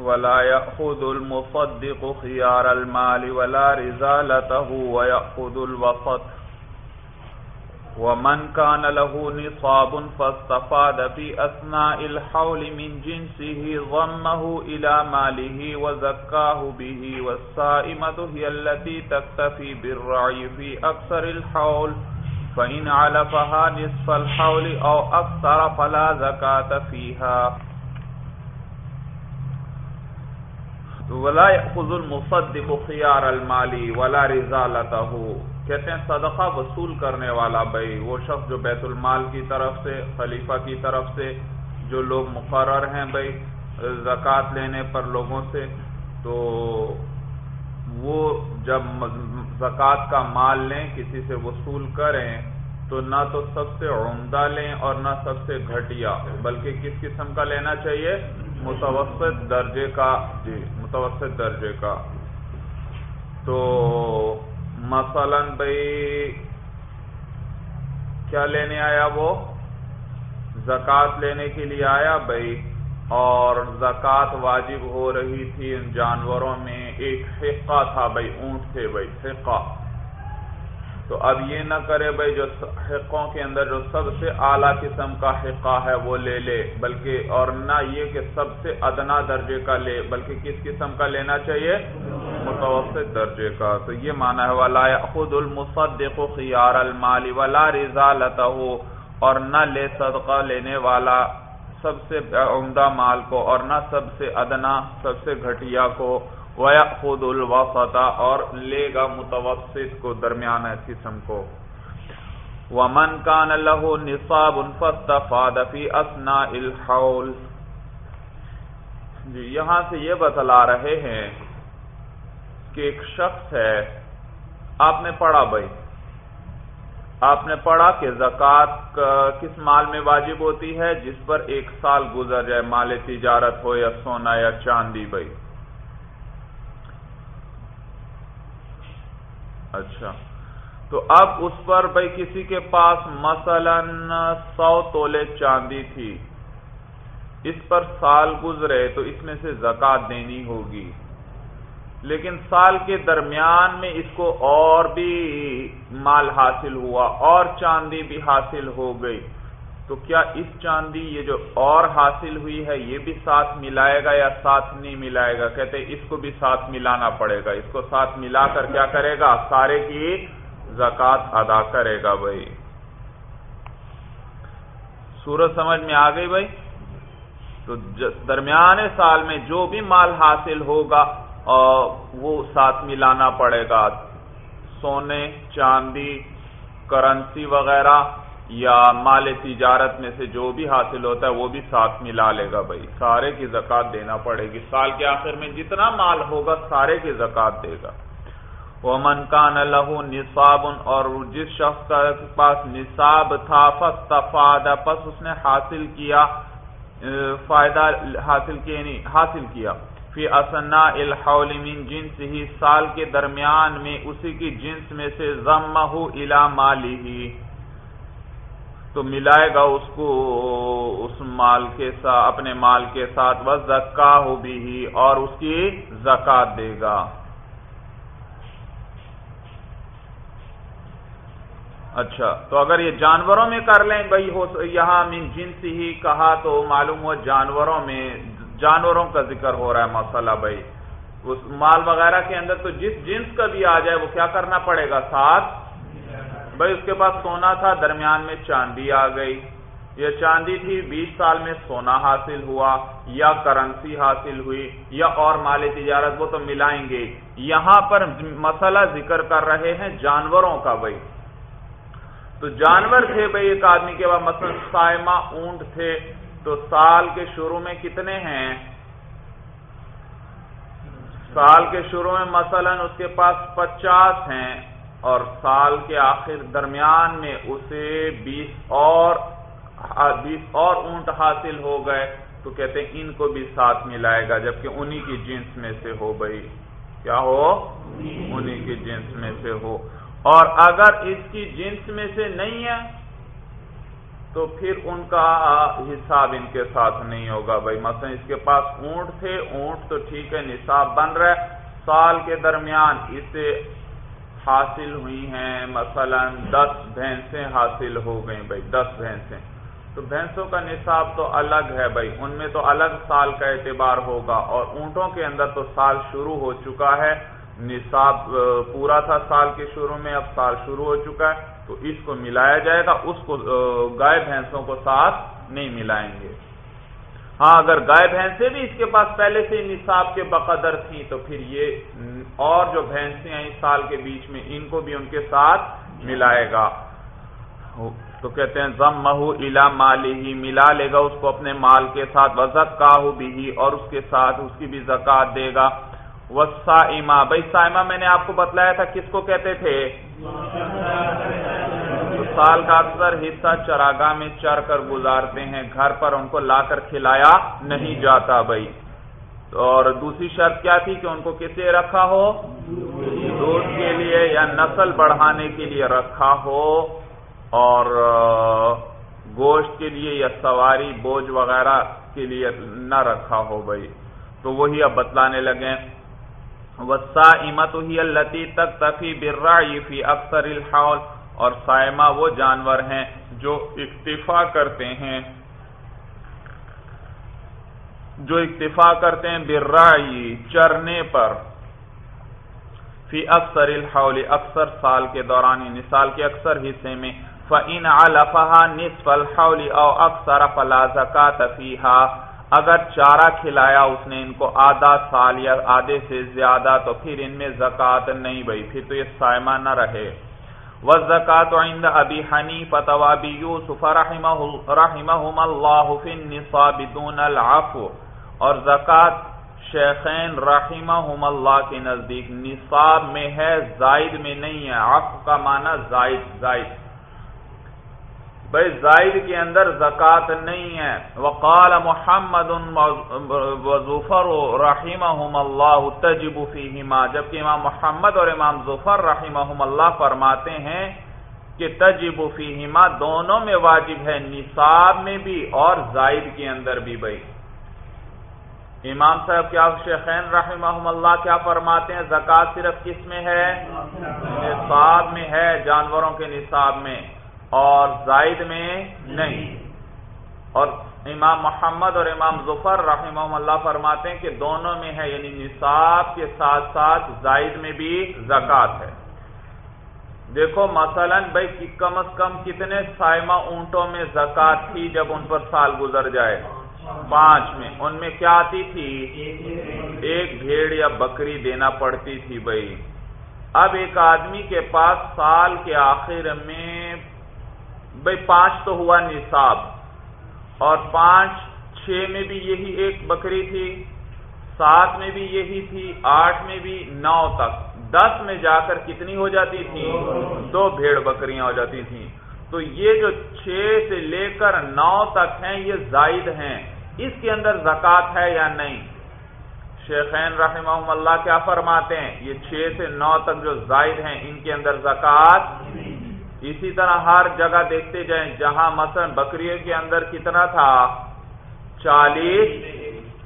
ولا يأخذ المصدق خيار المال ولا رزالته ويأخذ الوسط. ومن كان له نصاب فاستفاد في أثناء الحول من جنسه ضمه إلى ماله وزكاه به والسائمة هي التي تكتفي بالرعي في أكثر الحول. فإن علفها نصف الحول أو أكثر فلا زكاة فيها. ولا يأخذ المصدق خيار المالي ولا رزالته۔ کہتے ہیں، صدقہ وصول کرنے والا بھائی، وہ شخص جو بیت المال کی طرف سے، خلیفہ کی طرف سے، جو لوگ مقرر ہیں بھائی، زکوٰۃ لینے پر لوگوں سے، تو وہ جب زکوٰۃ کا مال لیں، کسی سے وصول کریں، تو نہ تو سب سے عمدہ لیں اور نہ سب سے گھٹیا، بلکہ کس قسم کا لینا چاہیے؟ متوسط درجے کا جی متوسط درجے کا۔ تو مثلا بھائی، کیا لینے آیا وہ؟ زکوٰۃ لینے کے لیے آیا بھائی، اور زکوٰۃ واجب ہو رہی تھی ان جانوروں میں، ایک حقہ تھا بھائی، اونٹ تھے بھائی، حقہ۔ تو اب یہ نہ کرے بھائی جو حقوں کے اندر جو سب سے اعلیٰ قسم کا حقہ ہے وہ لے لے، بلکہ اور نہ یہ کہ سب سے ادنا درجے کا لے، بلکہ کس قسم کا لینا چاہیے؟ متوسط درجے کا۔ تو یہ مانا ہے، ولا خود المصدق خیار المال ولا رضا ہو اور نہ لے صدقہ لینے والا سب سے عمدہ مال کو، اور نہ سب سے ادنا، سب سے گھٹیا کو۔ ویا خود الوسطا اور لے گا متوسط کو درمیان قسم کو۔ ومن کان له نصاب فاستفاد في اثناء الحول۔ جی یہاں سے یہ بتلا رہے ہیں کہ ایک شخص ہے، آپ نے پڑھا بھائی۔ آپ نے پڑھا کہ زکوٰۃ کس مال میں واجب ہوتی ہے، جس پر ایک سال گزر جائے، مال تجارت ہو یا سونا یا چاندی بھائی۔ اچھا۔ تو اب اس پر بھائی کسی کے پاس مثلا سو تولے چاندی تھی۔ اس پر سال گزرے تو اس میں سے زکات دینی ہوگی۔ لیکن سال کے درمیان میں اس کو اور بھی مال حاصل ہوا، اور چاندی بھی حاصل ہو گئی۔ تو کیا اس چاندی یہ جو اور حاصل ہوئی ہے یہ بھی ساتھ ملائے گا یا ساتھ نہیں ملائے گا؟ کہتے اس کو بھی ساتھ ملانا پڑے گا۔ اس کو ساتھ ملا کر کیا کرے گا؟ سارے کی زکات ادا کرے گا بھائی۔ سورج سمجھ میں آ گئی بھائی؟ تو درمیان سال میں جو بھی مال حاصل ہوگا وہ ساتھ ملانا پڑے گا۔ سونے، چاندی، کرنسی وغیرہ یا مال تجارت میں سے جو بھی حاصل ہوتا ہے وہ بھی ساتھ ملا لے گا بھائی۔ سارے کی زکات دینا پڑے گی۔ سال کے آخر میں جتنا مال ہوگا سارے کی زکات دے گا۔ وہ من کا لہو نصاب اور جس شخص کا پاس نصاب تھا فستفاد پس اس نے حاصل کیا فائدہ حاصل کیا نہیں حاصل کیا۔ فی اسنا الحول من جنس ہی، سال کے درمیان میں اسی کی جنس میں سے ضمہ الا مالی ہی تو ملائے گا اس کو اس مال کے ساتھ اپنے مال کے ساتھ وہ زکا ہو بھی اور اس کی زکات دے گا۔ اچھا تو اگر یہ جانوروں میں کر لیں، بھائی، ہو یہاں من جنس ہی کہا تو معلوم ہو جانوروں میں، جانوروں کا ذکر ہو رہا ہے مسئلہ، بھائی۔ اس مال وغیرہ کے اندر تو جس جنس کا بھی آ جائے، وہ کیا کرنا پڑے گا؟ ساتھ بھائی، اس کے پاس سونا تھا، درمیان میں چاندی آ گئی۔ یہ چاندی تھی، بیس سال میں سونا حاصل ہوا، یا کرنسی حاصل ہوئی، یا اور مال تجارت، وہ تو ملائیں گے۔ یہاں پر مسئلہ ذکر کر رہے ہیں جانوروں کا بھائی۔ تو جانور تھے بھائی، ایک آدمی کے بعد مثلا سائمہ اونٹ تھے۔ تو سال کے شروع میں کتنے ہیں؟ سال کے شروع میں مثلا اس کے پاس پچاس ہیں۔ اور سال کے آخر درمیان میں اسے بیس اور بیس اور اونٹ حاصل ہو گئے۔ تو کہتے ہیں ان کو بھی ساتھ ملائے گا، جبکہ انہی کی جنس میں سے ہو بھائی۔ کیا ہو؟ انہی کی جنس میں سے ہو۔ اور اگر اس کی جنس میں سے نہیں ہے، تو پھر ان کا حساب ان کے ساتھ نہیں ہوگا۔ بھائی، مثلا اس کے پاس اونٹ تھے، اونٹ تو ٹھیک ہے، نصاب بن رہا ہے۔ سال کے درمیان اسے حاصل ہوئی ہیں، مثلا دس بھینسیں حاصل ہو گئیں بھائی، دس بھینسیں۔ تو بھینسوں کا نصاب تو الگ ہے بھائی، ان میں تو الگ سال کا اعتبار ہوگا اور اونٹوں کے اندر تو سال شروع ہو چکا ہے۔ نصاب پورا تھا سال کے شروع میں، اب سال شروع ہو چکا ہے۔ تو اس کو ملایا جائے گا، اس کو گائے بھینسوں کو ساتھ نہیں ملائیں گے۔ ہاں اگر گائے بھینسیں بھی اس کے پاس پہلے سے نصاب کے بقدر تھیں، تو پھر یہ اور جو بھینسیں ہیں اس سال کے بیچ میں، ان کو بھی ان کے ساتھ ملائے گا۔ تو کہتے ہیں ضم مہو الا مالی ہی ملا لے گا اس کو اپنے مال کے ساتھ وزک کا بھی اور اس کے ساتھ اس کی بھی زکات دے گا۔ وسائما بھائی سائما میں نے آپ کو بتلایا تھا، کس کو کہتے تھے؟ سال کا اکثر حصہ چراگاہ میں چر کر گزارتے ہیں۔ گھر پر ان کو لا کر کھلایا نہیں جاتا بھائی۔ اور دوسری شرط کیا تھی کہ ان کو کسے رکھا ہو؟ دودھ کے لیے یا نسل بڑھانے کے لیے رکھا ہو۔ اور، گوشت کے لیے یا سواری، بوجھ وغیرہ کے لیے نہ رکھا ہو بھائی۔ تو وہی اب بتلانے لگے وسا امت ہی التی تک تفی برا فی اکثر الحول اور سائمہ وہ جانور ہیں جو اکتفا کرتے ہیں۔ جو اکتفا کرتے ہیں برائی چرنے پر۔ فی اکثر الحول، اکثر سال کے دوران یعنی سال کے اکثر حصے میں۔ فعین الفا نصف الحول او اکثر فلا زکات فیحا اگر چارہ کھلایا اس نے ان کو آدھا سال یا آدھے سے زیادہ، تو پھر ان میں زکات نہیں بھائی، پھر تو یہ سائمہ نہ رہے۔ والزکات عند ابی حنیفہ و ابی یوسف رحمہم اللہ فی النصاب دون العفو اور زکات شیخین رحمہم اللہ کے نزدیک نصاب میں ہے، زائد میں نہیں ہے۔ عفو کا معنی زائد زائد۔ بھائی زائد کے اندر زکات نہیں ہے۔ وقال محمد ظفر رحمہم اللہ تجب فیہما۔ جبکہ امام محمد اور امام ظفر رحمہم اللہ فرماتے ہیں کہ تجب فیہما دونوں میں واجب ہے، نصاب میں بھی اور زائد کے اندر بھی بھائی۔ امام صاحب کیا شیخین رحمہم اللہ کیا فرماتے ہیں؟ زکات صرف کس میں ہے؟ نصاب میں ہے، جانوروں کے نصاب میں۔ اور زائد میں نہیں۔ اور امام محمد اور امام ظفر رحمہ اللہ فرماتے ہیں کہ دونوں میں ہے یعنی نصاب کے ساتھ ساتھ زائد میں بھی زکات ہے۔ دیکھو، مثلا بھائی کم از کم کتنے سائمہ اونٹوں میں زکات تھی جب ان پر سال گزر جائے؟ پانچ میں۔ ان میں کیا آتی تھی؟ ایک بھیڑ یا بکری دینا پڑتی تھی بھائی۔ اب ایک آدمی کے پاس سال کے آخر میں بھائی پانچ تو ہوا نصاب۔ اور پانچ، چھ میں بھی یہی ایک بکری تھی، سات میں بھی یہی تھی، آٹھ میں بھی نو تک۔ دس میں جا کر کتنی ہو جاتی تھی؟ دو بھیڑ بکریاں ہو جاتی تھیں۔ تو یہ جو چھ سے لے کر نو تک ہیں، یہ زائد ہیں۔ اس کے اندر زکات ہے یا نہیں؟ شیخین رحمہ اللہ کیا فرماتے ہیں؟ یہ چھ سے نو تک جو زائد ہیں، ان کے اندر زکات اسی طرح ہر جگہ دیکھتے جائیں جہاں مثلا بکریوں کے اندر کتنا تھا؟ چالیس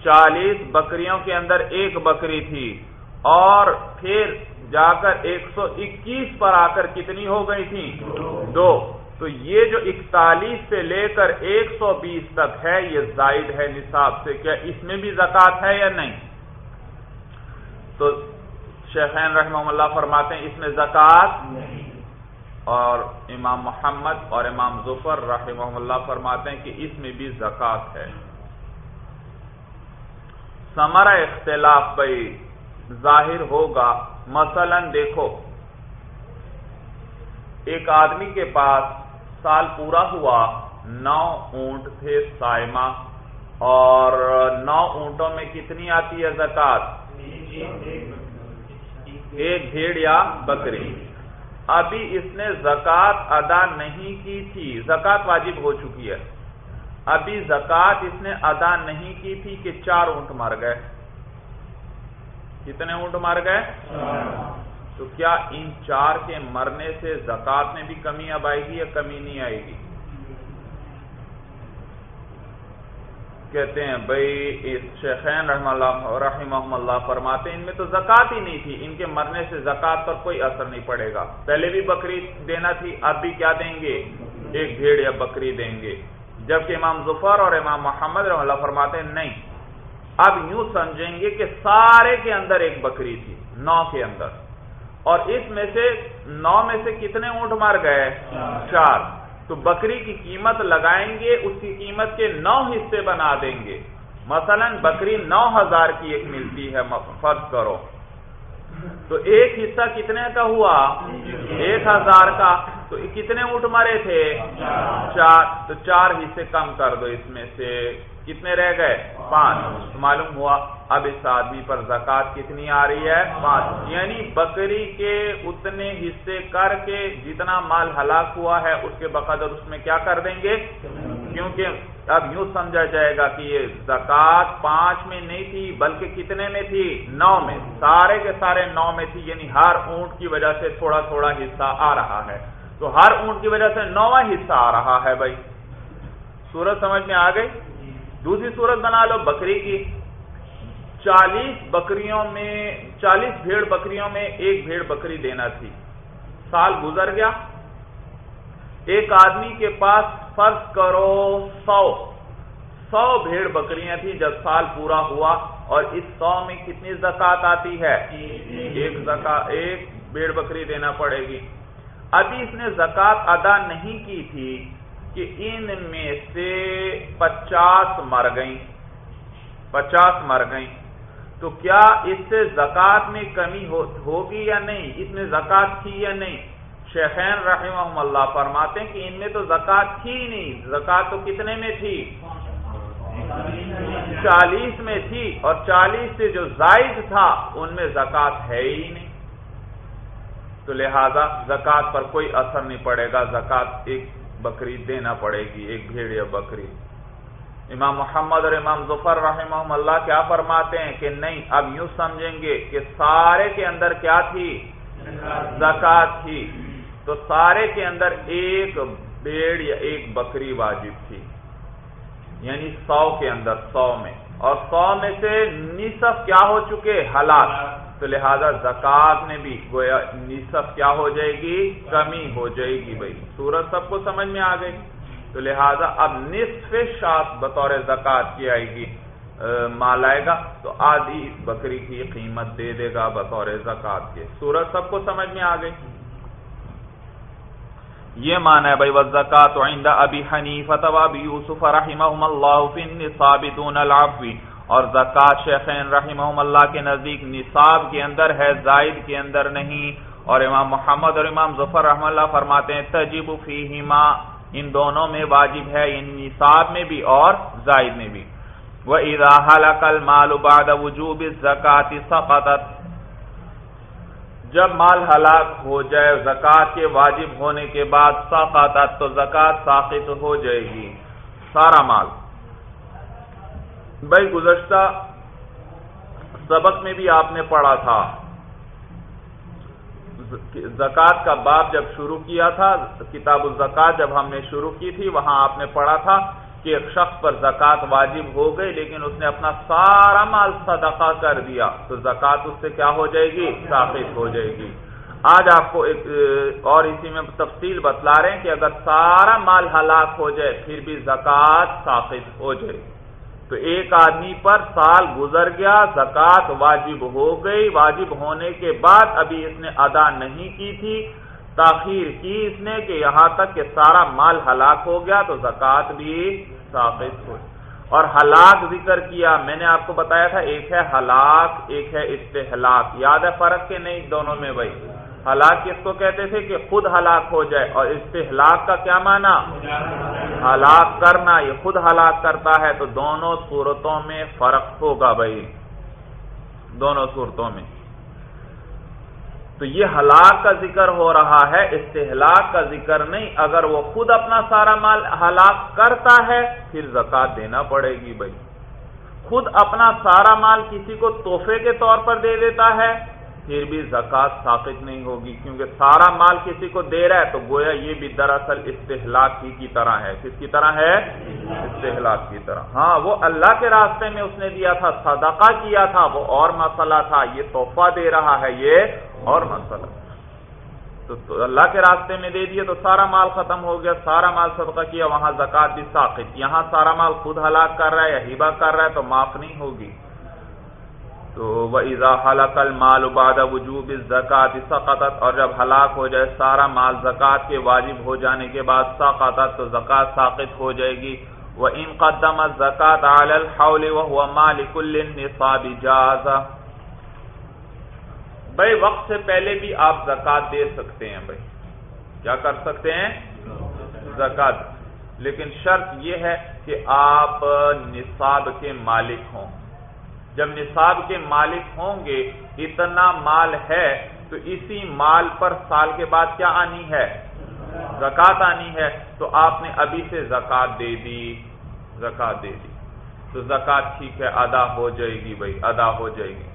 چالیس بکریوں کے اندر ایک بکری تھی اور پھر جا کر ایک سو اکیس پر آ کر کتنی ہو گئی تھی؟ دو۔ تو یہ جو اکتالیس سے لے کر ایک سو بیس تک ہے، یہ زائد ہے نصاب سے۔ کیا اس میں بھی زکات ہے یا نہیں؟ تو شیخین رحمہ اللہ فرماتے ہیں اس میں زکات اور امام محمد اور امام ظفر رحمہ اللہ فرماتے ہیں کہ اس میں بھی زکات ہے۔ سمرا اختلاف بھائی ظاہر ہوگا۔ مثلا دیکھو ایک آدمی کے پاس سال پورا ہوا نو اونٹ تھے سائمہ اور نو اونٹوں میں کتنی آتی ہے زکات ایک بھیڑ یا بکری۔ ابھی اس نے زکات ادا نہیں کی تھی۔ زکات واجب ہو چکی ہے۔ ابھی زکات اس نے ادا نہیں کی تھی کہ چار اونٹ مر گئے۔ کتنے اونٹ مر گئے؟ تو کیا ان چار کے مرنے سے زکات میں بھی کمی اب آئے گی یا کمی نہیں آئے گی؟ کہتے ہیں بھائی شیخین رحم اللہ رحمہ اللہ فرماتے ہیں، ان میں تو زکات ہی نہیں تھی، ان کے مرنے سے زکات پر کوئی اثر نہیں پڑے گا۔ پہلے بھی بکری دینا تھی، اب بھی کیا دیں گے؟ ایک بھیڑ یا بکری دیں گے۔ جبکہ امام ظفر اور امام محمد رحم اللہ فرماتے ہیں، نہیں۔ اب یوں سمجھیں گے کہ سارے کے اندر ایک بکری تھی، نو کے اندر۔ اور اس میں سے نو میں سے کتنے اونٹ مر گئے؟ چار۔ تو بکری کی قیمت لگائیں گے، اس کی قیمت کے نو حصے بنا دیں گے۔ مثلا بکری نو ہزار کی ایک ملتی ہے فرض کرو۔ تو ایک حصہ کتنے کا ہوا؟ ایک ہزار کا۔ تو کتنے اونٹ مرے تھے؟ چار۔ تو چار حصے کم کر دو اس میں سے۔ کتنے رہ گئے؟ پانچ۔ معلوم ہوا اب اس آدمی پر زکات کتنی آ رہی ہے؟ پانچ۔ یعنی بکری کے اتنے حصے کر کے جتنا مال ہلاک ہوا ہے، اس کے بقدر اس میں کیا کر دیں گے؟ کیونکہ اب یوں سمجھا جائے گا کہ یہ زکات پانچ میں نہیں تھی، بلکہ کتنے میں تھی؟ نو میں۔ سارے کے سارے نو میں تھی یعنی ہر اونٹ کی وجہ سے تھوڑا تھوڑا حصہ آ رہا ہے۔ تو ہر اونٹ کی وجہ سے نواں حصہ آ رہا ہے بھائی۔ سورج سمجھ میں آ گئی؟ دوسری صورت بنا لو، بکری کی۔ چالیس بکریوں میں، چالیس بھیڑ بکریوں میں ایک بھیڑ بکری دینا تھی۔ سال گزر گیا۔ ایک آدمی کے پاس فرض کرو سو سو بھیڑ بکریاں تھیں جب سال پورا ہوا۔ اور اس سو میں کتنی زکات آتی ہے؟ ایک زکات ایک بھیڑ بکری دینا پڑے گی۔ ابھی اس نے زکات ادا نہیں کی تھی کہ ان میں سے پچاس مر گئیں۔ پچاس مر گئیں۔ تو کیا اس سے زکات میں کمی ہوگی یا نہیں؟ اس میں زکات تھی یا نہیں؟ شیخین رحمہ اللہ فرماتے ہیں کہ ان میں تو زکات تھی نہیں۔ زکات تو کتنے میں تھی؟ چالیس میں تھی اور چالیس سے جو زائد تھا ان میں زکات ہے ہی نہیں۔ تو لہذا زکات پر کوئی اثر نہیں پڑے گا۔ زکات ایک بکری دینا پڑے گی، ایک بھیڑ یا بکری۔ امام محمد اور امام ظفر رحمہ اللہ کیا فرماتے ہیں کہ نہیں، اب یوں سمجھیں گے کہ سارے کے اندر کیا تھی؟ زکات تھی۔ تو سارے کے اندر ایک بھیڑ یا ایک بکری واجب تھی۔ یعنی سو کے اندر، سو میں۔ اور سو میں سے نصف کیا ہو چکے؟ حالات تو لہذا زکات میں بھی گویا نصف کیا ہو جائے گی؟ کمی ہو جائے گی بھائی۔ سورج سب کو سمجھ میں آ گئی؟ تو لہذا اب نصف شاخ بطور زکات کی آئے گی مال آئے گا تو آدھی بکری کی قیمت دے دے گا بطور زکات کے۔ سورج سب کو سمجھ میں آ گئی؟ یہ مانا ہے بھائی وزکات عند ابی حنیفہ و ابی یوسف رحمہم اللہ فی النصاب دون العفو۔ اور زکات شیخین رحمہم اللہ کے نزدیک نصاب کے اندر ہے، زائد کے اندر نہیں۔ اور امام محمد اور امام ظفر رحم اللہ فرماتے ہیں، تجب فیہما۔ ان دونوں میں واجب ہے ان نصاب میں بھی اور زائد میں بھی۔ وَإِذَا حَلَقَ الْمَالُ بَعْدَ وُجُوبِ الزَّكَاةِ سَقَطَتْ۔ جب مال ہلاک ہو جائے زکات کے واجب ہونے کے بعد ساقات تو زکات ساقط ہو جائے گی۔ سارا مال۔ بھائی، گزشتہ سبق میں بھی آپ نے پڑھا تھا۔ زکات کا باب جب شروع کیا تھا، کتاب الزکات جب ہم نے شروع کی تھی، وہاں آپ نے پڑھا تھا کہ ایک شخص پر زکات واجب ہو گئی، لیکن اس نے اپنا سارا مال صدقہ کر دیا۔ تو زکات اس سے کیا ہو جائے گی؟ ثابت ہو جائے گی۔ آج آپ کو ایک، اور اسی میں تفصیل بتلا رہے ہیں کہ اگر سارا مال ہلاک ہو جائے، پھر بھی زکات ثابت ہو جائے۔ تو ایک آدمی پر سال گزر گیا زکات واجب ہو گئی۔ واجب ہونے کے بعد ابھی اس نے ادا نہیں کی تھی۔ تاخیر کی اس نے کہ یہاں تک کہ سارا مال ہلاک ہو گیا تو زکات بھی ثابت ہوئی اور ہلاک ذکر کیا، میں نے آپ کو بتایا تھا، ایک ہے ہلاک، ایک ہے استحلاک۔ یاد ہے فرق کے نہیں؟ دونوں میں بھائی ہلاک کس کو کہتے تھے کہ خود ہلاک ہو جائے اور استحلاک کا کیا معنی؟ ہلاک کرنا، یہ خود ہلاک کرتا ہے تو دونوں صورتوں میں فرق ہوگا بھائی۔ دونوں صورتوں میں۔ تو یہ ہلاک کا ذکر ہو رہا ہے استحلاک کا ذکر نہیں، اگر وہ خود اپنا سارا مال ہلاک کرتا ہے، پھر زکات دینا پڑے گی بھائی۔ خود اپنا سارا مال کسی کو تحفے کے طور پر دے دیتا ہے پھر بھی زکات ثابت نہیں ہوگی، کیونکہ سارا مال کسی کو دے رہا ہے تو گویا یہ بھی دراصل استحلاق ہی کی طرح ہے۔ کس کی طرح ہے؟ استحلاق کی طرح۔ ہاں وہ اللہ کے راستے میں اس نے دیا تھا، صدقہ کیا تھا، وہ اور مسئلہ تھا، یہ تحفہ دے رہا ہے، یہ اور مسئلہ۔ تو اللہ کے راستے میں دے دیے تو سارا مال ختم ہو گیا، سارا مال صدقہ کیا، وہاں زکات بھی ساخت یہاں سارا مال خود ہلاک کر رہا ہے یا ہیبا کر رہا ہے تو معاف نہیں ہوگی۔ تو وہ حلق المال اباد وجوب زکات سقطت اور جب ہلاک ہو جائے سارا مال زکات کے واجب ہو جانے کے بعد سقطت تو زکات ساقط ہو جائے گی۔ وہ ان قدم زکات علی الحول وهو مالک للنصاب جاز بھائی، وقت سے پہلے بھی آپ زکات دے سکتے ہیں بھائی۔ کیا کر سکتے ہیں؟ زکات لیکن شرط یہ ہے کہ آپ نصاب کے مالک ہوں۔ جب نصاب کے مالک ہوں گے، اتنا مال ہے، تو اسی مال پر سال کے بعد کیا آنی ہے؟ زکات آنی ہے۔ تو آپ نے ابھی سے زکات دے دی۔ زکات دے دی۔ تو زکات ٹھیک ہے، ادا ہو جائے گی بھائی، ادا ہو جائے گی۔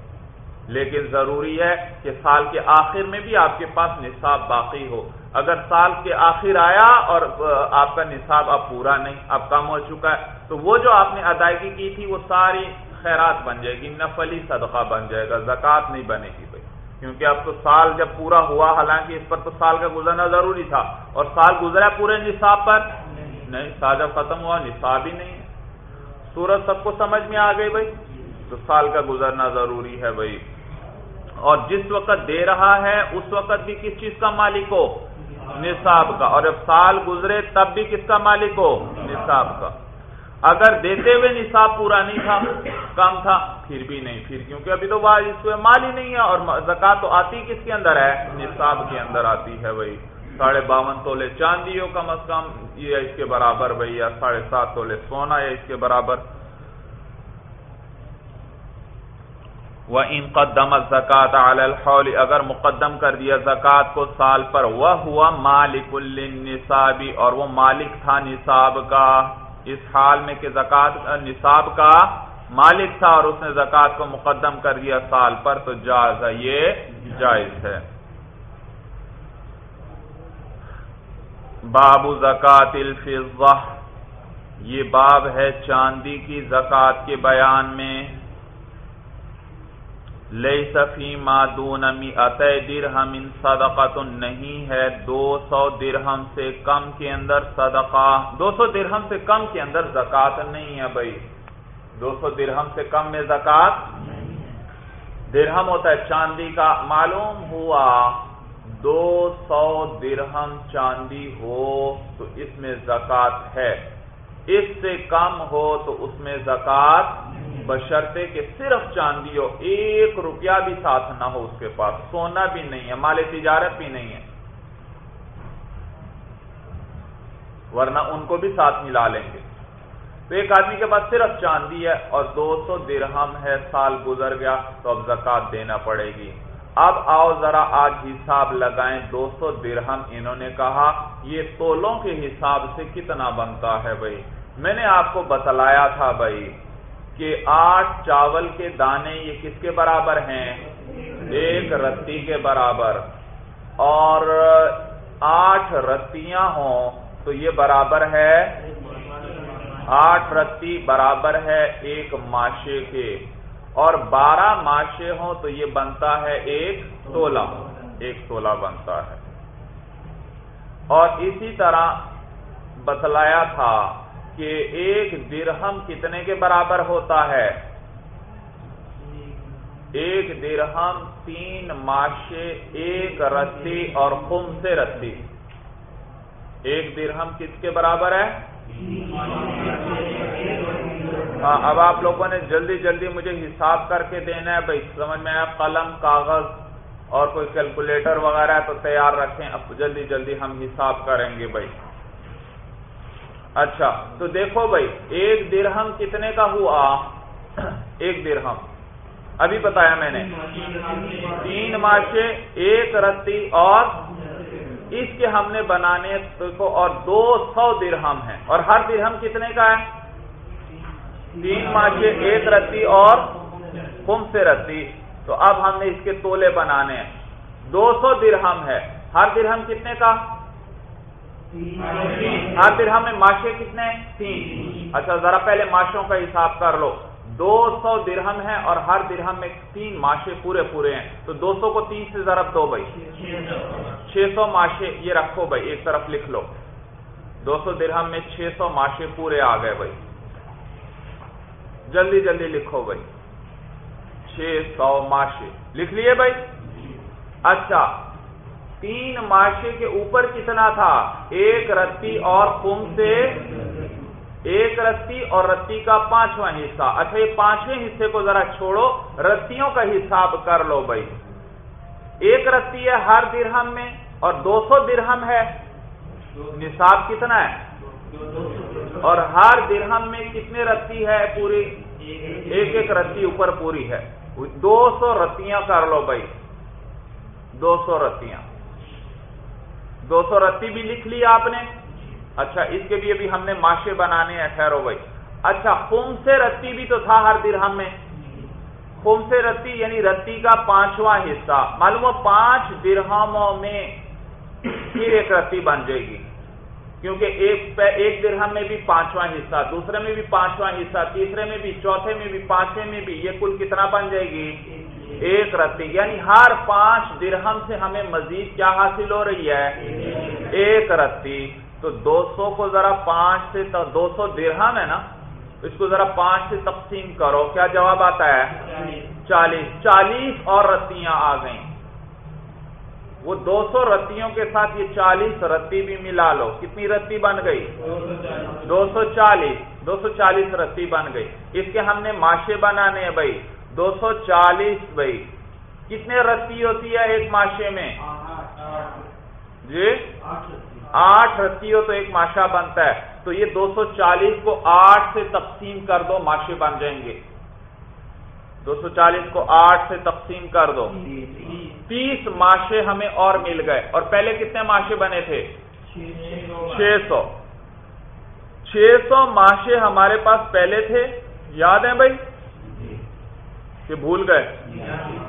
لیکن ضروری ہے کہ سال کے آخر میں بھی آپ کے پاس نصاب باقی ہو۔ اگر سال کے آخر آیا اور آپ کا نصاب اب پورا نہیں، اب کم ہو چکا ہے، تو وہ جو آپ نے ادائیگی کی تھی، وہ ساری خیرات بن جائے گی، نفلی صدقہ بن جائے گا زکات نہیں بنے گی بھائی۔ کیونکہ اب تو سال جب پورا ہوا، حالانکہ اس پر تو سال کا گزرنا ضروری تھا۔ اور سال گزرا پورے نصاب پر؟ نہیں، سال جب ختم ہوا، نصاب ہی نہیں سورج سب کو سمجھ میں آ گئی بھائی؟ تو سال کا گزرنا ضروری ہے بھائی۔ اور جس وقت دے رہا ہے، اس وقت بھی کس چیز کا مالک ہو؟ نصاب کا۔ اور جب سال گزرے، تب بھی کس کا مالک ہو؟ نصاب کا۔ اگر دیتے ہوئے نصاب پورا نہیں تھا، کم تھا، پھر بھی نہیں، پھر کیونکہ ابھی تو اس مال ہی نہیں ہے اور زکات تو آتی کس کے اندر ہے؟ نصاب کے اندر آتی ہے وہی ساڑھے باون تولے چاندی ہو کم از کم، یہ اس کے برابر بھائی، یا ساڑھے سات تولے سونا یا اس کے برابر۔ وہ ان قدم زکات الحول، اگر مقدم کر دیا زکات کو سال پر وہ ہوا مالک النصابی اور وہ مالک تھا نصاب کا۔ اس حال میں کہ زکات نصاب کا مالک تھا اور اس نے زکات کو مقدم کر دیا سال پر، تو جائز ہے، یہ جائز ہے۔ باب زکات الفضہ، یہ باب ہے چاندی کی زکات کے بیان میں۔ لئی صفی مادون درہم ان صدقت نہیں ہے، دو سو درہم سے کم کے اندر صدقہ، دو سو درہم سے کم کے اندر زکات نہیں ہے بھائی۔ دو سو درہم سے کم میں زکات درہم ہوتا ہے چاندی کا، معلوم ہوا دو سو درہم چاندی ہو تو اس میں زکات ہے۔ اس سے کم ہو تو اس میں زکات بشرتے کہ صرف چاندی ہو ایک روپیہ بھی ساتھ نہ ہو اس کے پاس، سونا بھی نہیں ہے، مال تجارت بھی نہیں ہے۔ ورنہ ان کو بھی ساتھ ملا لیں گے۔ تو ایک آدمی کے پاس صرف چاندی ہے اور دو سو درہم ہے، سال گزر گیا تو اب زکات دینا پڑے گی۔ اب آؤ ذرا آج حساب لگائیں، دو سو درہم، انہوں نے کہا، یہ تولوں کے حساب سے کتنا بنتا ہے بھائی؟ میں نے آپ کو بتلایا تھا بھائی کہ آٹھ چاول کے دانے یہ کس کے برابر ہیں؟ ایک رتی کے برابر۔ اور آٹھ رتیاں ہوں تو یہ برابر ہے؟ آٹھ رتی برابر ہے ایک ماشے کے۔ اور بارہ ماشے ہوں تو یہ بنتا ہے ایک تولہ۔ ایک تولہ بنتا ہے۔ اور اسی طرح بتلایا تھا کہ ایک درہم کتنے کے برابر ہوتا ہے؟ ایک درہم، تین ماشے، ایک رسی اور خم سے رسی۔ ایک درہم کس کے برابر ہے؟ ہاں اب آپ لوگوں نے جلدی جلدی مجھے حساب کر کے دینا ہے، بھائی، سمجھ میں آپ قلم، کاغذ اور کوئی کیلکولیٹر وغیرہ تو تیار رکھیں۔ اب جلدی جلدی ہم حساب کریں گے، بھائی۔ اچھا تو دیکھو بھائی، ایک درہم کتنے کا ہوا؟ ایک درہم۔ ابھی بتایا میں نے۔ تین ماشے ایک رتی اور اس کے ہم نے بنانے، دیکھو، اور دو سو درہم ہے اور ہر درہم کتنے کا ہے؟ تین ماشے ایک رتی اور کم سے رتی۔ تو اب ہم نے اس کے تولے بنانے ہیں۔ دو سو درہم ہے۔ ہر درہم کتنے کا؟ ہاں، ہر درہم میں ماشے کتنے تین۔ اچھا ذرا پہلے ماشوں کا حساب کر لو۔ دو سو درہم ہے اور ہر درہم میں تین ماشے پورے پورے ہیں۔ تو دو سو کو تین سے ضرب دو بھائی۔ چھ سو ماشے یہ رکھو بھائی، ایک طرف لکھ لو۔ دو سو درہم میں چھ سو ماشے پورے آ گئے بھائی۔ جلدی جلدی لکھو بھائی۔ چھ سو ماشے لکھ لیے بھائی؟ اچھا تین ماشے کے اوپر کتنا تھا؟ ایک رتی اور کم سے ایک رتی اور رتی کا پانچواں حصہ۔ اچھا یہ پانچویں حصے کو ذرا چھوڑو، رتیوں کا حساب کر لو بھائی۔ ایک رتی ہے ہر درہم میں اور دو سو درہم ہے۔ نصاب کتنا ہے؟ اور ہر درہم میں کتنے رتی ہے پوری؟ ایک ایک رتی اوپر پوری ہے۔ دو سو رتیاں کر لو بھائی۔ دو سو رتیاں۔ دو سو رتی بھی لکھ لی آپ نے۔ اچھا اس کے بھی ابھی ہم نے ماشے بنانے ہیں ٹھہرو بھائی اچھا خم سے رتی بھی تو تھا ہر درہم میں۔ خم سے رتی یعنی رتی کا پانچواں حصہ۔ معلوم ہو، پانچ درہموں میں پھر ایک رتی بن جائے گی۔ کیونکہ ایک ایک درہم میں بھی پانچواں حصہ، دوسرے میں بھی پانچواں حصہ، تیسرے میں بھی، چوتھے میں بھی، پانچویں میں بھی، یہ کل کتنا بن جائے گی؟ ایک رتی یعنی ہر پانچ درہم سے ہمیں مزید کیا حاصل ہو رہی ہے؟ ایک رتی۔ تو دو سو کو ذرا پانچ سے دو سو درہم ہے نا؟ اس کو ذرا پانچ سے تقسیم کرو، کیا جواب آتا ہے؟ چالیس۔ چالیس اور رتیاں آ گئیں۔ وہ دو سو رتیوں کے ساتھ یہ چالیس رتی بھی ملا لو۔ کتنی رتی بن گئی؟ دو سو چالیس۔ دو سو چالیس رتی بن گئی۔ اس کے ہم نے ماشے بنانے ہیں بھائی۔ دو سو چالیس بھائی۔ کتنے رتی ہوتی ہے ایک ماشے میں؟ جی؟ آٹھ رتی ہو تو ایک ماشا بنتا ہے۔ تو یہ دو سو چالیس کو آٹھ سے تقسیم کر دو، ماشے بن جائیں گے۔ دو سو چالیس کو آٹھ سے تقسیم کر دو۔ تیس ماشے ہمیں اور مل گئے۔ اور پہلے کتنے ماشے بنے تھے؟ چھ سو۔ چھ سو ماشے ہمارے پاس پہلے تھے۔ یاد ہیں بھائی؟ کہ بھول گئے۔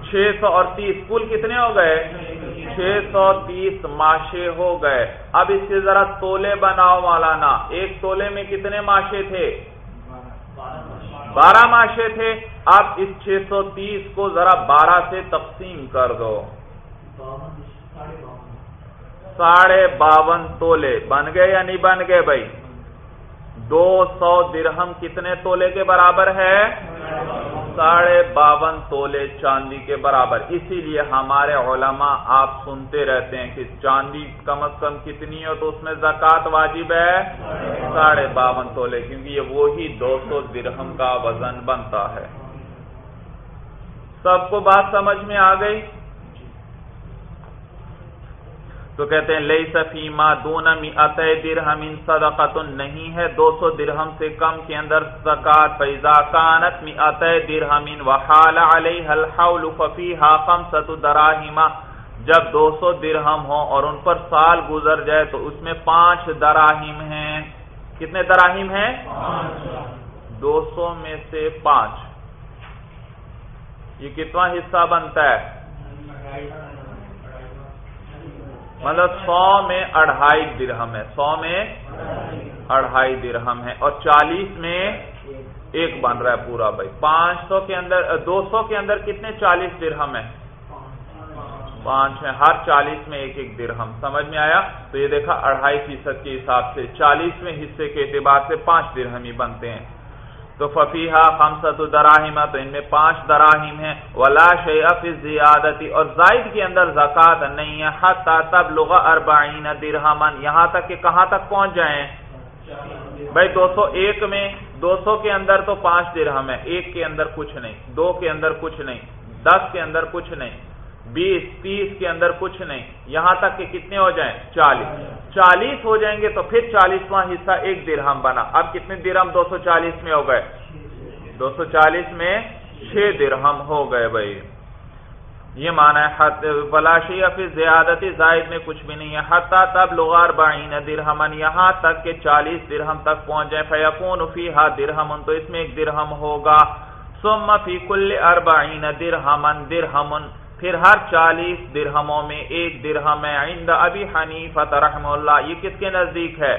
چھ سو اور تیس کل کتنے ہو گئے؟ چھ سو تیس ماشے ہو گئے۔ اب اس کے ذرا تولے بناؤ مولانا۔ ایک تولے میں کتنے ماشے تھے؟ بارہ ماشے تھے۔ اب اس چھ سو تیس کو ذرا بارہ سے تقسیم کر دو۔ ساڑھے باون تولے۔ بن گئے یا نہیں بن گئے بھائی؟ دو سو درہم کتنے تولے کے برابر ہے؟ ساڑھے باون تولے چاندی کے برابر۔ اسی لیے ہمارے علماء آپ سنتے رہتے ہیں کہ چاندی کم از کم کتنی ہو تو اس میں زکات واجب ہے؟ ساڑھے باون تولے، کیونکہ یہ وہی دو سو درہم کا وزن بنتا ہے۔ سب کو بات سمجھ میں آ گئی؟ تو کہتے ہیں لئی سفیما دون عطے درہم ان صدقت نہیں ہے دو سو درہم سے کم کے اندر زکات فیضا کانت می درہم وحال علیہ الحول ففیہا خمسۃ دراہما جب دو سو درہم ہو اور ان پر سال گزر جائے تو اس میں پانچ دراہم ہیں۔ کتنے دراہم ہیں؟ دو سو میں سے پانچ۔ یہ کتنا حصہ بنتا ہے؟ مطلب سو میں اڑھائی درہم ہے، سو میں اڑھائی درہم ہے اور چالیس میں ایک بن رہا ہے پورا بھائی۔ پانچ سو کے اندر، دو سو کے اندر کتنے چالیس درہم ہے پانچ ہے ہر چالیس میں ایک ایک درہم۔ سمجھ میں آیا؟ تو یہ دیکھا، اڑھائی فیصد کے حساب سے چالیسویں حصے کے اعتبار سے پانچ درہم ہی بنتے ہیں۔ تو ففیحا خمسط دراہیمہ تو ان میں پانچ دراہیم ہیں۔ ولا شیف زیادتی اور زائد کے اندر زکات نہیں ہے۔ حتی تب اربعین درہمن یہاں تک کہ کہاں تک پہنچ جائیں؟ بھائی، دو سو ایک میں دو سو کے اندر تو پانچ درہم ہے ایک کے اندر کچھ نہیں، دو کے اندر کچھ نہیں، دس کے اندر کچھ نہیں۔ بیس تیس کے اندر کچھ نہیں۔ یہاں تک کہ کتنے ہو جائیں؟ چالیس۔ چالیس ہو جائیں گے تو پھر چالیسواں حصہ ایک درہم بنا۔ اب کتنے درہم دو سو چالیس میں ہو گئے؟ دو سو چالیس میں چھ درہم ہو گئے بھائی۔ یہ مانا ہے فلاشی یا پھر زیادتی زائد میں کچھ بھی نہیں ہے۔ حتیٰ تب لغار بعین درہمن یہاں تک کہ چالیس درہم تک پہنچ جائے فیقون فیہا درہمن تو اس میں ایک درہم ہوگا۔ ثم فی کل اربعین درہمن درہمن پھر ہر چالیس درہموں میں ایک درہم ہے عند ابی حنیفہ رحم اللہ۔ یہ کس کے نزدیک ہے؟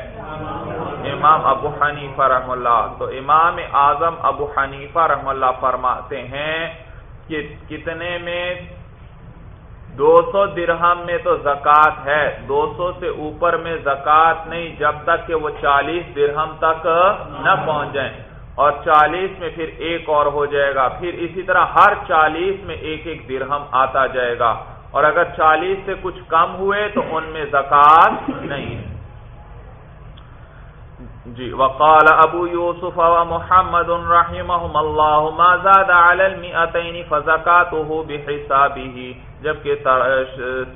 امام ابو حنیفہ رحم اللہ۔ تو امام اعظم ابو حنیفہ رحم اللہ فرماتے ہیں کہ کتنے میں؟ دو سو درہم میں تو زکات ہے۔ دو سو سے اوپر میں زکات نہیں، جب تک کہ وہ چالیس درہم تک نہ پہنچ جائیں۔ اور چالیس میں پھر ایک اور ہو جائے گا۔ پھر اسی طرح ہر چالیس میں ایک ایک درہم آتا جائے گا۔ اور اگر چالیس سے کچھ کم ہوئے تو ان میں زکات نہیں جی وقال ابو یوسف و محمد رحمهم الله ما زاد على المئتين فزكاته بحسابه جبکہ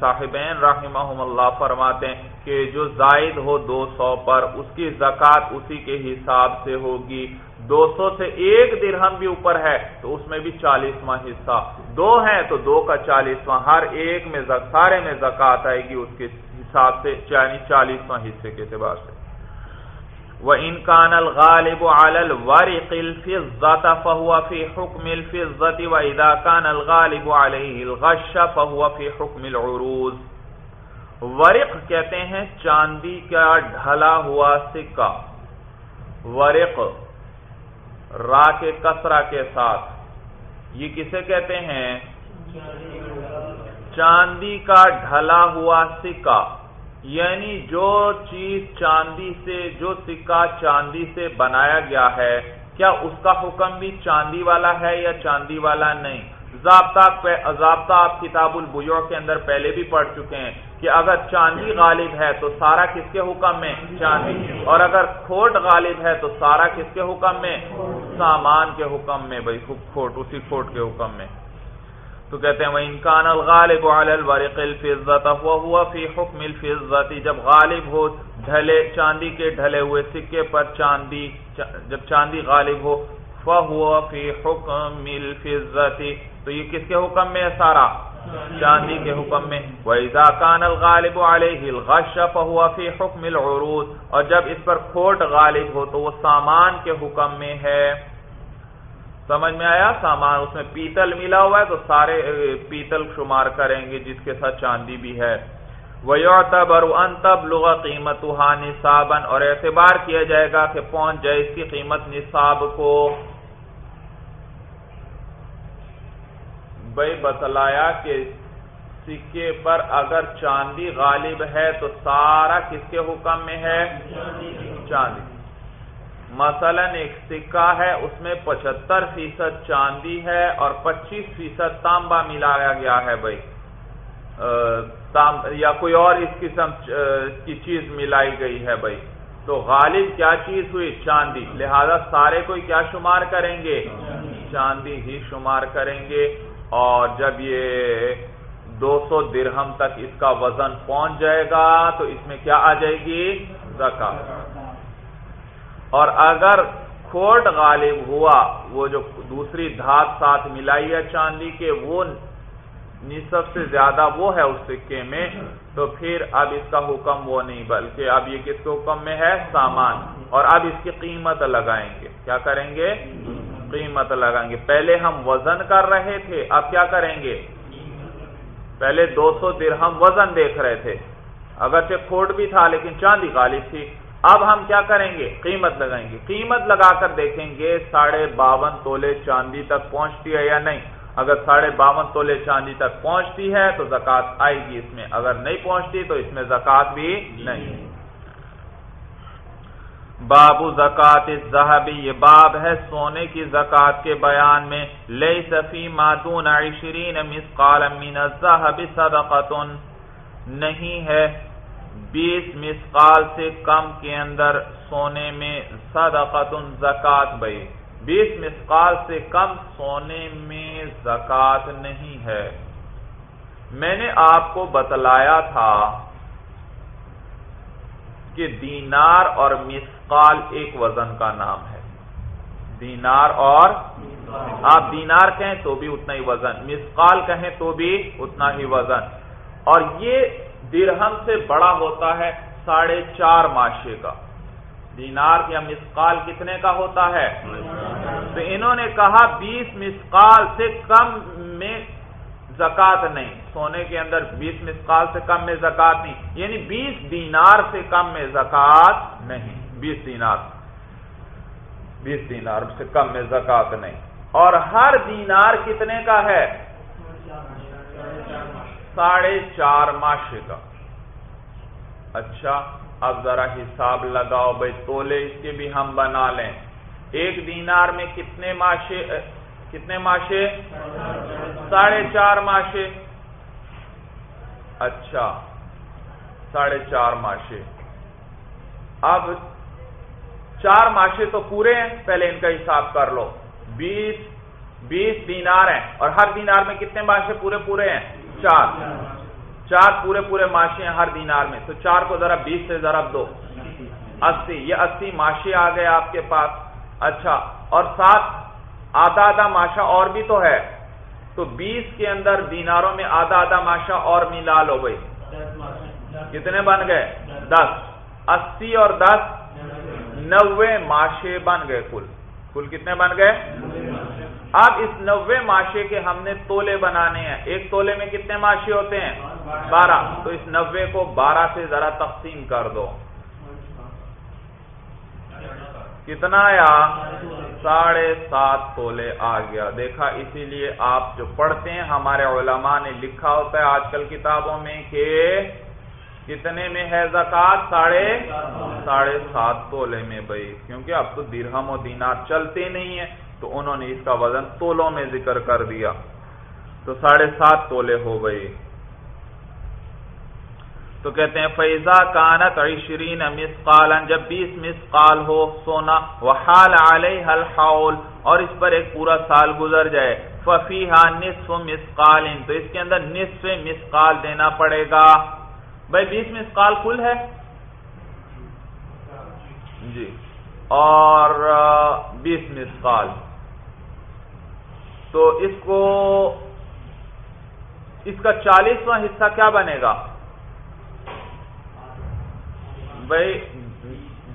صاحبین رحمهم اللہ فرماتے ہیں کہ جو زائد ہو دو سو پر، اس کی زکات اسی کے حساب سے ہوگی۔ دو سو سے ایک درہم بھی اوپر ہے، تو اس میں بھی چالیسواں حصہ۔ دو ہے تو دو کا چالیسواں، ہر ایک میں سارے میں زکات آئے گی، اس کے حساب سے یعنی چالیسواں حصے کے اعتبار سے۔ وَإِن كَانَ الْغَالِبُ عَلَى الْوَرِقِ الْفِضَّةَ فَهُوَ فِي حُكْمِ الْفِضَّةِ وَإِذَا كَانَ الْغَالِبُ عَلَيْهِ الْغَشَّ فَهُوَ فِي حُكْمِ الْعُرُوز۔ ورق کہتے ہیں، چاندی کا ڈھلا ہوا سکہ۔ ورق را کے کسرہ کے ساتھ۔ یہ کسے کہتے ہیں؟ چاندی کا ڈھلا ہوا سکہ۔ یعنی جو چیز چاندی سے، جو سکہ چاندی سے بنایا گیا ہے، کیا اس کا حکم بھی چاندی والا ہے یا چاندی والا نہیں؟ ضابطہ ضابطہ آپ کتاب البیوع کے اندر پہلے بھی پڑھ چکے ہیں۔ کہ اگر چاندی غالب ہے تو سارا کس کے حکم میں؟ چاندی۔ اور اگر کھوٹ غالب ہے تو سارا کس کے حکم میں؟ سامان کے حکم میں، بھائی کھوٹ، اسی کھوٹ کے حکم میں۔ تو کہتے ہیں وہ انکان الغالب الورق الفضت وہ فی حکم الفضت جب غالب ہو، ڈھلے، چاندی کے ڈھلے ہوئے سکے پر چاندی، جب چاندی غالب ہو فہو فی حکم الفضت تو یہ کس کے حکم میں ہے سارا؟ چاندی کے حکم میں وَإِذَا كَانَ الْغَالِبُ عَلَيْهِ الْغَشَّ فَهُوَ فِي حُكْمِ الْعُرُوض اور جب اس پر کھوٹ غالب ہو تو وہ سامان کے حکم میں ہے۔ سمجھ میں آیا؟ سامان اس میں پیتل ملا ہوا ہے تو سارے پیتل شمار کریں گے جس کے ساتھ چاندی بھی ہے۔ وَيُعْتَبَرُ أَن تَبْلُغَ قِيمَتُهَا نِصَابًا اور اعتبار کیا جائے گا کہ پہنچ جائے اس کی قیمت نصاب کو۔ بھائی بتلایا کہ سکے پر اگر چاندی غالب ہے تو سارا کس کے حکم میں ہے؟ چاندی. مثلا ایک سکہ ہے، اس میں پچہتر فیصد چاندی ہے اور پچیس فیصد تانبا ملایا گیا ہے بھائی۔ یا کوئی اور اس قسم کی چیز ملائی گئی ہے بھائی۔ تو غالب کیا چیز ہوئی؟ چاندی۔ لہذا سارے کوئی کیا شمار کریں گے؟ چاندی ہی شمار کریں گے۔ اور جب یہ دو سو درہم تک اس کا وزن پہنچ جائے گا، تو اس میں کیا آ جائے گی؟ زکات اور اگر کھوٹ غالب ہوا، وہ جو دوسری دھات ساتھ ملائی ہے چاندی کے، وہ نصف سے زیادہ وہ ہے اس سکے میں، تو پھر اب اس کا حکم وہ نہیں، بلکہ اب یہ کس کے حکم میں ہے؟ سامان۔ اور اب اس کی قیمت لگائیں گے۔ کیا کریں گے؟ قیمت لگائیں گے۔ پہلے ہم وزن کر رہے تھے، اب کیا کریں گے؟ پہلے دو سو درہم وزن دیکھ رہے تھے۔ اگرچہ کھوٹ بھی تھا، لیکن چاندی غالب تھی۔ اب ہم کیا کریں گے؟ قیمت لگائیں گے۔ قیمت لگا کر دیکھیں گے ساڑھے باون تولے چاندی تک پہنچتی ہے یا نہیں۔ اگر ساڑھے باون تولے چاندی تک پہنچتی ہے تو زکات آئے گی اس میں۔ اگر نہیں پہنچتی تو اس میں زکات بھی نہیں۔ باب زکات زہبی یہ باب ہے سونے کی زکات کے بیان میں لئی صفی مادون عشرین مسقال من الزہب صدقت نہیں ہے بیس مسقال سے کم کے اندر سونے میں صدقت زکات بھائی بیس مسقال سے کم سونے میں زکات نہیں ہے۔ میں نے آپ کو بتلایا تھا کہ دینار اور مسقال ایک وزن کا نام ہے۔ دینار اور آپ دینار کہیں تو بھی اتنا ہی وزن مسقال کہیں تو بھی اتنا ہی وزن۔ اور یہ درہم سے بڑا ہوتا ہے ساڑھے چار ماشے کا۔ دینار یا مسقال کتنے کا ہوتا ہے؟ تو انہوں نے کہا بیس مسقال سے کم میں زکات نہیں، سونے کے اندر بیس مسقال سے کم میں زکات نہیں یعنی بیس دینار سے کم میں زکات نہیں۔ بیس دینار بیس دینار سے کم میں زکات نہیں۔ اور ہر دینار کتنے کا ہے؟ ساڑھے چار ماشے کا۔ اچھا اب ذرا حساب لگاؤ بھائی، تولے اس کے بھی ہم بنا لیں۔ ایک دینار میں کتنے ماشے کتنے ماشے؟ ساڑھے چار ماشے۔ اچھا ساڑھے چار ماشے۔ اب چار ماشے تو پورے ہیں، پہلے ان کا حساب کر لو۔ بیس بیس دینار ہیں۔ اور ہر دینار میں کتنے ماشے پورے پورے ہیں؟ چار۔ چار پورے پورے ماشے ہیں ہر دینار میں۔ تو چار کو ذرا بیس سے ضرب دو۔ اسی، یہ اسی ماشے آ گئے آپ کے پاس۔ اچھا اور ساتھ آدھا آدھا ماشا اور بھی تو ہے۔ تو بیس کے اندر دیناروں میں آدھا آدھا ماشا اور ملا لو بھائی کتنے بن گئے؟ دس۔ اسی اور دس نوے ماشے بن گئے کل کل کتنے بن گئے؟ اب اس نوے ماشے کے ہم نے تولے بنانے ہیں۔ ایک تولے میں کتنے ماشے ہوتے ہیں؟ بارہ۔ تو اس نوے کو بارہ سے ذرا تقسیم کر دو۔ کتنا آیا؟ ساڑھے سات تولے آ گیا۔ دیکھا، اسی لیے آپ جو پڑھتے ہیں، ہمارے علماء نے لکھا ہوتا ہے آج کل کتابوں میں کہ کتنے میں ہے زکات ساڑھے ساڑھے سات تولے میں بھائی۔ کیونکہ اب تو درہم و دینار چلتے نہیں ہیں، تو انہوں نے اس کا وزن تولوں میں ذکر کر دیا۔ تو ساڑھے سات تولے ہو گئی تو کہتے ہیں فیضا کانت عشرین مسقال جب بیس مسقال ہو سونا، وحال علیہ الحول، اور اس پر ایک پورا سال گزر جائے ففی نصف مسقال تو اس کے اندر نصف مسقال دینا پڑے گا۔ بھائی بیس مسقال کل ہے؟ جی۔ اور بیس مسقال تو اس کو، اس کا چالیسواں حصہ کیا بنے گا؟ بھائی،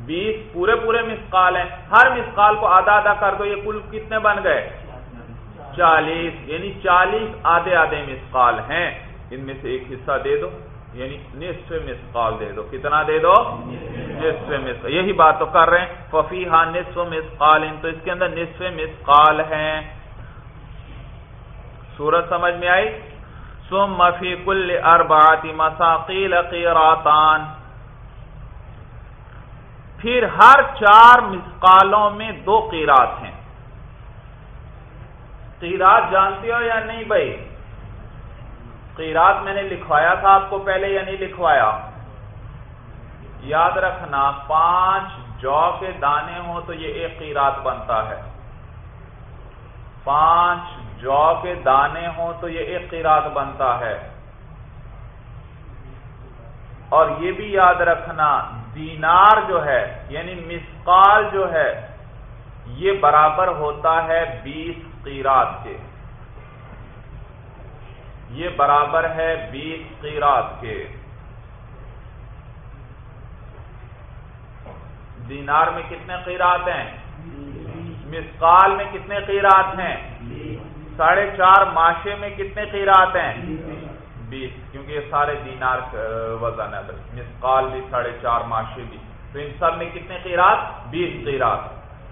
بیس پورے پورے مسقال ہیں۔ ہر مسقال کو آدھا آدھا کر دو، یہ کل کتنے بن گئے؟ چالیس یعنی چالیس آدھے آدھے مسقال ہیں۔ ان میں سے ایک حصہ دے دو۔ یعنی نصف مسقال دے دو۔ کتنا دے دو؟ نصف مسقال یہی بات تو کر رہے ہیں۔ ففی نصف مسقال تو اس کے اندر نصف مسقال ہیں۔ سورت سمجھ میں آئی؟ سم مفی کل ارباتی مساقیل قیراتان۔ پھر ہر چار مسقالوں میں دو قیرات ہیں۔ قیرات جانتے ہو یا نہیں بھائی؟ قیرات میں نے لکھوایا تھا، آپ کو پہلے یا نہیں لکھوایا۔ یاد رکھنا، پانچ جو کے دانے ہوں تو یہ ایک قیرات بنتا ہے۔ پانچ جو کے دانے ہوں تو یہ ایک قیرات بنتا ہے۔ اور یہ بھی یاد رکھنا، دینار جو ہے یعنی مسقال جو ہے، یہ برابر ہوتا ہے بیس قیرات کے۔ یہ برابر ہے بیس قیرات کے۔ دینار میں کتنے قیرات ہیں؟ مسقال میں کتنے قیرات ہیں؟ ساڑھے چار ماشے میں کتنے قیرات ہیں؟ بیس، کیونکہ یہ سارے دینار وزن ہے۔ مسقال بھی ساڑھے چار ماشے بھی۔ تو ان سب میں کتنے قیرات؟ بیس قیرات۔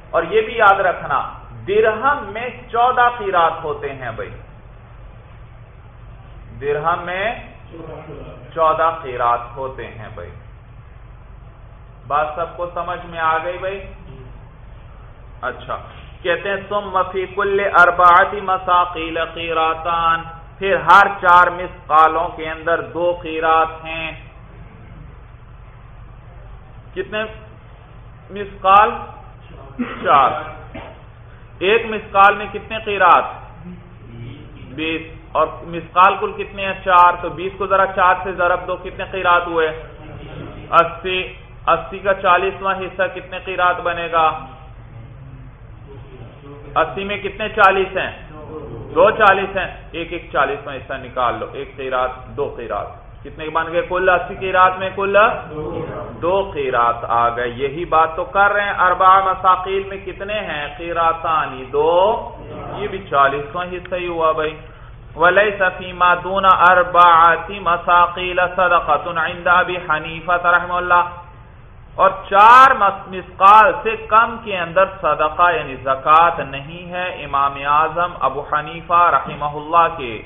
اور یہ بھی یاد رکھنا، درہم میں چودہ قیرات ہوتے ہیں بھائی۔ درہم میں چودہ قیرات ہوتے ہیں بھائی۔ بات سب کو سمجھ میں آ گئی بھائی؟ اچھا۔ کہتے ہیں تم مفی کل ارباتی مساقیل قیراتان۔ پھر ہر چار مسقالوں کے اندر دو قیرات ہیں۔ کتنے مسقال چار۔ ایک مسقال میں کتنے قیرات؟ بیس۔ اور مسقال کل کتنے ہیں؟ چار. تو بیس کو ذرا چار سے ضرب دو، کتنے قیرات ہوئے؟ اسی اسی کا چالیسواں حصہ کتنے قیرات بنے گا؟ اسی میں کتنے چالیس ہیں؟ دو چالیس ہیں۔ ایک ایک چالیس میں حصہ نکال لو۔ ایک قیرات، دو قیرات۔ کتنے بن گئے؟ کل اسی کی رات میں کل دو قیرات آ گئے۔ یہی بات تو کر رہے ہیں۔ اربع مساقیل میں کتنے ہیں؟ قیراتانی دو۔ یہ بھی چالیسواں حصہ ہی ہوا بھائی۔ ولیس فیما دون اربعات مساقیل عند ابی حنیفہ رحمہ اللہ۔ اور چار مسقال سے کم کے اندر صدقہ یعنی زکات نہیں ہے امام اعظم ابو حنیفہ رحمہ اللہ کے۔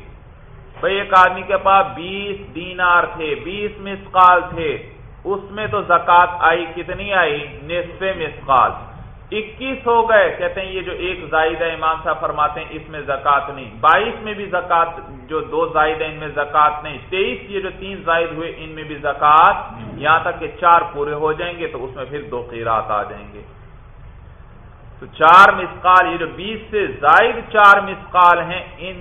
بھائی ایک آدمی کے پاس بیس دینار تھے، بیس مسقال تھے، اس میں تو زکات آئی، کتنی آئی؟ نصف مسقال اکیس ہو گئے، کہتے ہیں یہ جو ایک زائد ہے امام صاحب فرماتے ہیں، اس میں زکات نہیں۔ بائیس میں بھی زکات جو دو زائد ہیں، ان میں زکات نہیں۔ تیئیس یہ جو تین زائد ہوئے، ان میں بھی زکات یہاں تک کہ چار پورے ہو جائیں گے، تو اس میں پھر دو قیرات آ جائیں گے۔ تو چار مسقال یہ جو بیس سے زائد چار مسقال ہیں، ان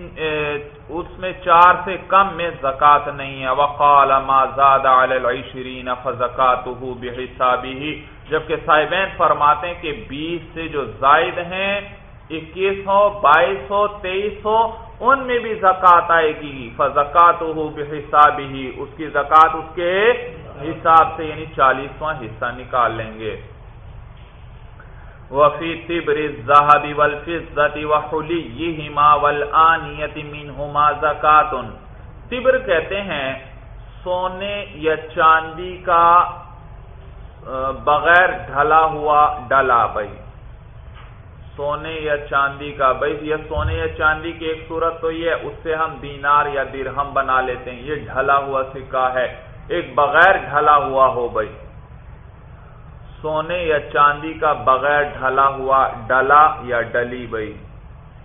اس میں چار سے کم میں زکات نہیں ہے۔ وقال ما زاد علی العشرین فزکاتہ بحسابہ جبکہ صاحبین فرماتے ہیں کہ بیس سے جو زائد ہیں اکیس ہو بائیس ہو تیئیس ہو ان میں بھی زکات آئے گی۔ فزکات ہو بحساب ہی اس کی زکات اس کے حساب سے یعنی چالیسواں حصہ نکال لیں گے۔ وفی تبر الذهب والفضه وحليهما والانيه منهما زکات تبر کہتے ہیں، سونے یا چاندی کا بغیر ڈھلا ہوا ڈلا بھائی۔ سونے یا چاندی کا بھائی یہ سونے یا چاندی کی ایک صورت تو یہ اس سے ہم دینار یا درہم بنا لیتے ہیں۔ یہ ڈھلا ہوا سکہ ہے۔ ایک بغیر ڈھلا ہوا ہو بھائی۔ سونے یا چاندی کا بغیر ڈھلا ہوا ڈلا یا ڈلی بھائی۔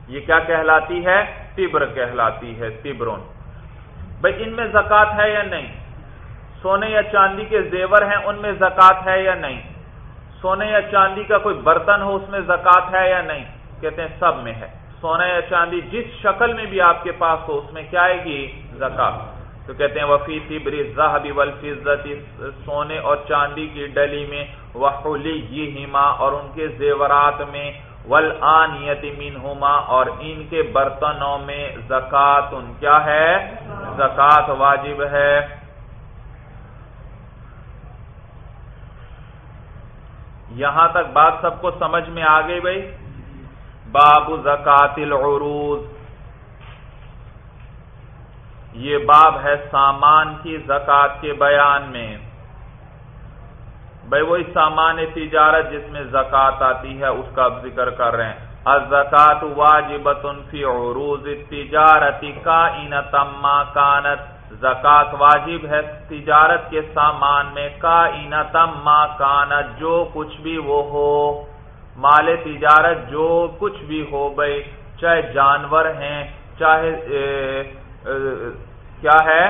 یہ کیا کہلاتی ہے؟ تبر کہلاتی ہے، تبرون۔ بھائی، ان میں زکات ہے یا نہیں؟ سونے یا چاندی کے زیور ہیں، ان میں زکات ہے یا نہیں؟ سونے یا چاندی کا کوئی برتن ہو، اس میں زکات ہے یا نہیں؟ کہتے ہیں سب میں ہے۔ سونا یا چاندی جس شکل میں بھی آپ کے پاس ہو، اس میں کیا آئے گی؟ زکات تو کہتے ہیں وفی تبری زہبی والفزت سونے اور چاندی کی ڈلی میں وحلی اور ان کے زیورات میں ولانیت منہما اور ان کے برتنوں میں زکات ان کیا ہے؟ زکات واجب ہے۔ یہاں تک بات سب کو سمجھ میں آ گئی بھائی۔ باب زکات العروض۔ یہ باب ہے سامان کی زکات کے بیان میں۔ بھائی وہی سامان تجارت جس میں زکات آتی ہے، اس کا اب ذکر کر رہے ہیں۔ الزکات واجبت فی عروض تجارتی کا انتما کانت۔ زکات واجب ہے، تجارت کے سامان میں کا انتما کانت جو کچھ بھی وہ ہو۔ مال تجارت جو کچھ بھی ہو بھائی چاہے جانور ہیں، چاہے کیا ہے؟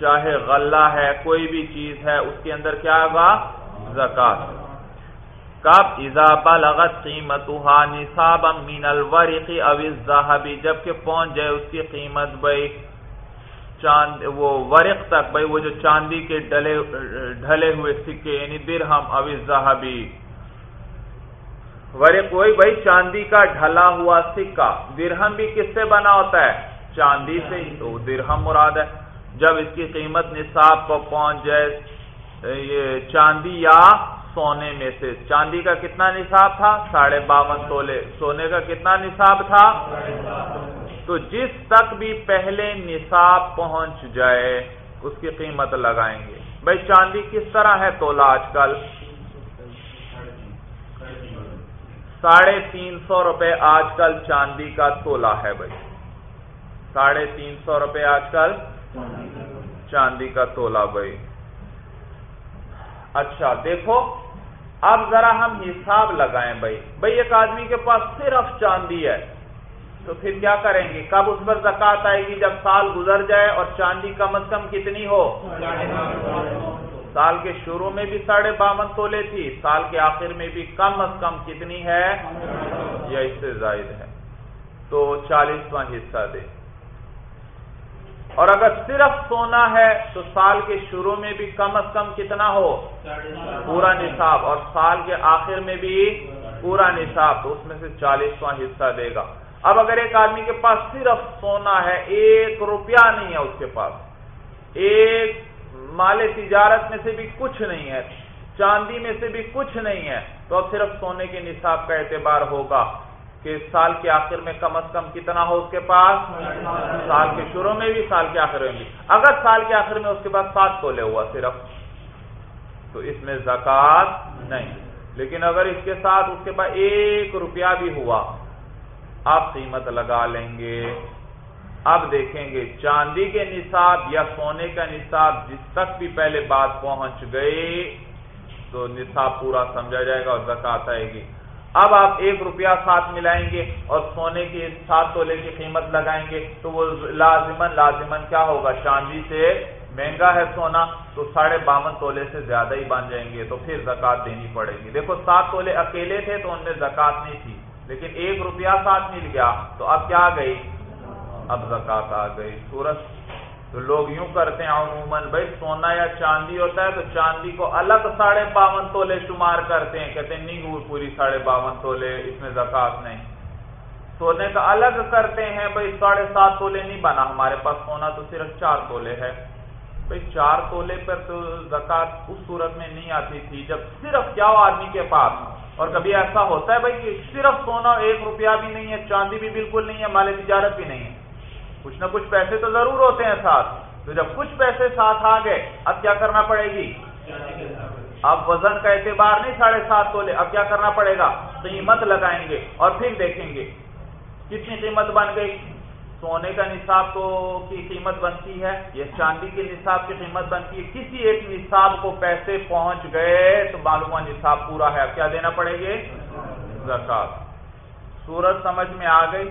چاہے غلہ ہے، کوئی بھی چیز ہے، اس کے اندر کیا ہوگا؟ زکات۔ کب؟ اضافہ لغت قیمت نصاب من الورق او الذهب، جبکہ پہنچ جائے اس کی قیمت بھائی چاند، وہ ورق تک، بھائی وہ جو چاندی کے ڈلے، ڈھلے ہوئے سکے یعنی درہم او الذهبی ورق وہی بھائی چاندی کا ڈھلا ہوا سکہ۔ درہم بھی کس سے بنا ہوتا ہے؟ چاندی سے ہی۔ تو درہم مراد ہے۔ جب اس کی قیمت نصاب کو پہنچ جائے، یہ چاندی یا سونے میں سے۔ چاندی کا کتنا نصاب تھا؟ ساڑھے باون تولے سونے کا کتنا نصاب تھا؟ تو جس تک بھی پہلے نصاب پہنچ جائے، اس کی قیمت لگائیں گے۔ بھائی، چاندی کس طرح ہے تولا آج کل؟ ساڑھے تین سو روپے آج کل چاندی کا تولا ہے بھائی۔ ساڑھے تین سو روپے آج کل چاندی کا تولا بھائی۔ اچھا دیکھو، اب ذرا ہم حساب لگائیں بھائی۔ بھائی، ایک آدمی کے پاس صرف چاندی ہے۔ تو پھر کیا کریں گے؟ کب اس پر زکات آئے گی؟ جب سال گزر جائے اور چاندی کم از کم کتنی ہو؟ سال کے شروع میں بھی ساڑھے باون تولے تھی، سال کے آخر میں بھی کم از کم کتنی ہے؟ یا اس سے زائد ہے۔ تو چالیسواں حصہ دے اور اگر صرف سونا ہے، تو سال کے شروع میں بھی کم از کم کتنا ہو؟ پورا نصاب۔ اور سال کے آخر میں بھی پورا نصاب۔ تو اس میں سے چالیسواں حصہ دے گا۔ اب اگر ایک آدمی کے پاس صرف سونا ہے، ایک روپیہ نہیں ہے اس کے پاس، ایک مال تجارت میں سے بھی کچھ نہیں ہے، چاندی میں سے بھی کچھ نہیں ہے، تو اب صرف سونے کے نصاب کا اعتبار ہوگا کہ سال کے آخر میں کم از کم کتنا ہو اس کے پاس؟ سال کے شروع میں بھی، سال کے آخر میں بھی۔ اگر سال کے آخر میں اس کے پاس سات تولے ہوا صرف، تو اس میں زکات نہیں۔ لیکن اگر اس کے ساتھ اس کے پاس ایک روپیہ بھی ہوا آپ قیمت لگا لیں گے۔ اب دیکھیں گے چاندی کے نصاب یا سونے کا نصاب جس تک بھی پہلے بات پہنچ گئے تو نصاب پورا سمجھا جائے گا اور زکات آئے گی۔ اب آپ ایک روپیہ ساتھ ملائیں گے اور سونے کی سات تولے کی قیمت لگائیں گے تو وہ لازمن لازمن کیا ہوگا؟ چاندی سے مہنگا ہے سونا تو ساڑھے باون تولے سے زیادہ ہی بن جائیں گے تو پھر زکات دینی پڑے گی۔ دیکھو، سات تولے اکیلے تھے تو ان میں زکات نہیں تھی۔ لیکن ایک روپیہ ساتھ مل گیا تو اب کیا گئی؟ اب زکات آ گئی۔ سورج تو لوگ یوں کرتے ہیں عموماً، بھائی سونا یا چاندی ہوتا ہے تو چاندی کو الگ ساڑھے باون تولے شمار کرتے ہیں۔ کہتے ہیں، نہیں پوری ساڑھے باون تولے، اس میں زکات نہیں۔ سونے کا الگ کرتے ہیں، بھائی ساڑھے سات تولے نہیں بنا ہمارے پاس۔ سونا تو صرف چار تولے ہے۔ بھائی چار تولے پر تو زکات اس صورت میں نہیں آتی تھی۔ جب صرف کیا آدمی کے پاس اور کبھی ایسا ہوتا ہے بھائی کہ صرف سونا ایک روپیہ بھی نہیں ہے، چاندی بھی بالکل نہیں ہے، مال تجارت بھی نہیں ہے۔ کچھ نہ کچھ پیسے تو ضرور ہوتے ہیں ساتھ۔ تو جب کچھ پیسے ساتھ آ گئے، اب کیا کرنا پڑے گی؟ اب وزن کا اعتبار نہیں ساڑھے سات تولے، اب کیا کرنا پڑے گا؟ قیمت لگائیں گے اور پھر دیکھیں گے۔ کتنی قیمت بن گئی؟ سونے کا نصاب تو کی قیمت بنتی ہے، یا چاندی کے نصاب کی قیمت بنتی ہے، کسی ایک نصاب کو پیسے پہنچ گئے تو معلوم نصاب پورا ہے، اب کیا دینا پڑے گی زکات۔ سورج سمجھ میں آ گئی۔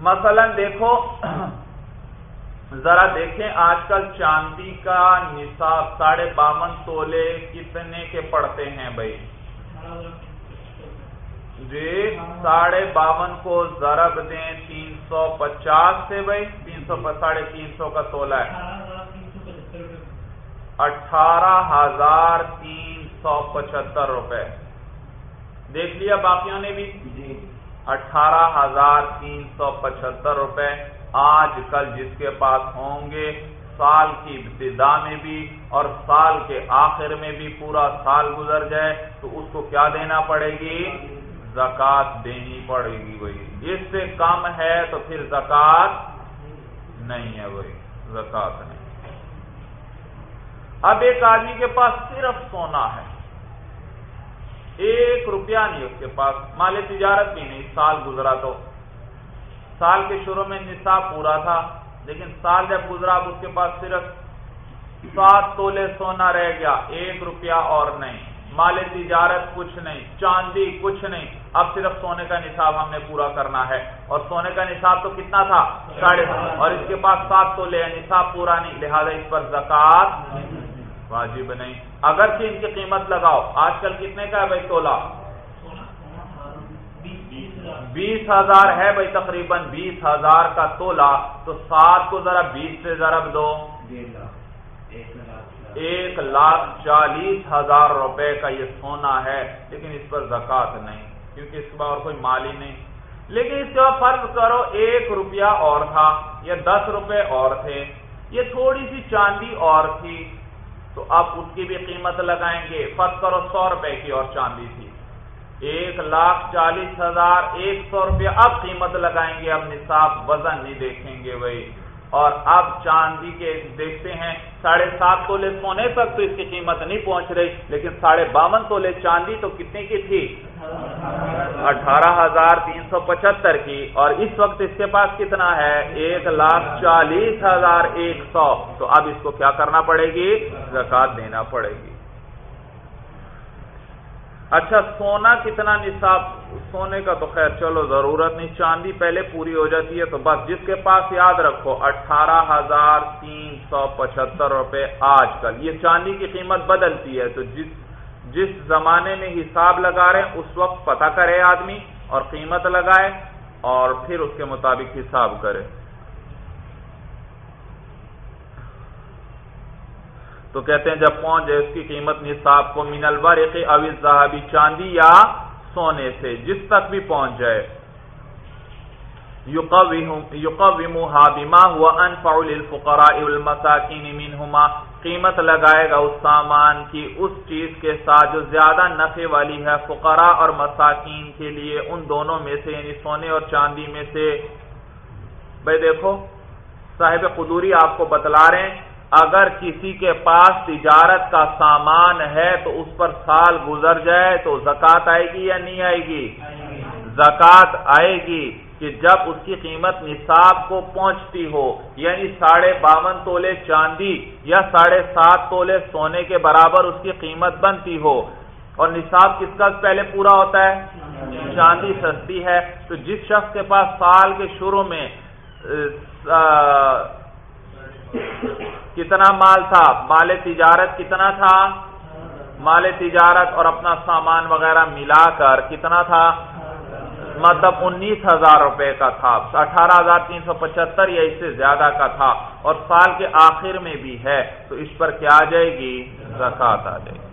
مثلا دیکھو، ذرا دیکھیں آج کل چاندی کا نصاب ساڑھے باون تولے کتنے کے پڑتے ہیں بھائی؟ جی ساڑھے باون کو ضرب دیں تین سو پچاس سے بھائی تین سو ساڑھے تین سو کا تولہ ہے۔ اٹھارہ ہزار تین سو پچہتر روپے۔ دیکھ لیا باقیوں نے بھی؟ جی۔ اٹھارہ ہزار تین سو پچہتر روپے۔ آج کل جس کے پاس ہوں گے سال کی ابتدا میں بھی اور سال کے آخر میں بھی پورا سال گزر جائے تو اس کو کیا دینا پڑے گی؟ زکات دینی پڑے گی وہی اس سے کم ہے تو پھر زکات نہیں ہے وہی زکات نہیں۔ اب ایک آدمی کے پاس صرف سونا ہے۔ ایک روپیہ نہیں اس کے پاس۔ مال تجارت بھی نہیں۔ سال گزرا تو۔ سال کے شروع میں نصاب پورا تھا، لیکن سال جب گزرا اب اس کے پاس صرف سات تولے سونا رہ گیا۔ ایک روپیہ اور نہیں۔ مال تجارت کچھ نہیں۔ چاندی کچھ نہیں۔ اب صرف سونے کا نصاب ہم نے پورا کرنا ہے۔ اور سونے کا نصاب تو کتنا تھا؟ ساڑھے اور اس کے پاس سات تولے نصاب پورا نہیں، لہذا اس پر زکات واجب نہیں۔ اگرچہ ان کی قیمت لگاؤ، آج کل کتنے کا ہے بھائی تولا بیس ہزار ہے بھائی تقریباً، بیس ہزار کا تولا تو سات کو ذرا بیس سے ضرب دو۔ ایک لاکھ چالیس ہزار روپے کا یہ سونا ہے، لیکن اس پر زکات نہیں۔ کیونکہ اس اور کوئی مال ہی نہیں۔ لیکن اس کا فرض کرو ایک روپیہ اور تھا، یا دس روپے اور تھے، یہ تھوڑی سی چاندی اور تھی، تو آپ اس کی بھی قیمت لگائیں گے۔ فرض کرو سو روپے کی اور چاندی تھی۔ ایک لاکھ چالیس ہزار ایک سو روپے اب قیمت لگائیں گے اب نصاب وزن نہیں دیکھیں گے۔ بھائی اور اب چاندی کے دیکھتے ہیں، ساڑھے سات تولے سونے تک تو اس کی قیمت نہیں پہنچ رہی، لیکن ساڑھے باون تولے چاندی تو کتنے کی تھی؟ اٹھارہ ہزار تین سو پچہتر کی۔ اور اس وقت اس کے پاس کتنا ہے؟ ایک لاکھ چالیس ہزار ایک سو۔ تو اب اس کو کیا کرنا پڑے گی؟ زکات دینا پڑے گی۔ اچھا سونا کتنا نصاب؟ سونے کا تو خیر، چلو، ضرورت نہیں، چاندی پہلے پوری ہو جاتی ہے تو بس، جس کے پاس یاد رکھو، اٹھارہ ہزار تین سو پچہتر روپے آج کل، یہ چاندی کی قیمت بدلتی ہے، تو جس جس زمانے میں حساب لگا رہے ہیں، اس وقت پتہ کرے آدمی اور قیمت لگائے اور پھر اس کے مطابق حساب کرے۔ تو کہتے ہیں جب پہنچ جائے اس کی قیمت نصاب کو من الورق او صحابی چاندی یا سونے سے، جس تک بھی پہنچ جائے۔ یقومها بما هو انفع للفقراء والمساکین منهما قیمت لگائے گا اس سامان کی، اس چیز کے ساتھ جو زیادہ نفع والی ہے، فقراء اور مساکین کے لیے۔ ان دونوں میں سے یعنی سونے اور چاندی میں سے۔ بھائی دیکھو، صاحب قدوری آپ کو بتلا رہے ہیں۔ اگر کسی کے پاس تجارت کا سامان ہے تو اس پر سال گزر جائے تو زکات آئے گی یا نہیں آئے گی؟ زکات آئے گی کہ جب اس کی قیمت نصاب کو پہنچتی ہو یعنی ساڑھے باون تولے چاندی یا ساڑھے سات تولے سونے کے برابر اس کی قیمت بنتی ہو۔ اور نصاب کس کا پہلے پورا ہوتا ہے؟ چاندی سستی ہے۔ تو جس شخص کے پاس سال کے شروع میں کتنا مال تھا؟ مال تجارت کتنا تھا؟ مال تجارت اور اپنا سامان وغیرہ ملا کر کتنا تھا؟ مطلب انیس ہزار روپے کا تھا۔ اٹھارہ ہزار تین سو پچہتر یا اس سے زیادہ کا تھا اور سال کے آخر میں بھی ہے۔ تو اس پر کیا آ جائے گی؟ زکات آ جائے گی۔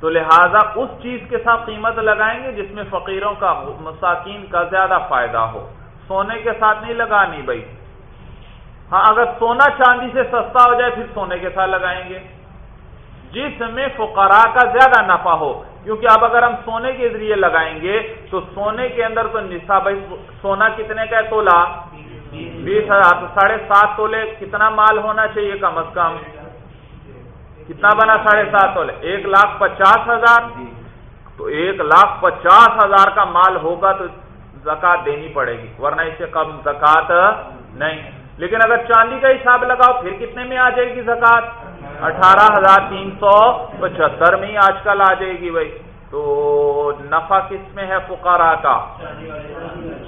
تو لہذا اس چیز کے ساتھ قیمت لگائیں گے جس میں فقیروں کا مساکین کا زیادہ فائدہ ہو۔ سونے کے ساتھ نہیں لگانی بھائی۔ ہاں اگر سونا چاندی سے سستا ہو جائے، پھر سونے کے ساتھ لگائیں گے۔ جس میں فقراء کا زیادہ نفع ہو، کیونکہ اب اگر ہم سونے کے ذریعے لگائیں گے، تو سونے کے اندر تو نصاب سونا کتنے کا ہے تولا؟ بیس ہزار۔ تو ساڑھے سات تولے، کتنا مال ہونا چاہیے کم از کم؟ کتنا بنا ساڑھے سات تولے؟ ایک لاکھ پچاس ہزار۔ تو ایک لاکھ پچاس ہزار کا مال ہوگا تو زکات دینی پڑے گی، ورنہ اس سے کم زکات نہیں۔ لیکن اگر چاندی کا حساب لگاؤ، پھر کتنے میں آ جائے گی زکات اٹھارہ ہزار تین سو پچہتر میں ہی آج کل آ جائے گی بھائی۔ تو نفع کس میں ہے فقارا کا؟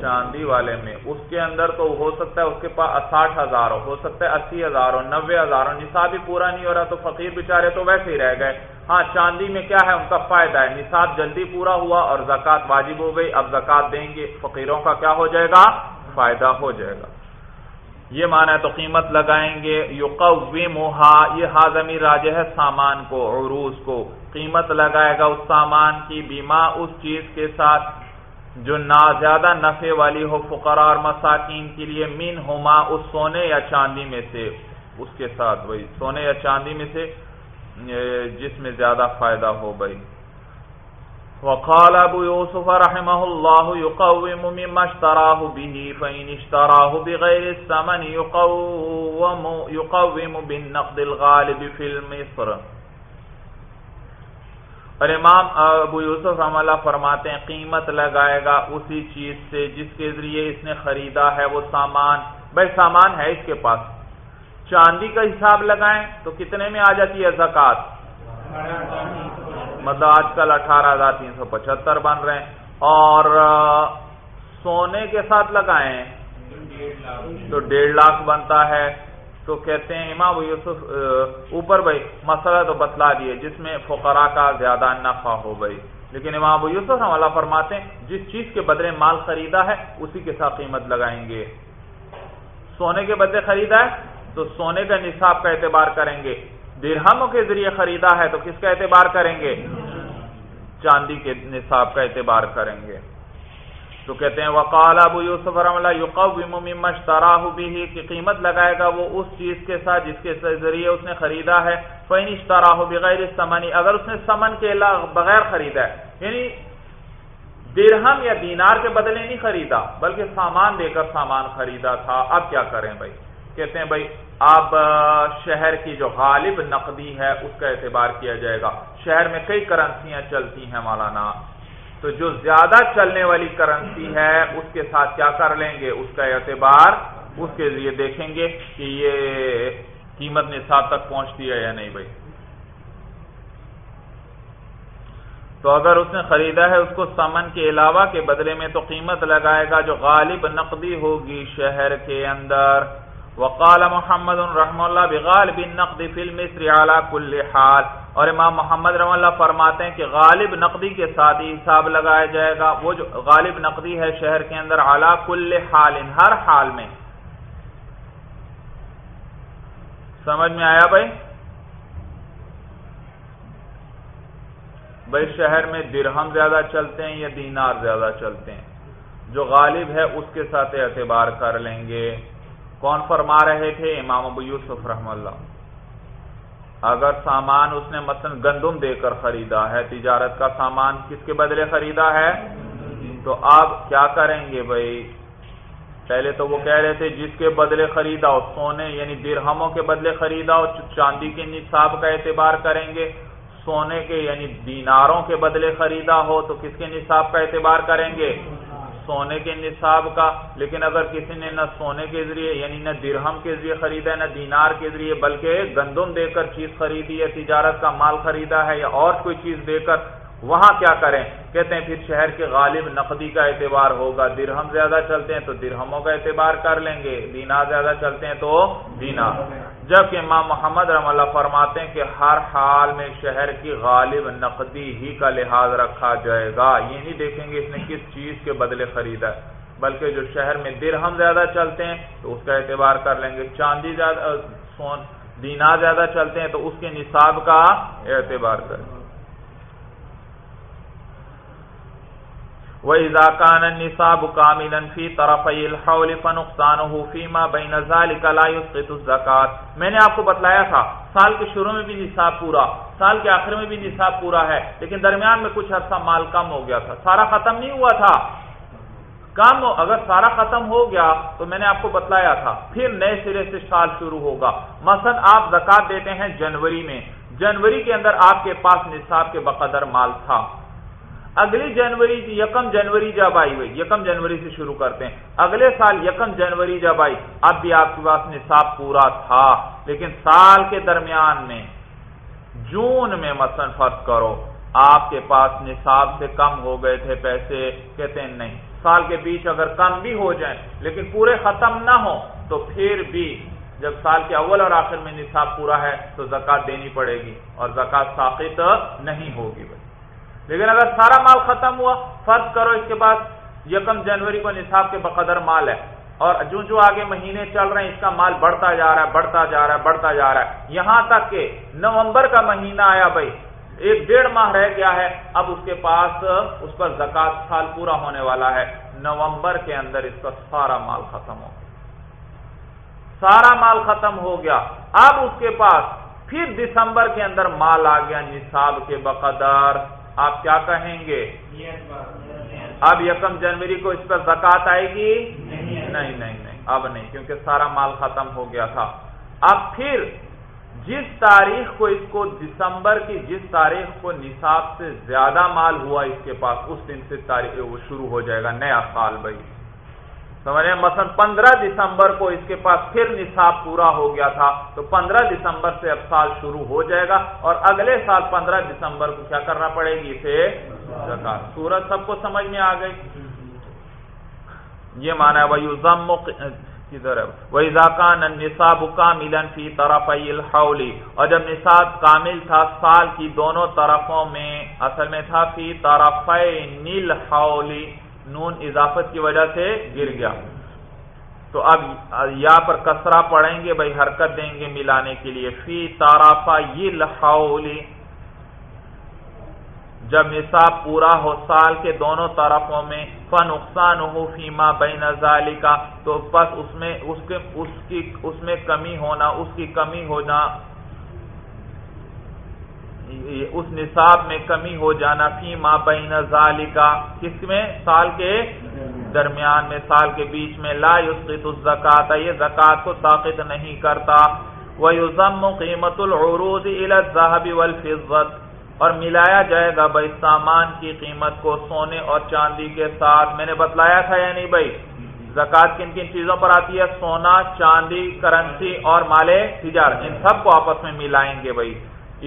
چاندی والے میں۔ اس کے اندر تو ہو سکتا ہے، اس کے پاس ساٹھ ہزار ہو ہو سکتا ہے اسی ہزار ہو، نوے ہزار ہو۔ نصاب ہی پورا نہیں ہو رہا، تو فقیر بےچارے تو ویسے ہی رہ گئے۔ ہاں چاندی میں کیا ہے؟ ان کا فائدہ ہے۔ نصاب جلدی پورا ہوا اور زکات واجب ہو گئی۔ اب زکات دیں گے۔ فقیروں کا کیا ہو جائے گا؟ فائدہ ہو جائے گا۔ یہ مانا ہے تو قیمت لگائیں گے یقومها یہ ہاضمی راج ہے سامان کو عروض کو۔ قیمت لگائے گا اس سامان کی بیما اس چیز کے ساتھ جو نہ زیادہ نفع والی ہو فقراء اور مساکین کے لیے مین ہوما اس سونے یا چاندی میں سے اس کے ساتھ۔ وہی سونے یا چاندی میں سے جس میں زیادہ فائدہ ہو بھائی۔ وقال ابو يوسف رحمه الله يقوم مما اشتراه به فإن اشتراه بغير الثمن يقوم, يقوم بالنقد الغالب في المصر. اور امام ابو یوسف رحم اللہ فرماتے ہیں قیمت لگائے گا اسی چیز سے جس کے ذریعے اس نے خریدا ہے وہ سامان۔ بھائی سامان ہے اس کے پاس۔ چاندی کا حساب لگائیں تو کتنے میں آ جاتی ہے زکات مطلب آج کل اٹھارہ ہزار تین سو پچہتر بن رہے ہیں اور سونے کے ساتھ لگائیں تو ڈیڑھ لاکھ بنتا ہے۔ تو کہتے ہیں امام یوسف اوپر بھائی مسئلہ تو بتلا دیے، جس میں فقراء کا زیادہ نفع ہو گئی لیکن امام ابو یوسف ہم اللہ فرماتے ہیں، جس چیز کے بدلے مال خریدا ہے، اسی کے ساتھ قیمت لگائیں گے۔ سونے کے بدلے خریدا ہے، تو سونے کا نصاب کا اعتبار کریں گے۔ درہموں کے ذریعے خریدا ہے تو کس کا اعتبار کریں گے؟ چاندی کے نصاب کا اعتبار کریں گے۔ تو کہتے ہیں، وقال ابو یوسف رحم اللہ، یقوم مما اشتراہ بھی کی قیمت لگائے گا وہ اس چیز کے ساتھ جس کے ذریعے اس نے خریدا ہے۔ فین اشتراہ بغیر سمنی اگر اس نے سمن کے بغیر خریدا ہے۔ یعنی درہم یا دینار کے بدلے نہیں خریدا، بلکہ سامان دے کر سامان خریدا تھا۔ اب کیا کریں بھائی؟ کہتے ہیں بھائی، اب شہر کی جو غالب نقدی ہے، اس کا اعتبار کیا جائے گا۔ شہر میں کئی کرنسیاں چلتی ہیں مولانا۔ تو جو زیادہ چلنے والی کرنسی ہے، اس کے ساتھ کیا کر لیں گے؟ اس کا اعتبار اس کے ذریعے دیکھیں گے کہ یہ قیمت نصاب تک پہنچتی ہے یا نہیں بھائی۔ تو اگر اس نے خریدا ہے، اس کو سمن کے علاوہ کے بدلے میں تو قیمت لگائے گا جو غالب نقدی ہوگی شہر کے اندر۔ وقال محمد رحم اللہ بغالب النقد فی المصر على كل حال۔ اور امام محمد رحم اللہ فرماتے ہیں کہ غالب نقدی کے ساتھ ہی حساب لگایا جائے گا۔ وہ جو غالب نقدی ہے شہر کے اندر اعلی کل حال ہر حال میں۔ سمجھ میں آیا بھائی؟ بھائی شہر میں درہم زیادہ چلتے ہیں یا دینار زیادہ چلتے ہیں؟ جو غالب ہے اس کے ساتھ اعتبار کر لیں گے۔ کون فرما رہے تھے؟ امام ابو یوسف رحم اللہ۔ اگر سامان اس نے مثلا گندم دے کر خریدا ہے، تجارت کا سامان کس کے بدلے خریدا ہے؟ تو آپ کیا کریں گے بھائی؟ پہلے تو وہ کہہ رہے تھے، جس کے بدلے خریدا ہو سونے یعنی درہموں کے بدلے خریدا ہو چاندی کے نصاب کا اعتبار کریں گے۔ سونے کے یعنی دیناروں کے بدلے خریدا ہو، تو کس کے نصاب کا اعتبار کریں گے؟ سونے کے نصاب کا، لیکن اگر کسی نے نہ سونے کے ذریعے یعنی نہ درہم کے ذریعے خریدا ہے، نہ دینار کے ذریعے، بلکہ گندم دے کر چیز خریدی ہے، تجارت کا مال خریدا ہے یا اور کوئی چیز دے کر وہاں کیا کریں؟ کہتے ہیں پھر شہر کے غالب نقدی کا اعتبار ہوگا، درہم زیادہ چلتے ہیں تو درہموں کا اعتبار کر لیں گے دینا زیادہ چلتے ہیں تو دینا جبکہ امام محمد رحم اللہ فرماتے ہیں کہ ہر حال میں شہر کی غالب نقدی ہی کا لحاظ رکھا جائے گا۔ یہ نہیں دیکھیں گے اس نے کس چیز کے بدلے خریدا ہے، بلکہ جو شہر میں درہم زیادہ چلتے ہیں تو اس کا اعتبار کر لیں گے۔ چاندی زیادہ، سون دینا زیادہ چلتے ہیں تو اس کے نصاب کا اعتبار کریں گے۔ وَإِذَا كَانَ النِّصَابُ كَامِلًا فِي طَرَفَيِ الْحَوْلِ فَنُقْصَانُهُ فِي مَا بَيْنَ ذَلِكَ لَا يُسْقِطُ الزَّكَاةَ۔ میں نے آپ کو بتلایا تھا، سال کے شروع میں بھی نصاب پورا، سال کے آخر میں بھی نصاب پورا ہے، لیکن درمیان میں کچھ عرصہ مال کم ہو گیا تھا۔ سارا ختم نہیں ہوا تھا۔ کم، اگر سارا ختم ہو گیا تو میں نے آپ کو بتلایا تھا، پھر نئے سرے سے سال شروع ہوگا۔ مثلا آپ زکات دیتے ہیں جنوری میں۔ جنوری کے اندر آپ کے پاس نصاب کے بقدر مال تھا۔ اگلی جنوری جی، یکم جنوری جب آئی ہوئی، یکم جنوری سے شروع کرتے ہیں۔ اگلے سال یکم جنوری جب آئی، اب بھی آپ کے پاس نصاب پورا تھا، لیکن سال کے درمیان میں، جون میں مثلا فرض کرو، آپ کے پاس نصاب سے کم ہو گئے تھے پیسے، کہتے ہیں نہیں۔ سال کے بیچ اگر کم بھی ہو جائیں، لیکن پورے ختم نہ ہو تو پھر بھی جب سال کے اول اور آخر میں نصاب پورا ہے، تو زکات دینی پڑے گی اور زکات ساقط نہیں ہوگی۔ بھائی لیکن اگر سارا مال ختم ہوا، فرض کرو اس کے بعد یکم جنوری کو نصاب کے بقدر مال ہے۔ اور جو جو آگے مہینے چل رہے ہیں، اس کا مال بڑھتا جا رہا ہے، بڑھتا جا رہا ہے، بڑھتا جا رہا ہے۔ یہاں تک کہ نومبر کا مہینہ آیا بھائی، ایک ڈیڑھ ماہ رہ گیا ہے۔ اب اس کے پاس اس پر زکات سال پورا ہونے والا ہے۔ نومبر کے اندر اس کا سارا مال ختم ہو گیا۔ سارا مال ختم ہو گیا۔ اب اس کے پاس پھر دسمبر کے اندر مال آ گیا نصاب کے بقدر۔ آپ کیا کہیں گے؟ اب یکم جنوری کو اس پر زکات آئے گی؟ نہیں نہیں نہیں، اب نہیں، کیونکہ سارا مال ختم ہو گیا تھا۔ اب پھر جس تاریخ کو اس کو دسمبر کی جس تاریخ کو نصاب سے زیادہ مال ہوا اس کے پاس، اس دن سے تاریخ وہ شروع ہو جائے گا، نیا سال بھائی۔ سمجھ رہے مثلا پندرہ دسمبر کو اس کے پاس پھر نصاب پورا ہو گیا تھا، تو پندرہ دسمبر سے اب سال شروع ہو جائے گا اور اگلے سال پندرہ دسمبر کو کیا کرنا پڑے گی؟ اسے سورج سب کو سمجھ میں آ گئی۔ یہ مانا ہے کدھر ہے؟ وہی زاکان نصاب کا ملن فی طرف اور جب نصاب کامل تھا، سال کی دونوں طرفوں میں، اصل میں تھا فی طرف نیل حولی نون اضافت کی وجہ سے گر گیا۔ تو اب یا پر کسرا پڑھیں گے، بھائی حرکت دیں گے ملانے کے لیے۔ فی تارافا یہ جب نصاب پورا ہو سال کے دونوں طرفوں میں فن نقصان ہو فیما بین کا تو بس اس میں، اس کے، اس کی، اس میں کمی ہونا، اس کی کمی ہونا اس نصاب میں کمی ہو جانا فی ما بین ذالکا، کس میں؟ سال کے درمیان میں، سال کے بیچ میں، لا یسقط الزکات یہ زکات کو ساقط نہیں کرتا۔ وَيُزَمُّ قِيمَةُ الْعُرُوضِ إِلَى الزَّهَبِ وَالْفِضَّةِ اور ملایا جائے گا بھائی سامان کی قیمت کو سونے اور چاندی کے ساتھ۔ میں نے بتلایا تھا یا نہیں بھائی؟ زکات کن کن چیزوں پر آتی ہے؟ سونا، چاندی، کرنسی اور مالے تجارت، ان سب کو آپس میں ملائیں گے بھائی۔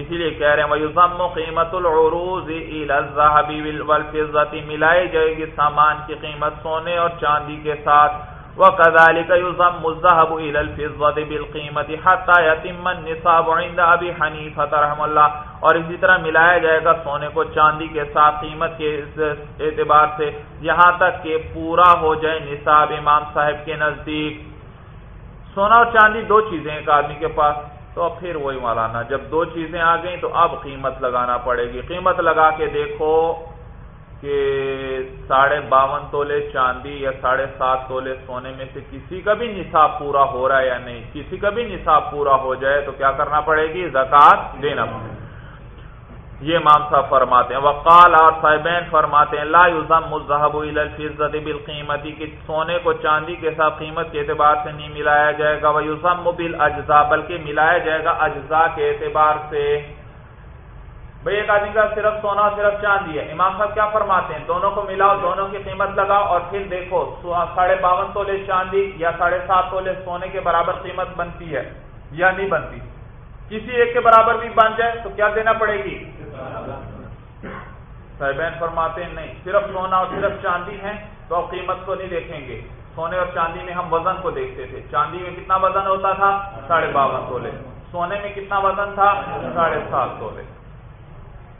اسی لیے کہہ رہے ہیں وَيُضَمُّ قِيمَةُ الْعُرُوزِ إِلَى الزَّهَبِ وَالْفِضَّةِ ملائی جائے گی سامان کی قیمت سونے اور چاندی کے ساتھ۔ وَكَذَلِكَ يُضَمُّ الزَّهَبُ إِلَى الْفِضَّةِ بِالْقِيمَةِ حَتَّى يَتِمَّ النِّصَابُ عِنْدَ أَبِي حَنِيفَةَ رحم اللہ اور اسی طرح ملایا جائے گا سونے کو چاندی کے ساتھ قیمت کے اعتبار سے، یہاں تک کہ پورا ہو جائے نصاب امام صاحب کے نزدیک۔ سونا اور چاندی دو چیزیں ایک آدمی کے پاس۔ تو پھر وہی مولانا، جب دو چیزیں آ گئیں تو اب قیمت لگانا پڑے گی۔ قیمت لگا کے دیکھو کہ ساڑھے باون تولے چاندی یا ساڑھے سات تولے سونے میں سے کسی کا بھی نصاب پورا ہو رہا ہے یا نہیں؟ کسی کا بھی نصاب پورا ہو جائے تو کیا کرنا پڑے گی؟ زکات دینا پڑے یہ امام صاحب فرماتے ہیں، وقال اور صاحبین فرماتے ہیں، لا یزم الذهب الى الفضه بالقیمتی کہ سونے کو چاندی کے ساتھ قیمت کے اعتبار سے نہیں ملایا جائے گا وہ یزم بالاجزاء، بلکہ ملایا جائے گا اجزاء کے اعتبار سے۔ بھئی ایک آدمی کا صرف سونا اور صرف چاندی ہے، امام صاحب کیا فرماتے ہیں؟ دونوں کو ملاؤ، دونوں کی قیمت لگاؤ اور پھر دیکھو ساڑھے باون تولے چاندی یا ساڑھے سات تولے سونے کے برابر قیمت بنتی ہے یا نہیں بنتی؟ کسی ایک کے برابر بھی بن جائے تو کیا دینا پڑے گی؟ صاحبین فرماتے ہیں، نہیں، صرف سونا اور صرف چاندی ہے تو اب قیمت کو نہیں دیکھیں گے۔ سونے اور چاندی میں ہم وزن کو دیکھتے تھے۔ چاندی میں کتنا وزن ہوتا تھا؟ ساڑھے باون تولے۔ سونے میں کتنا وزن تھا؟ ساڑھے سات تولے۔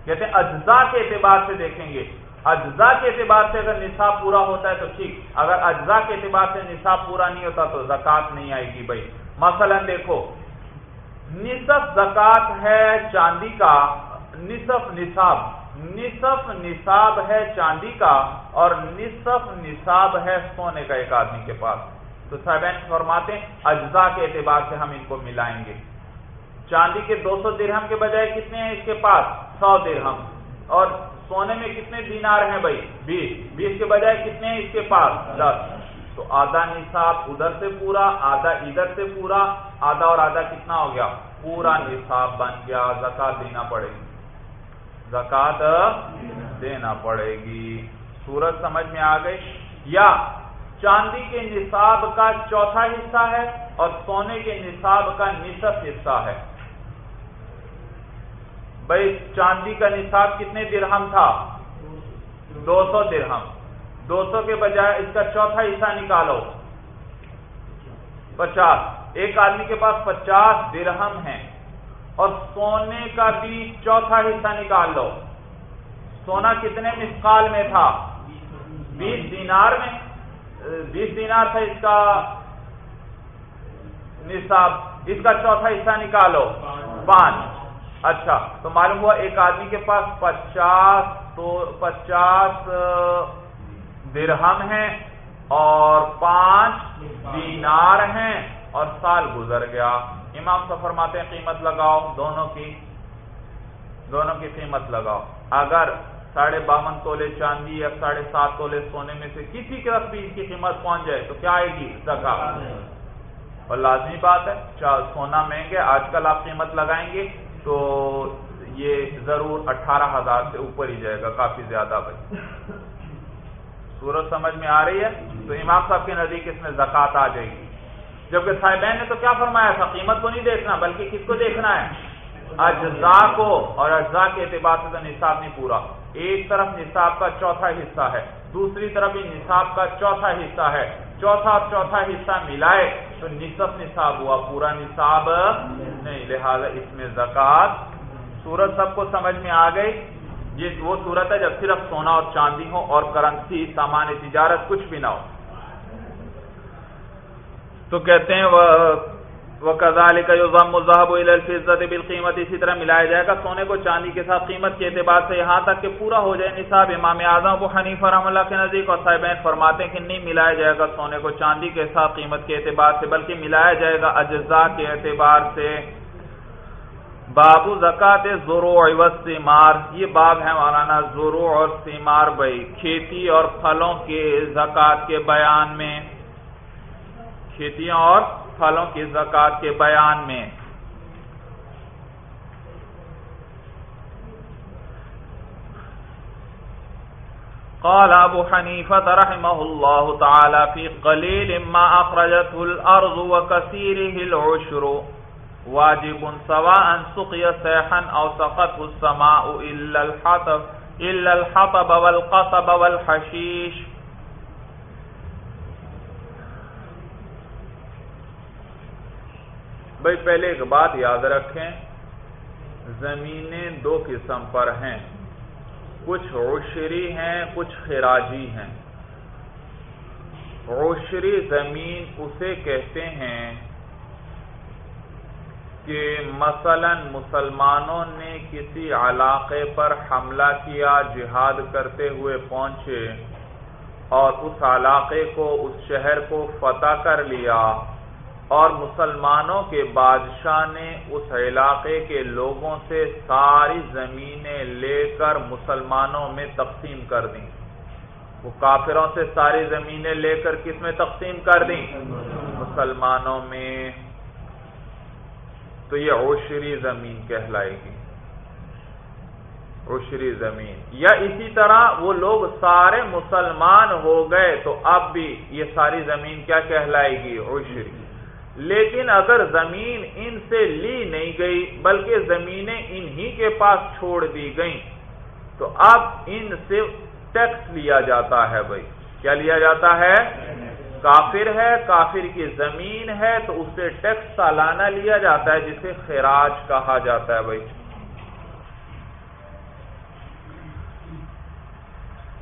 کہتے ہیں، اجزاء کے اعتبار سے دیکھیں گے۔ اجزاء کے اعتبار سے اگر نصاب پورا ہوتا ہے تو ٹھیک۔ اگر اجزاء کے اعتبار سے نصاب پورا نہیں ہوتا تو زکات نہیں آئے گی بھائی۔ مثلا دیکھو، نصف زکات ہے چاندی کا، نصف نصاب۔ نصف نصاب ہے چاندی کا اور نصف نصاب ہے سونے کا ایک آدمی کے پاس۔ تو صاحب فرماتے ہیں، اجزاء کے اعتبار سے ہم ان کو ملائیں گے۔ چاندی کے دو سو درہم کے بجائے کتنے ہیں اس کے پاس؟ سو درہم۔ اور سونے میں کتنے دینار ہیں بھائی؟ بیس۔ بیس کے بجائے کتنے ہیں اس کے پاس؟ دس۔ تو آدھا نصاب ادھر سے پورا، آدھا ادھر سے پورا، آدھا اور آدھا کتنا ہو گیا؟ پورا نصاب بن گیا، زکات دینا پڑے گی۔ زکات دینا پڑے گی۔ سورج سمجھ میں آ گئی؟ یا چاندی کے نصاب کا چوتھا حصہ ہے اور سونے کے نصاب کا نصف حصہ ہے۔ بھائی، چاندی کا نصاب کتنے درہم تھا؟ دو سو درہم۔ دو سو کے بجائے اس کا چوتھا حصہ نکالو۔ پچاس۔ ایک آدمی کے پاس پچاس درہم ہیں۔ اور سونے کا بھی چوتھا حصہ نکال لو سونا کتنے مسکال میں تھا؟ بیس دینار میں۔ بیس دینار تھا اس کا نصاب۔ اس کا چوتھا حصہ نکالو۔ پانچ۔ اچھا تو معلوم ہوا ایک آدمی کے پاس پچاس تو پچاس درہم ہیں اور پانچ دینار ہیں اور سال گزر گیا۔ امام سے فرماتے ہیں قیمت لگاؤ، دونوں کی دونوں کی قیمت لگاؤ۔ اگر ساڑھے باون تولے چاندی یا ساڑھے سات تولے سونے میں سے کسی کی طرف بھی اس کی قیمت پہنچ جائے تو کیا آئے گی؟ زکات۔ اور لازمی بات ہے سونا مہنگے آج کل آپ قیمت لگائیں گے تو یہ ضرور اٹھارہ ہزار سے اوپر ہی جائے گا، کافی زیادہ بھائی۔ سورج سمجھ میں آ رہی ہے؟ تو امام صاحب کے نزدیک اس میں زکات آ جائے گی۔ جبکہ صاحبین نے تو کیا فرمایا تھا؟ قیمت کو نہیں دیکھنا، بلکہ کس کو دیکھنا ہے؟ اجزاء کو، اور اجزاء کے اعتبار سے تو نصاب نہیں پورا۔ ایک طرف نصاب کا چوتھا حصہ ہے، دوسری طرف بھی نصاب کا چوتھا حصہ ہے۔ چوتھا اور چوتھا حصہ ملائے تو نصف نصاب ہوا، پورا نصاب نہیں۔ لہذا اس میں زکات سورت سب کو سمجھ میں آ گئی؟ یہ وہ صورت ہے جب صرف سونا اور چاندی ہو اور کرنسی، سامان، تجارت، کچھ بھی نہ ہو۔ تو کہتے ہیں وہ کزال کا بالقیمت اسی طرح ملایا جائے گا۔ سونے کو چاندی کے ساتھ قیمت کے اعتبار سے یہاں تک کہ پورا ہو جائے نصاب۔ امام اعظم کو حنیف رحم اللہ کے نزدیک اور صاحبین فرماتے ہیں کہ نہیں ملایا جائے گا سونے کو چاندی کے ساتھ قیمت کے اعتبار سے، بلکہ ملایا جائے گا اجزاء کے اعتبار سے۔ بابو زکات زورو سیمار یہ باب ہے مولانا زورو اور سیمار بھائی، کھیتی اور پھلوں کے زکات کے بیان میں۔ کھیتیاں اور پھلوں کی زکات کے بیان میں۔ قال ابو حنیفة رحمه الله تعالى في قليل ما اخرجته الارض وكثيره العشر واجب سواء سقي سيحا او سقطه السماء الا الحطب الا الحطب والقطب والحشيش بھائی پہلے ایک بات یاد رکھیں، زمینیں دو قسم پر ہیں۔ کچھ عشری ہیں، کچھ خراجی ہیں۔ عشری زمین اسے کہتے ہیں کہ مثلا مسلمانوں نے کسی علاقے پر حملہ کیا، جہاد کرتے ہوئے پہنچے اور اس علاقے کو، اس شہر کو فتح کر لیا۔ اور مسلمانوں کے بادشاہ نے اس علاقے کے لوگوں سے ساری زمینیں لے کر مسلمانوں میں تقسیم کر دیں۔ وہ کافروں سے ساری زمینیں لے کر کس میں تقسیم کر دیں؟ مسلمانوں میں۔ تو یہ اوشری زمین کہلائے گی۔ اوشری زمین۔ یا اسی طرح وہ لوگ سارے مسلمان ہو گئے تو اب بھی یہ ساری زمین کیا کہلائے گی؟ اوشری لیکن اگر زمین ان سے لی نہیں گئی، بلکہ زمینیں انہی کے پاس چھوڑ دی گئیں، تو اب ان سے ٹیکس لیا جاتا ہے بھائی۔ کیا لیا جاتا ہے؟ کافر ہے، کافر کی زمین ہے، تو اس سے ٹیکس سالانہ لیا جاتا ہے، جسے خراج کہا جاتا ہے بھائی۔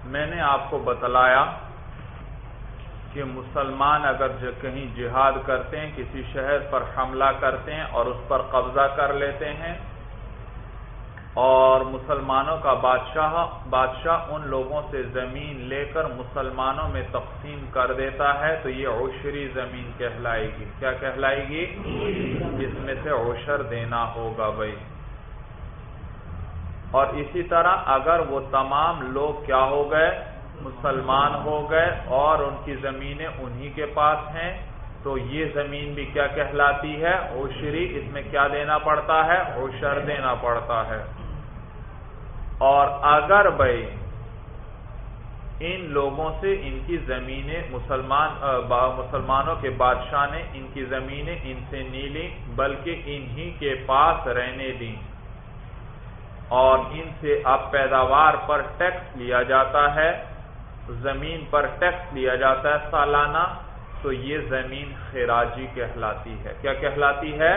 میں نے آپ کو بتلایا کہ مسلمان اگر کہیں جہاد کرتے ہیں، کسی شہر پر حملہ کرتے ہیں اور اس پر قبضہ کر لیتے ہیں، اور مسلمانوں کا بادشاہ بادشاہ ان لوگوں سے زمین لے کر مسلمانوں میں تقسیم کر دیتا ہے، تو یہ اوشری زمین کہلائے گی۔ کیا کہلائے گی؟ جس میں سے اوشر دینا ہوگا بھائی۔ اور اسی طرح اگر وہ تمام لوگ کیا ہو گئے؟ مسلمان ہو گئے اور ان کی زمینیں انہی کے پاس ہیں، تو یہ زمین بھی کیا کہلاتی ہے؟ اوشری اس میں کیا دینا پڑتا ہے؟ اوشر دینا پڑتا ہے۔ اور اگر بھائی ان لوگوں سے ان کی زمینیں مسلمان مسلمانوں کے بادشاہ نے ان کی زمینیں ان سے نہیں لی بلکہ انہی کے پاس رہنے دیں۔ اور ان سے اب پیداوار پر ٹیکس لیا جاتا ہے۔ زمین پر ٹیکس لیا جاتا ہے سالانہ، تو یہ زمین خراجی کہلاتی ہے۔ کیا کہلاتی ہے؟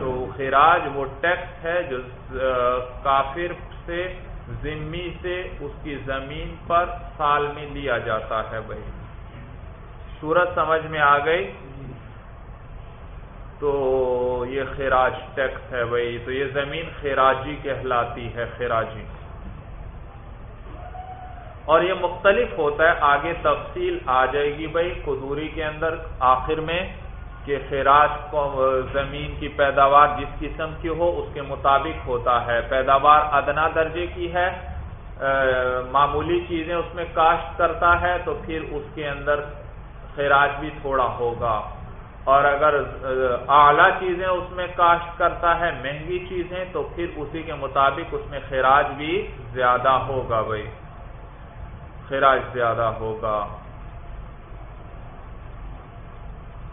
تو خراج وہ ٹیکس ہے جو کافر سے ذمی سے اس کی زمین پر سال میں لیا جاتا ہے بھائی۔ صورت سمجھ میں آ گئی؟ تو یہ خراج ٹیکس ہے بھائی۔ تو یہ زمین خراجی کہلاتی ہے، خراجی۔ اور یہ مختلف ہوتا ہے، آگے تفصیل آ جائے گی بھائی قدوری کے اندر، آخر میں کہ خراج زمین کی پیداوار جس قسم کی ہو، اس کے مطابق ہوتا ہے۔ پیداوار ادنا درجے کی ہے معمولی چیزیں اس میں کاشت کرتا ہے تو پھر اس کے اندر خراج بھی تھوڑا ہوگا۔ اور اگر اعلیٰ چیزیں اس میں کاشت کرتا ہے، مہنگی چیزیں، تو پھر اسی کے مطابق اس میں خراج بھی زیادہ ہوگا بھائی۔ خراج زیادہ ہوگا۔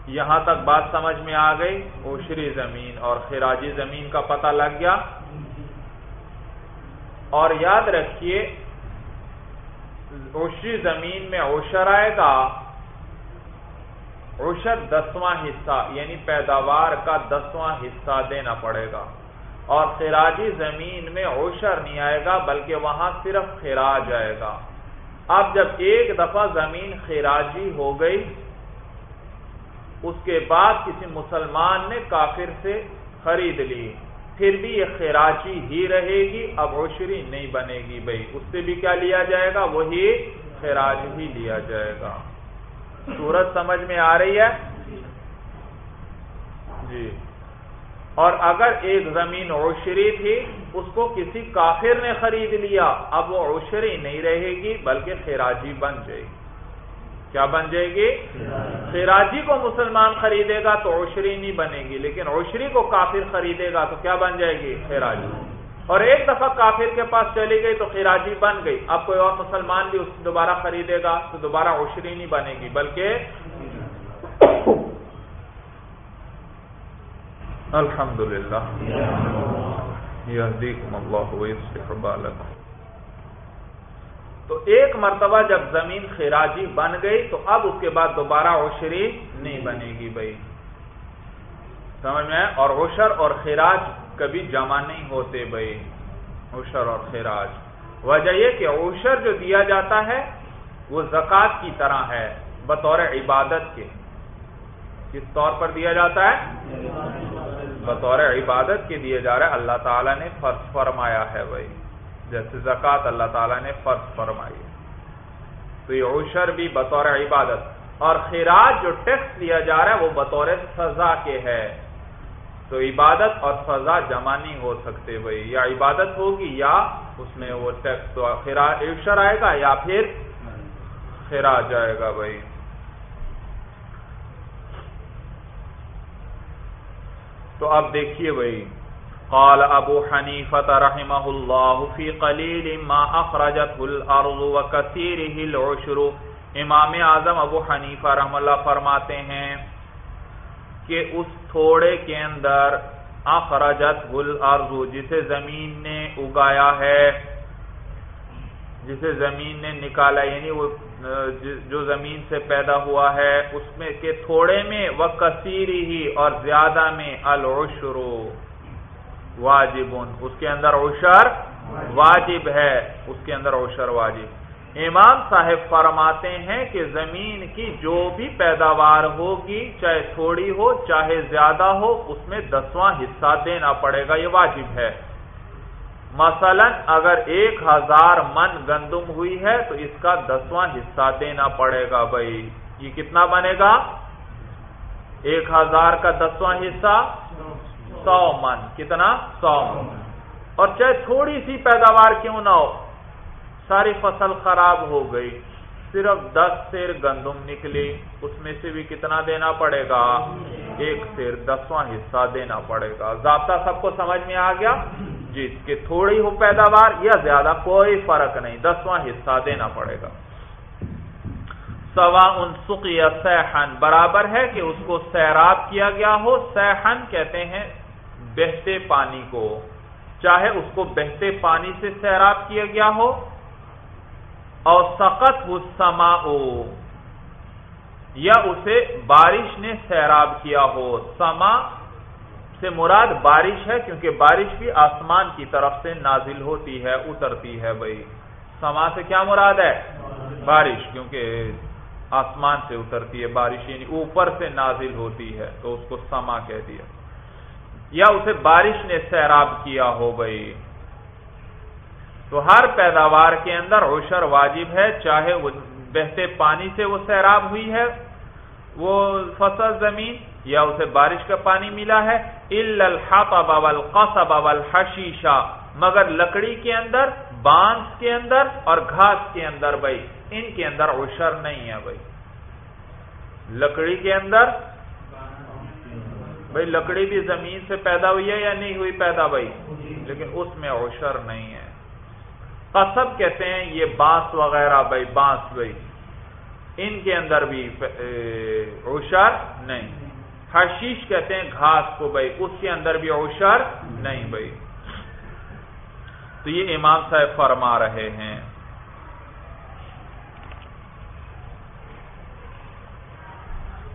یہاں تک بات سمجھ میں آ گئی، اوشری زمین اور خراجی زمین کا پتہ لگ گیا۔ اور یاد رکھیے، اوشری زمین میں اوشر آئے گا۔ اوشر دسواں حصہ یعنی پیداوار کا دسواں حصہ دینا پڑے گا۔ اور خراجی زمین میں اوشر نہیں آئے گا، بلکہ وہاں صرف خراج آئے گا۔ اب جب ایک دفعہ زمین خراجی ہو گئی، اس کے بعد کسی مسلمان نے کافر سے خرید لی۔ پھر بھی یہ خراجی ہی رہے گی، اب اوشری نہیں بنے گی۔ بھائی اس سے بھی کیا لیا جائے گا؟ وہی خراج ہی لیا جائے گا۔ سورج سمجھ میں آ رہی ہے؟ جی۔ اور اگر ایک زمین اوشری تھی، اس کو کسی کافر نے خرید لیا، اب وہ اوشری نہیں رہے گی، بلکہ خراجی بن جائے گی۔ کیا بن جائے گی؟ خراجی کو مسلمان خریدے گا تو اوشری نہیں بنے گی، لیکن اوشری کو کافر خریدے گا تو کیا بن جائے گی؟ خراجی۔ اور ایک دفعہ کافر کے پاس چلی گئی تو خراجی بن گئی۔ اب کوئی اور مسلمان بھی اس دوبارہ خریدے گا تو دوبارہ اوشری نہیں بنے گی، بلکہ الحمد للہ تو ایک مرتبہ جب زمین خراجی بن گئی تو اب اس کے بعد دوبارہ اوشری نہیں بنے گی بھائی. سمجھ میں؟ اور اوشر اور خراج کبھی جمع نہیں ہوتے بھائی. اوشر اور خراج. وجہ یہ کہ اوشر جو دیا جاتا ہے وہ زکوٰۃ کی طرح ہے، بطور عبادت کے. کس طور پر دیا جاتا ہے؟ بطور عبادت کے دیے جا رہے اللہ تعالیٰ نے فرض فرمایا ہے بھائی جیسے زکوٰۃ اللہ تعالیٰ نے فرض فرمائی تو یہ عشر بھی بطور عبادت۔ اور خراج جو ٹیکس دیا جا رہا ہے، وہ بطور سزا کے ہے۔ تو عبادت اور سزا جمع نہیں ہو سکتے بھائی یا عبادت ہوگی یا اس میں وہ ٹیکس تو عشر آئے گا یا پھر خراج جائے گا بھائی تو اب دیکھیے بھائی۔ قال ابو حنیفت رحمہ اللہ فی قلیل ما اخرجت الارض وکثیره العشر۔ امام اعظم ابو حنیفہ رحم اللہ فرماتے ہیں کہ اس تھوڑے کے اندر اخرجت الارض جسے زمین نے اگایا ہے، جسے زمین نے نکالا یعنی وہ جی، جو زمین سے پیدا ہوا ہے، اس میں کے تھوڑے میں وہ کثیری ہی، اور زیادہ میں، العشر واجب اس کے اندر عشر واجب ہے، اس کے اندر عشر واجب۔ امام صاحب فرماتے ہیں کہ زمین کی جو بھی پیداوار ہوگی، چاہے تھوڑی ہو، چاہے زیادہ ہو، اس میں دسواں حصہ دینا پڑے گا، یہ واجب ہے۔ مثلا اگر ایک ہزار من گندم ہوئی ہے تو اس کا دسواں حصہ دینا پڑے گا بھائی۔ یہ کتنا بنے گا؟ ایک ہزار کا دسواں حصہ سو من۔ کتنا؟ سو من۔ اور چاہے تھوڑی سی پیداوار کیوں نہ ہو، ساری فصل خراب ہو گئی۔ صرف دس سیر گندم نکلی، اس میں سے بھی کتنا دینا پڑے گا؟ ایک سیر دسواں حصہ دینا پڑے گا۔ ضابطہ سب کو سمجھ میں آ گیا؟ جس کے تھوڑی ہو پیداوار یا زیادہ کوئی فرق نہیں، دسواں حصہ دینا پڑے گا۔ سوا ان سقی سہن برابر ہے کہ اس کو سیراب کیا گیا ہو سہن کہتے ہیں بہتے پانی کو۔ چاہے اس کو بہتے پانی سے سیراب کیا گیا ہو اور سخت سما یا اسے بارش نے سیراب کیا ہو۔ سما سے مراد بارش ہے، کیونکہ بارش بھی آسمان کی طرف سے نازل ہوتی ہے، اترتی ہے بھائی۔ سما سے کیا مراد ہے؟ بارش، کیونکہ آسمان سے اترتی ہے بارش یعنی اوپر سے نازل ہوتی ہے، تو اس کو سما کہہ دیا۔ یا اسے بارش نے سیراب کیا ہو بھائی۔ تو ہر پیداوار کے اندر عشر واجب ہے، چاہے وہ بہتے پانی سے وہ سیراب ہوئی ہے، وہ فصل زمین یا اسے بارش کا پانی ملا ہے مگر لکڑی کے اندر، بانس کے اندر اور گھاس کے اندر بھائی، ان کے اندر عشر نہیں ہے بھائی۔ لکڑی کے اندر؟ بھائی، لکڑی بھی زمین سے پیدا ہوئی ہے یا نہیں ہوئی پیدا بھائی؟ لیکن اس میں عشر نہیں ہے۔ قصب کہتے ہیں، یہ بانس وغیرہ بھائی، بانس بھائی۔ ان کے اندر بھی اوشر نہیں۔ حشیش کہتے ہیں گھاس کو بھائی، اس کے اندر بھی اوشر نہیں بھائی۔ تو یہ امام صاحب فرما رہے ہیں۔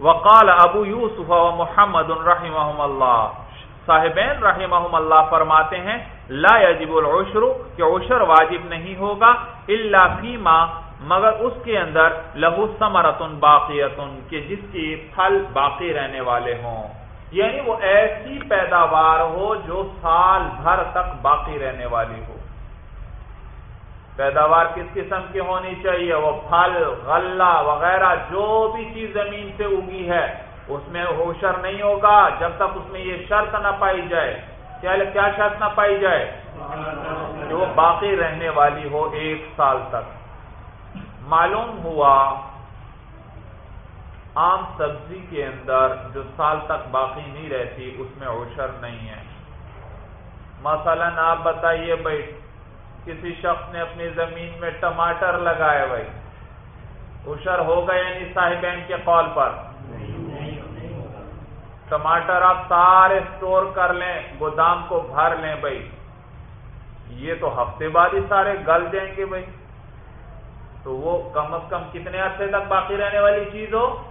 وقال ابو یوسف و محمد الرحمہ اللہ۔ صاحبین رحمہ اللہ فرماتے ہیں، لا یجب العشر، کہ عشر واجب نہیں ہوگا، الا فیما مگر اس کے اندر لہو سمرتن باقیتن کہ جس کی پھل باقی رہنے والے ہوں۔ یعنی وہ ایسی پیداوار ہو جو سال بھر تک باقی رہنے والی ہو۔ پیداوار کس قسم کی ہونی چاہیے؟ وہ پھل، غلہ وغیرہ جو بھی چیز زمین سے اگی ہے، اس میں ہوشر نہیں ہوگا۔ جب تک اس میں یہ شرط نہ پائی جائے کیا شرط نہ پائی جائے؟ کہ وہ باقی رہنے والی ہو ایک سال تک۔ معلوم ہوا عام سبزی کے اندر جو سال تک باقی نہیں رہتی، اس میں اوشر نہیں ہے۔ مثلا آپ بتائیے بھائی، کسی شخص نے اپنی زمین میں ٹماٹر لگائے بھائی اوشر ہوگا یعنی صاحبین کے قول پر۔ ٹماٹر آپ سارے سٹور کر لیں، گودام کو بھر لیں بھائی۔ یہ تو ہفتے بعد ہی سارے گل جائیں گے بھائی۔ تو وہ کم از کم کتنے عرصے تک باقی رہنے والی چیز ہو؟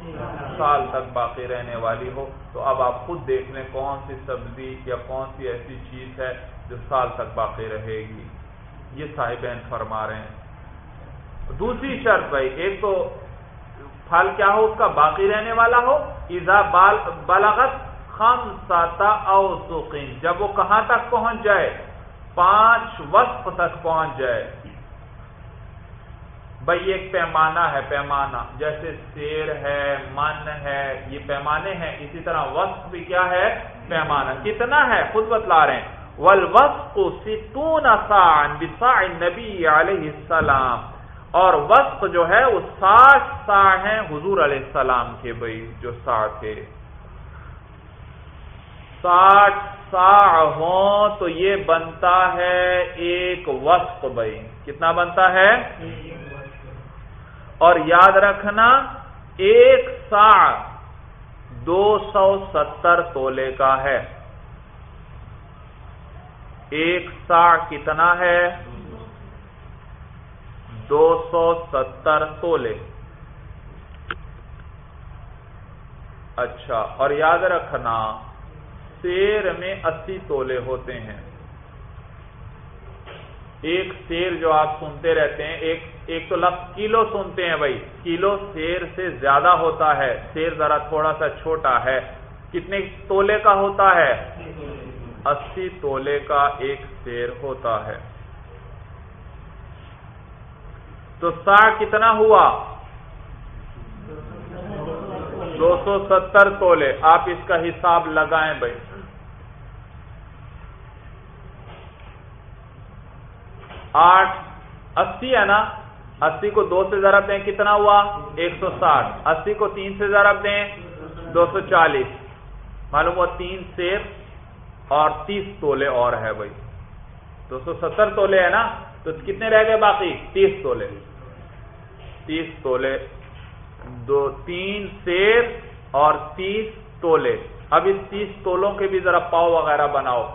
سال. تک باقی رہنے والی ہو۔ تو اب آپ خود دیکھ لیں کون سی سبزی یا کون سی ایسی چیز ہے جو سال تک باقی رہے گی۔ یہ صاحبین فرما رہے ہیں۔ دوسری شرط بھائی ایک تو پھل کیا ہو؟ اس کا باقی رہنے والا ہو۔ ایزا بال بلاغت خم ساتا اوسقین جب وہ کہاں تک پہنچ جائے؟ پانچ وقت تک پہنچ جائے۔ بھائی ایک پیمانہ ہے، پیمانہ۔ جیسے سیر ہے، من ہے، یہ پیمانے ہیں۔ اسی طرح وقت بھی کیا ہے؟ پیمانہ۔ کتنا ہے؟ خود بتلا رہے ہیں۔ والوسق ستون ساعن بساع نبی علیہ السلام۔ اور وسق جو ہے، وہ ساٹھ سا ہیں حضور علیہ السلام کے بھائی، جو سا تھے۔ ساٹھ سا ہوں تو یہ بنتا ہے ایک وسق بھائی۔ کتنا بنتا ہے؟ اور یاد رکھنا ایک سا دو سو ستر تولے کا ہے۔ ایک سا کتنا ہے؟ دو سو ستر تولے۔ اچھا اور یاد رکھنا سیر میں اسی تولے ہوتے ہیں۔ ایک سیر جو آپ سنتے رہتے ہیں، ایک ایک تو لفظ کلو سنتے ہیں بھائی کلو سیر سے زیادہ ہوتا ہے، سیر ذرا تھوڑا سا چھوٹا ہے۔ کتنے تولے کا ہوتا ہے؟ اسی تولے کا ایک سیر ہوتا ہے۔ تو سا کتنا ہوا؟ دو سو ستر تولے۔ آپ اس کا حساب لگائیں بھائی۔ آٹھ، اسی ہے نا؟ اسی کو دو سے ضرب دیں، کتنا ہوا؟ ایک سو ساٹھ۔ اسی کو تین سے ضرب دیں، دو سو چالیس۔ معلوم ہوا تین سیر اور تیس تولے اور ہے بھائی۔ دو سو ستر تولے ہے نا؟ تو کتنے رہ گئے باقی؟ تیس تولے۔ تیس تولے۔ دو، تین سیر اور تیس تولے۔ اب اس تیس تولوں کے بھی ذرا پاؤ وغیرہ بناؤ۔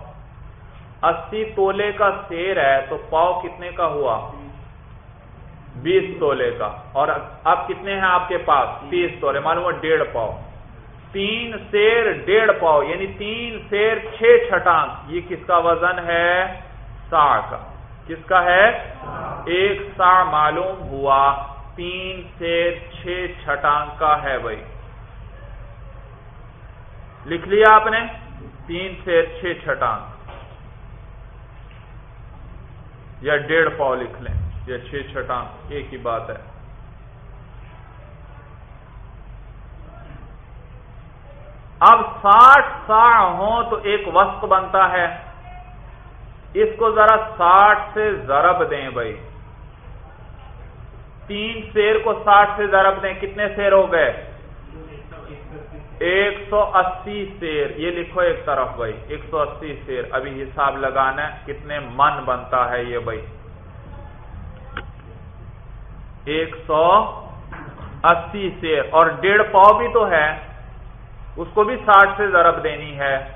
اسی تولے کا سیر ہے، تو پاؤ کتنے کا ہوا؟ بیس تولے کا اور اب کتنے ہیں آپ کے پاس؟ تیس تولے معلوم ڈیڑھ پاؤ۔ تین سیر ڈیڑھ پاؤ یعنی تین سیر چھ چھٹانگ۔ یہ کس کا وزن ہے؟ سا کا۔ کس کا ہے؟ ایک سا معلوم ہوا تین سیر چھ چھٹانگ کا ہے بھائی۔ لکھ لیا آپ نے؟ تین سیر چھ چھٹانگ۔ یا ڈیڑھ پاؤ لکھ لیں۔ یا چھ چھٹانگ ایک ہی بات ہے۔ اب ساٹھ سا ہوں تو ایک وسط بنتا ہے۔ اس کو ذرا ساٹھ سے ضرب دیں بھائی۔ تین سیر کو ساٹھ سے ضرب دیں۔ کتنے سیر ہو گئے؟ ایک سو اسی سیر یہ لکھو ایک طرف بھائی۔ ایک سو اسی سیر ابھی حساب لگانا ہے کتنے من بنتا ہے یہ بھائی۔ ایک سو اسی سیر اور ڈیڑھ پاؤ بھی تو ہے۔ اس کو بھی ساٹھ سے ضرب دینی ہے۔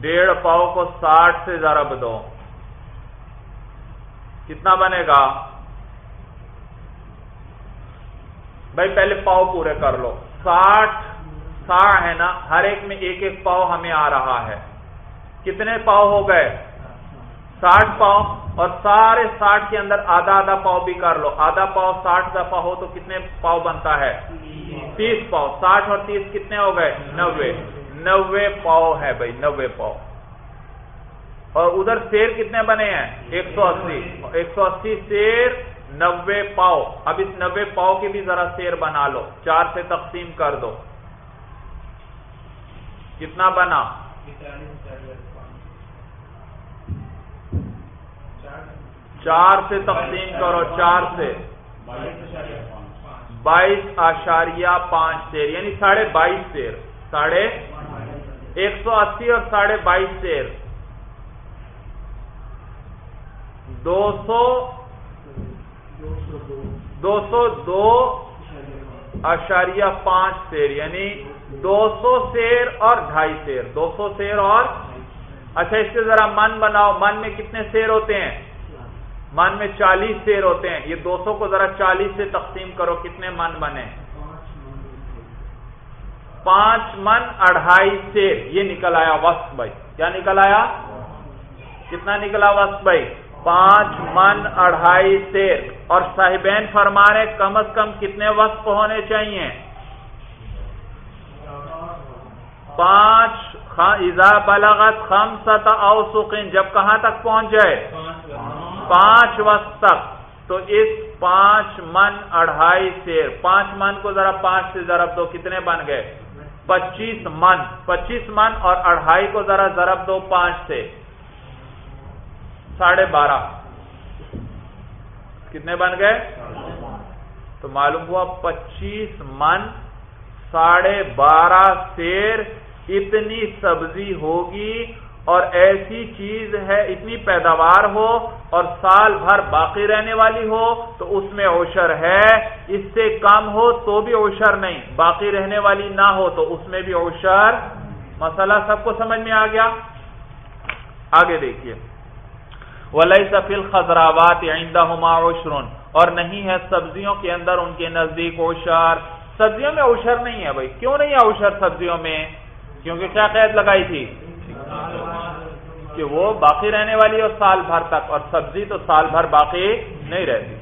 ڈیڑھ پاؤ کو ساٹھ سے ضرب دو۔ کتنا بنے گا؟ بھائی پہلے پاؤ پورے کر لو۔ ساٹھ سا ہے نا، ہر ایک میں ایک ایک پاؤ ہمیں آ رہا ہے۔ کتنے پاؤ ہو گئے؟ ساٹھ پاؤ اور سارے ساٹھ کے اندر آدھا آدھا پاؤ بھی کر لو۔ آدھا پاؤ ساٹھ دفعہ ہو تو کتنے پاؤ بنتا ہے؟ تیس پاؤ۔ ساٹھ اور تیس کتنے ہو گئے؟ نوے۔ نوے پاؤ ہے بھائی، نوے پاؤ۔ اور ادھر سیر کتنے بنے ہیں؟ ایک سو اسی۔ ایک سو اسی سیر، نوے پاؤ۔ اب اس نوے پاؤ کی بھی ذرا سیر بنا لو۔ چار سے تقسیم کر دو۔ کتنا بنا؟ چار سے تقسیم کرو، چار سے۔ بائیس آشاریہ پانچ سیر یعنی ساڑھے بائیس سیر ساڑھے ایک سو اسی اور ساڑھے بائیس سیر دو سو دو سو دو اشاریہ پانچ سیر یعنی دو سو سیر اور ڈھائی سیر دو سو سیر اور اچھا اس سے ذرا من بناؤ۔ من میں کتنے سیر ہوتے ہیں؟ من میں چالیس سیر ہوتے ہیں۔ یہ دو سو کو ذرا چالیس سے تقسیم کرو، کتنے من بنے؟ پانچ من اڑھائی سیر۔ یہ نکل آیا وسط بھائی۔ کیا نکل آیا؟ کتنا نکلا وسط بھائی؟ پانچ من اڑھائی سیر۔ اور صاحبین فرما رہے کم از کم کتنے وقت ہونے چاہیے؟ پانچ ایزا بلغت خم ست اوسقین جب کہاں تک پہنچ جائے پانچ وقت تک۔ تو اس پانچ من اڑھائی سیر، پانچ من کو ذرا پانچ سے ضرب دو کتنے بن گئے؟ پچیس من۔ پچیس من اور اڑھائی کو ذرا ضرب دو پانچ سے۔ ساڑھے بارہ۔ کتنے بن گئے؟ تو معلوم ہوا پچیس من ساڑھے بارہ سیر اتنی سبزی ہوگی اور ایسی چیز ہے، اتنی پیداوار ہو اور سال بھر باقی رہنے والی ہو، تو اس میں اوشر ہے۔ اس سے کم ہو تو بھی اوشر نہیں، باقی رہنے والی نہ ہو تو اس میں بھی اوشر مسئلہ سب کو سمجھ میں آ گیا؟ آگے دیکھیے۔ ولی سفیل خزراوات آئندہ اوشرون اور نہیں ہے سبزیوں کے اندر ان کے نزدیک اوشر سبزیوں میں اوشر نہیں ہے بھائی۔ کیوں نہیں ہے اوشر سبزیوں میں؟ کیونکہ کیا قید لگائی تھی؟ کہ وہ باقی رہنے والی اور سال بھر تک، اور سبزی تو سال بھر باقی نہیں رہتی۔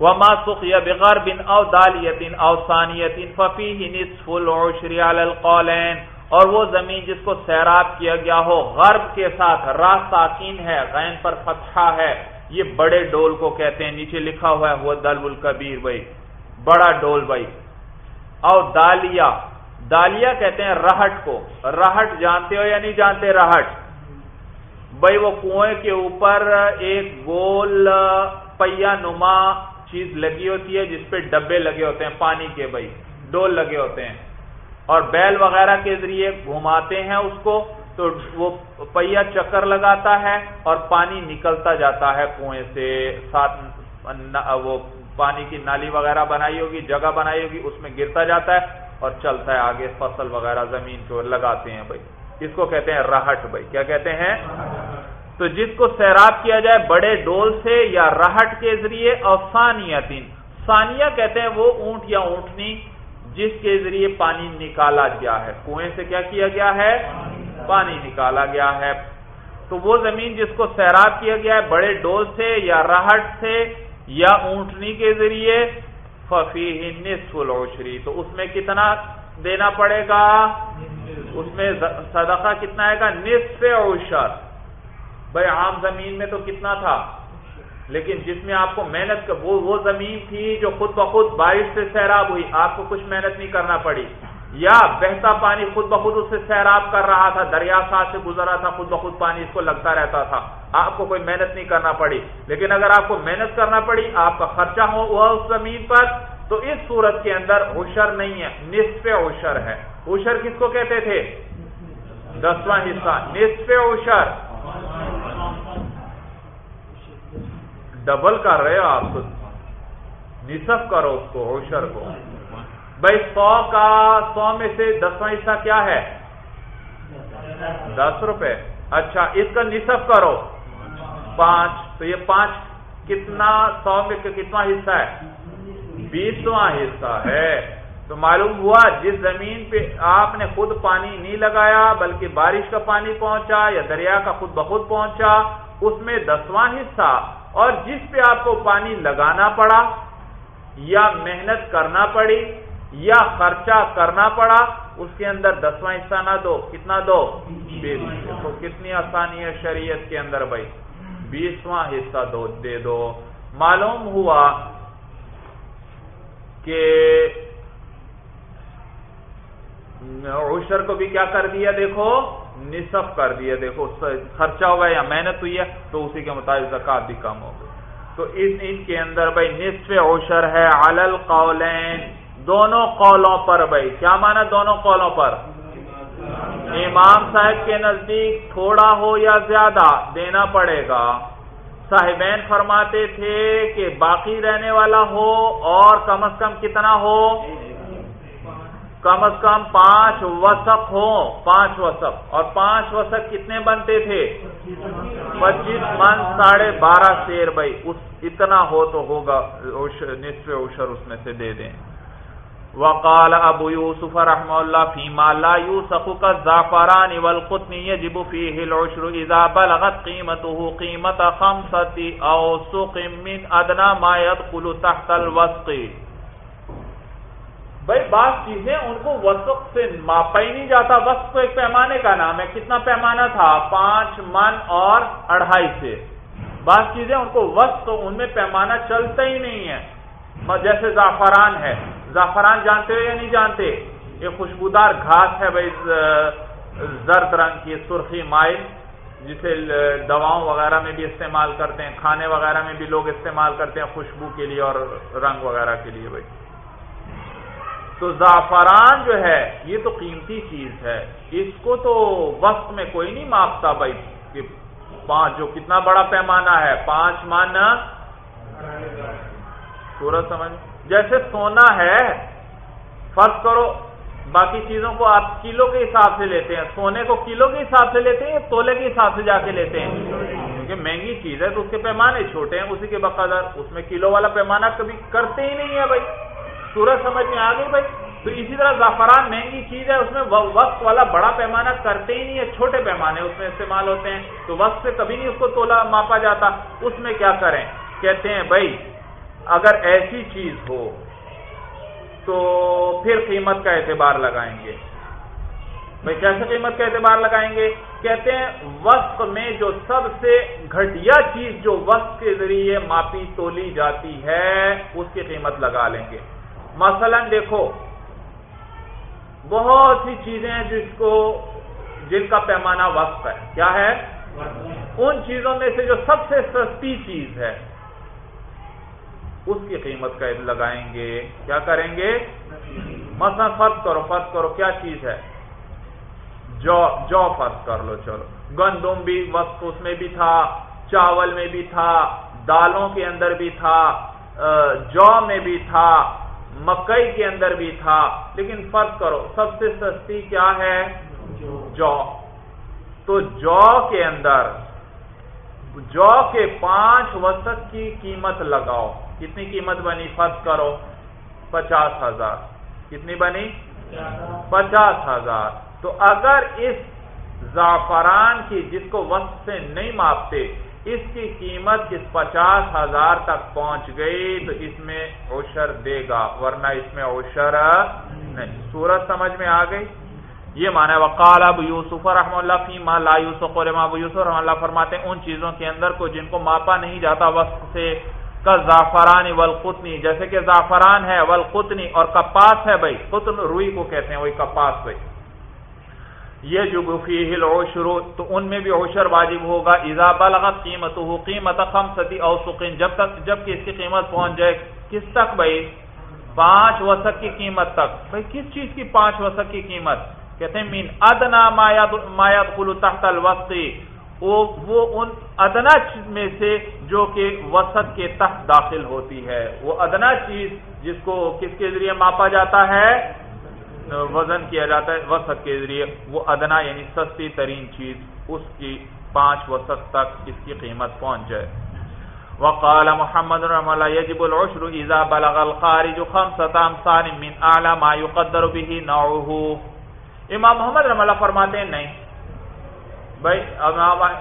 وہ ماسخ یا بغیر بن او دال یتین اوسانی ففی نصف العشر علی القولین اور وہ زمین جس کو سیراب کیا گیا ہو، غرب کے ساتھ را ساکین ہے، غین پر فتحہ ہے۔ یہ بڑے ڈول کو کہتے ہیں، نیچے لکھا ہوا ہے وہ دل الکبیر بھائی۔ بڑا ڈول بھائی۔ او دالیا دالیا کہتے ہیں رہٹ کو۔ رہٹ جانتے ہو یا نہیں جانتے؟ رہٹ بھائی وہ کنویں کے اوپر ایک گول پہیا نما چیز لگی ہوتی ہے جس پہ ڈبے لگے ہوتے ہیں پانی کے بھائی، ڈول لگے ہوتے ہیں۔ اور بیل وغیرہ کے ذریعے گھماتے ہیں اس کو، تو وہ پہیا چکر لگاتا ہے اور پانی نکلتا جاتا ہے کنویں سے۔ ساتھ وہ پانی کی نالی وغیرہ بنائی ہوگی، جگہ بنائی ہوگی، اس میں گرتا جاتا ہے۔ اور چلتا ہے آگے فصل وغیرہ زمین کو لگاتے ہیں بھائی۔ اس کو کہتے ہیں راہٹ بھائی۔ کیا کہتے ہیں؟ تو جس کو سیراب کیا جائے بڑے ڈول سے یا راہٹ کے ذریعے، اور سانیتین سانیہ کہتے ہیں وہ اونٹ یا اونٹنی جس کے ذریعے پانی نکالا گیا ہے۔ کنویں سے کیا کیا گیا ہے؟ پانی نکالا گیا ہے۔ تو وہ زمین جس کو سیراب کیا گیا ہے، بڑے ڈول سے یا راہٹ سے یا اونٹنی کے ذریعے ففی نصف العشری تو اس میں کتنا دینا پڑے گا؟ اس میں صدقہ کتنا آئے گا؟ نصف عشر۔ بھائی عام زمین میں تو کتنا تھا؟ لیکن جس میں آپ کو محنت وہ وہ زمین تھی جو خود بخود بارش سے سیراب ہوئی، آپ کو کچھ محنت نہیں کرنا پڑی۔ یا بہتا پانی خود بخود اس سے سیراب کر رہا تھا، دریا ساتھ سے گزر رہا تھا، خود بخود پانی اس کو لگتا رہتا تھا۔ آپ کو کوئی محنت نہیں کرنا پڑی۔ لیکن اگر آپ کو محنت کرنا پڑی، آپ کا خرچہ ہو ہوا اس زمین پر، تو اس صورت کے اندر عشر نہیں ہے، نصف عشر ہے۔ عشر کس کو کہتے تھے؟ دسواں حصہ۔ نصف عشر ڈبل کر رہے ہو آپ۔ نصف کرو اس کو عشر کو۔ بھائی سو کا سو میں سے دسواں حصہ کیا ہے؟ دس روپے۔ اچھا اس کا نصف کرو۔ پانچ۔ تو یہ پانچ کتنا سو میں کتنا حصہ ہے؟ بیسواں حصہ ہے۔ تو معلوم ہوا جس زمین پہ آپ نے خود پانی نہیں لگایا، بلکہ بارش کا پانی پہنچا یا دریا کا خود بخود پہنچا، اس میں دسواں حصہ اور جس پہ آپ کو پانی لگانا پڑا یا محنت کرنا پڑی یا خرچہ کرنا پڑا، اس کے اندر دسواں حصہ نہ دو، کتنا دو؟ بیس تو کتنی آسانی ہے شریعت کے اندر بھائی؟ بیسواں حصہ دو، دے دو۔ معلوم ہوا کہ عشر کو بھی کیا کر دیا دیکھو؟ نصف کر دیا دیکھو۔ خرچہ ہوا یا محنت ہوئی ہے، تو اسی کے مطابق زکات بھی کم ہو گئی تو اس ان کے اندر بھائی نصف عشر ہے علل قولین دونوں قولوں پر بھائی۔ کیا مانا دونوں قولوں پر؟ امام صاحب کے نزدیک تھوڑا ہو یا زیادہ دینا پڑے گا۔ صاحبین فرماتے تھے کہ باقی رہنے والا ہو اور کم از کم کتنا ہو؟ کم از کم پانچ وسق ہو، پانچ وسق۔ اور پانچ وسق کتنے بنتے تھے؟ پچیس من ساڑھے بارہ شیر۔ بھائی اتنا ہو تو ہوگا نصف اوشر اس میں سے دے دیں۔ وقال ابو يوسف رحمه الله فيما لا يوسف كالزعفران والقطن يجب فيه العشر اذا بلغت قيمته قيمه خمسه او سق من ادنى ما يدخل تحت الوسق. بھائی بعض چیزیں ان کو وسط سے ماپا ہی نہیں جاتا. وسط تو ایک پیمانے کا نام ہے. کتنا پیمانہ تھا؟ پانچ من اور اڑھائی سے. بعض چیزیں ان کو وسط ان میں پیمانہ چلتا ہی نہیں ہے. جیسے زعفران ہے. زعفران جانتے ہو یا نہیں جانتے؟ یہ خوشبودار گھاس ہے بھائی زرد رنگ کی، سرخی مائل، جسے دواؤں وغیرہ میں بھی استعمال کرتے ہیں، کھانے وغیرہ میں بھی لوگ استعمال کرتے ہیں خوشبو کے لیے اور رنگ وغیرہ کے لیے بھائی۔ تو زعفران جو ہے، یہ تو قیمتی چیز ہے۔ اس کو تو وقت میں کوئی نہیں ماپتا بھائی، کہ پانچ، جو کتنا بڑا پیمانہ ہے، پانچ مان سورج سمجھ۔ جیسے سونا ہے، فرض کرو، باقی چیزوں کو آپ کلو کے حساب سے لیتے ہیں۔ سونے کو کلو کے حساب سے لیتے ہیں یا تولے کے حساب سے جا کے لیتے ہیں؟ کیونکہ مہنگی چیز ہے تو اس کے پیمانے چھوٹے ہیں، اسی کے بقدر اس میں کلو والا پیمانہ کبھی کرتے ہی نہیں ہے بھائی۔ سورج سمجھ میں آ گئی بھائی۔ تو اسی طرح زعفران مہنگی چیز ہے، اس میں وقت والا بڑا پیمانہ کرتے ہی نہیں ہے، چھوٹے پیمانے اس میں استعمال ہوتے ہیں۔ تو وقت سے کبھی نہیں اس کو تولا ماپا جاتا۔ اس میں کیا کریں؟ کہتے ہیں بھائی اگر ایسی چیز ہو تو پھر قیمت کا اعتبار لگائیں گے۔ بھائی کیسے قیمت کا اعتبار لگائیں گے؟ کہتے ہیں وقت میں جو سب سے گھٹیا چیز جو وقت کے ذریعے ماپی تولی جاتی ہے اس کی قیمت لگا لیں گے۔ مثلا دیکھو بہت سی چیزیں جس کو جن کا پیمانہ وقت ہے۔ کیا ہے۔ ان چیزوں میں سے جو سب سے سستی چیز ہے اس کی قیمت کا لگائیں گے۔ کیا کریں گے؟ مثلا فرض کرو فرض کرو، کیا چیز ہے؟ جو جو فرض کر لو، چلو۔ گندم بھی وقت اس میں بھی تھا، چاول میں بھی تھا، دالوں کے اندر بھی تھا جو میں بھی تھا، مکئی کے اندر بھی تھا۔ لیکن فرض کرو، سب سے سستی کیا ہے؟ جو۔ تو جو کے اندر، جو کے پانچ وسط کی قیمت لگاؤ۔ کتنی قیمت بنی؟ فرض کرو پچاس ہزار۔ کتنی بنی؟ پچاس ہزار۔ تو اگر اس زعفران کی جس کو وقت سے نہیں ماپتے، اس کی قیمت اس پچاس ہزار تک پہنچ گئی، تو اس میں اوشر دے گا، ورنہ اس میں اوشر نہیں۔ سورت سمجھ میں آ گئی؟ یہ مانا وقال اب یوسف رحم اللہ فیما لا یوسف ابو یوسف رحم اللہ فرماتے ہیں، ان چیزوں کے اندر کو جن کو ماپا نہیں جاتا وقت سے کا زعفران ولقطنی جیسے کہ زعفران ہے ولقطنی اور کپاس ہے بھائی، قطن روئی کو کہتے ہیں، وہی کپاس بھائی۔ یہ جو گفی ہل تو ان میں بھی اوشر واجب ہوگا۔ اذا بلغت قیمت ہو قیمت خمستی اوسقین، جب تک، جبکہ اس کی قیمت پہنچ جائے، کس تک بھائی؟ پانچ وسط کی قیمت تک۔ بھائی، کس چیز کی پانچ وسط کی قیمت؟ کہتے ہیں مین ادنا مایاد خلو تحت الوسطی وہ ان ادنا چیز میں سے جو کہ وسط کے تحت داخل ہوتی ہے۔ وہ ادنا چیز جس کو کس کے ذریعے ماپا جاتا ہے؟ وزن کیا جاتا ہے؟ وسط کے ذریعے۔ وہ ادنا یعنی سستی ترین چیز، اس کی پانچ وسط تک اس کی قیمت پہنچ جائے۔ وقال محمد رحم اللہ، یجب العشر اذا بلغ الخارج خمسة امثال من اعلى ما يقدر به نوعه۔ امام محمد رحم اللہ فرماتے ہیں، نہیں بھائی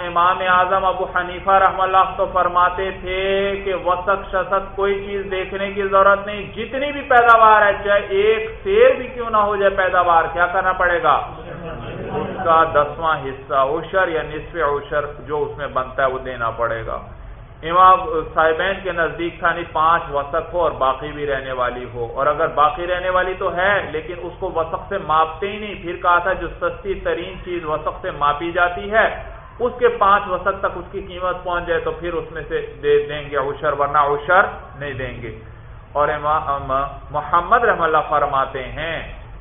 امام اعظم ابو حنیفہ رحم اللہ تو فرماتے تھے کہ وسط شسط کوئی چیز دیکھنے کی ضرورت نہیں، جتنی بھی پیداوار ہے، چاہے ایک سیر بھی کیوں نہ ہو جائے پیداوار، کیا کرنا پڑے گا؟ اس کا دسواں حصہ اوشر یا نصف اوشر جو اس میں بنتا ہے، وہ دینا پڑے گا۔ امام صاحبین کے نزدیک تھا نہیں پانچ وسق ہو اور باقی بھی رہنے والی ہو۔ اور اگر باقی رہنے والی تو ہے، لیکن اس کو وسق سے ماپتے ہی نہیں۔ پھر کہا تھا، جو سستی ترین چیز وسق سے ماپی جاتی ہے، اس کے پانچ وسق تک اس کی قیمت پہنچ جائے تو پھر اس میں سے دے دیں گے اوشر ورنہ اوشر نہیں دیں گے۔ اور محمد رحم اللہ فرماتے ہیں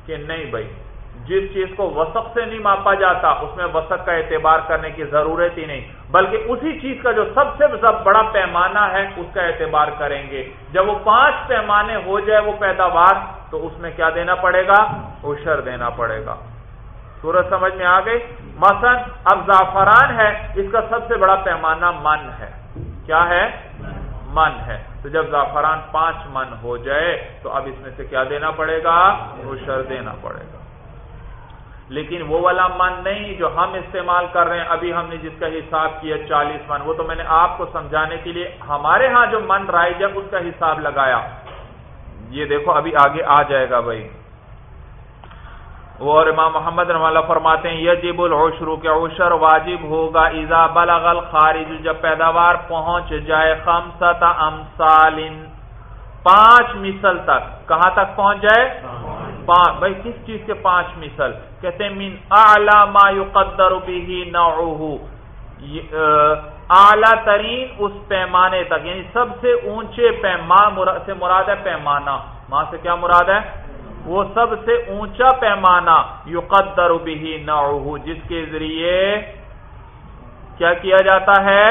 کہ نہیں بھائی جس چیز کو وسق سے نہیں ماپا جاتا، اس میں وسق کا اعتبار کرنے کی ضرورت ہی نہیں، بلکہ اسی چیز کا جو سب سے بڑا پیمانہ ہے، اس کا اعتبار کریں گے۔ جب وہ پانچ پیمانے ہو جائے وہ پیداوار، تو اس میں کیا دینا پڑے گا؟ اشر دینا پڑے گا۔ سورج سمجھ میں آ گئی؟ مثلا اب زعفران ہے، اس کا سب سے بڑا پیمانہ من ہے۔ کیا ہے؟ من ہے۔ تو جب زعفران پانچ من ہو جائے، تو اب اس میں سے کیا دینا پڑے گا؟ اشر دینا پڑے گا۔ لیکن وہ والا من نہیں جو ہم استعمال کر رہے ہیں، ابھی ہم نے جس کا حساب کیا چالیس من، وہ تو میں نے آپ کو سمجھانے کے لیے ہمارے ہاں جو من رائج ہے، اس کا حساب لگایا۔ یہ دیکھو، ابھی آگے آ جائے گا بھائی۔ وہ اور امام محمد رحم فرماتے ہیں، یجب العشر کے عشر واجب ہوگا، اذا بلغ الخارج، جب پیداوار پہنچ جائے خمسط امثال۔ پانچ مثل تک۔ کہاں تک پہنچ جائے؟ بھائی کس چیز کے پانچ مثل؟ کہتے ہیں من اعلی ما يقدر به نوعه اعلی ترین اس پیمانے تک یعنی سب سے اونچے پیمان سے مراد ہے پیمانہ۔ ماں سے کیا مراد ہے؟ وہ سب سے اونچا پیمانہ یقدر به نوعه جس کے ذریعے کیا کیا جاتا ہے؟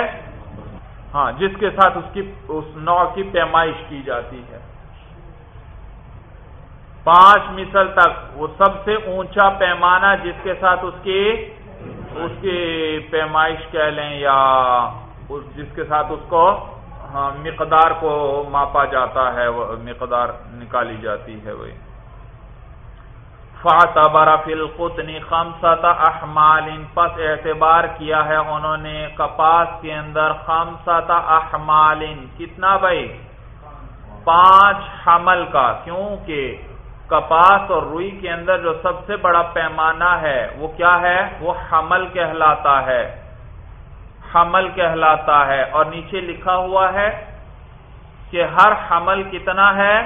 ہاں جس کے ساتھ اس کی، اس نوع کی پیمائش کی جاتی ہے۔ پانچ مثل تک، وہ سب سے اونچا پیمانہ جس کے ساتھ اس کی اس کی پیمائش کہہ لیں یا جس کے ساتھ اس کو ہاں، مقدار کو ماپا جاتا ہے مقدار نکالی جاتی ہے وہی۔ فاتبر فی القطن خمسط احمال پس اعتبار کیا ہے انہوں نے کپاس کے اندر خمسط احمال کتنا بھائی؟ پانچ حمل کا، کیونکہ کپاس اور روئی کے اندر جو سب سے بڑا پیمانہ ہے، وہ کیا ہے؟ وہ حمل کہلاتا ہے۔ حمل کہلاتا ہے۔ اور نیچے لکھا ہوا ہے کہ ہر حمل کتنا ہے؟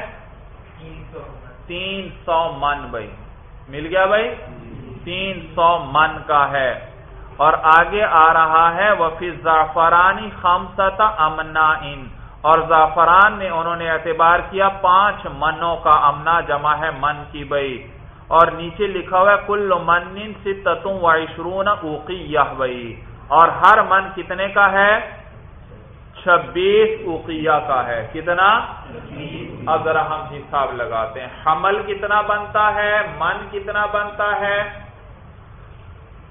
تین سو من بھائی۔ مل گیا بھائی؟ تین سو من کا ہے۔ اور آگے آ رہا ہے وفی زعفرانی خمسط امنا ان اور زعفران نے انہوں نے اعتبار کیا پانچ منوں کا امنا جمع ہے من کی بئی اور نیچے لکھا ہوا ہے، کل من ستتوں وعشرون اوقیہ بئی اور ہر من کتنے کا ہے؟ چھبیس اوقیہ کا ہے۔ کتنا؟ اب ذرا ہم حساب لگاتے ہیں۔ حمل کتنا بنتا ہے؟ من کتنا بنتا ہے؟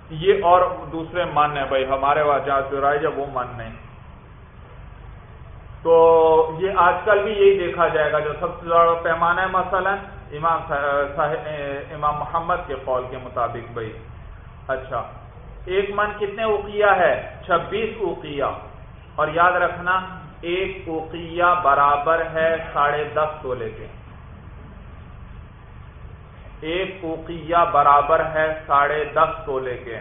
یہ اور دوسرے من ہے بھائی، ہمارے وہاں جب وہ من نہیں۔ تو یہ آج کل بھی یہی دیکھا جائے گا، جو سب سے زیادہ پیمانہ ہے مثلا امام امام محمد کے قول کے مطابق بھائی۔ اچھا ایک من کتنے اوقیہ ہے؟ چھبیس اوقیہ۔ اور یاد رکھنا ایک اوقیہ برابر ہے ساڑھے دس تولے کے۔ ایک اوقیہ برابر ہے ساڑھے دس تولے کے۔